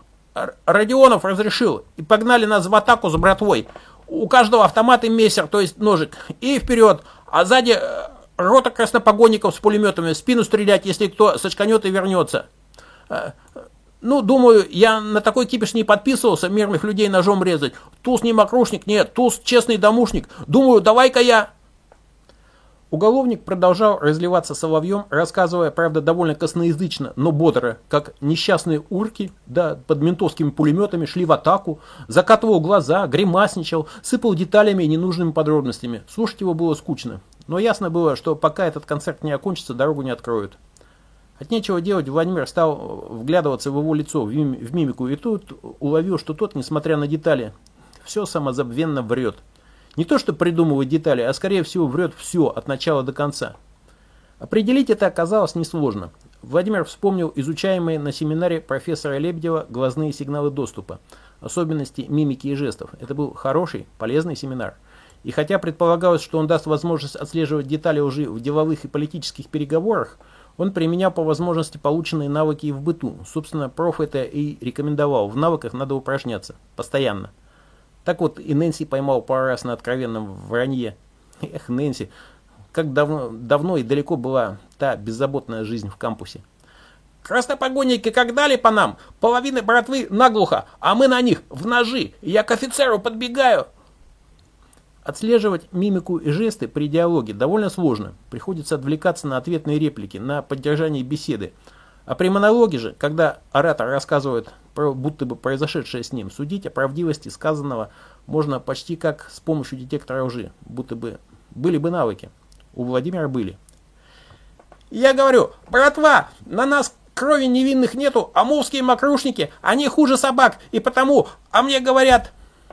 Speaker 1: Родионов разрешил. И погнали нас в атаку с братвой. У каждого автомат и мессер, то есть ножик. И вперед. А сзади э, рота краснопогонников с пулеметами. В спину стрелять, если кто сочканет и вернется. Ну, думаю, я на такой кипиш не подписывался, мирных людей ножом резать. Туз не мокрушник, нет, туз честный домушник. Думаю, давай-ка я... Уголовник продолжал разливаться соловьем, рассказывая, правда, довольно косноязычно, но бодро, как несчастные урки, да, под ментовскими пулеметами шли в атаку, закатывал глаза, гримасничал, сыпал деталями и ненужными подробностями. Слушать его было скучно. Но ясно было, что пока этот концерт не окончится, дорогу не откроют. От нечего делать Владимир стал вглядываться в его лицо, в мимику, и тут уловил, что тот, несмотря на детали, все самозабвенно врет. Не то, что придумывает детали, а скорее всего врет все от начала до конца. Определить это оказалось несложно. Владимир вспомнил изучаемые на семинаре профессора Лебедева глазные сигналы доступа, особенности мимики и жестов. Это был хороший, полезный семинар. И хотя предполагалось, что он даст возможность отслеживать детали уже в деловых и политических переговорах, он применял по возможности полученные навыки и в быту. Собственно, проф это и рекомендовал. В навыках надо упражняться. Постоянно. Так вот и Нэнси поймал пару раз на откровенном вранье. Эх, Нэнси, как давно, давно и далеко была та беззаботная жизнь в кампусе. Краснопогонники как дали по нам, половины братвы наглухо, а мы на них в ножи. Я к офицеру подбегаю. Отслеживать мимику и жесты при диалоге довольно сложно. Приходится отвлекаться на ответные реплики, на поддержание беседы. А при монологе же, когда оратор рассказывает про будто бы произошедшее с ним, судить о правдивости сказанного можно почти как с помощью детектора лжи, будто бы были бы навыки. У Владимира были. Я говорю, братва, на нас крови невинных нету, а мувские мокрушники, они хуже собак, и потому, а мне говорят...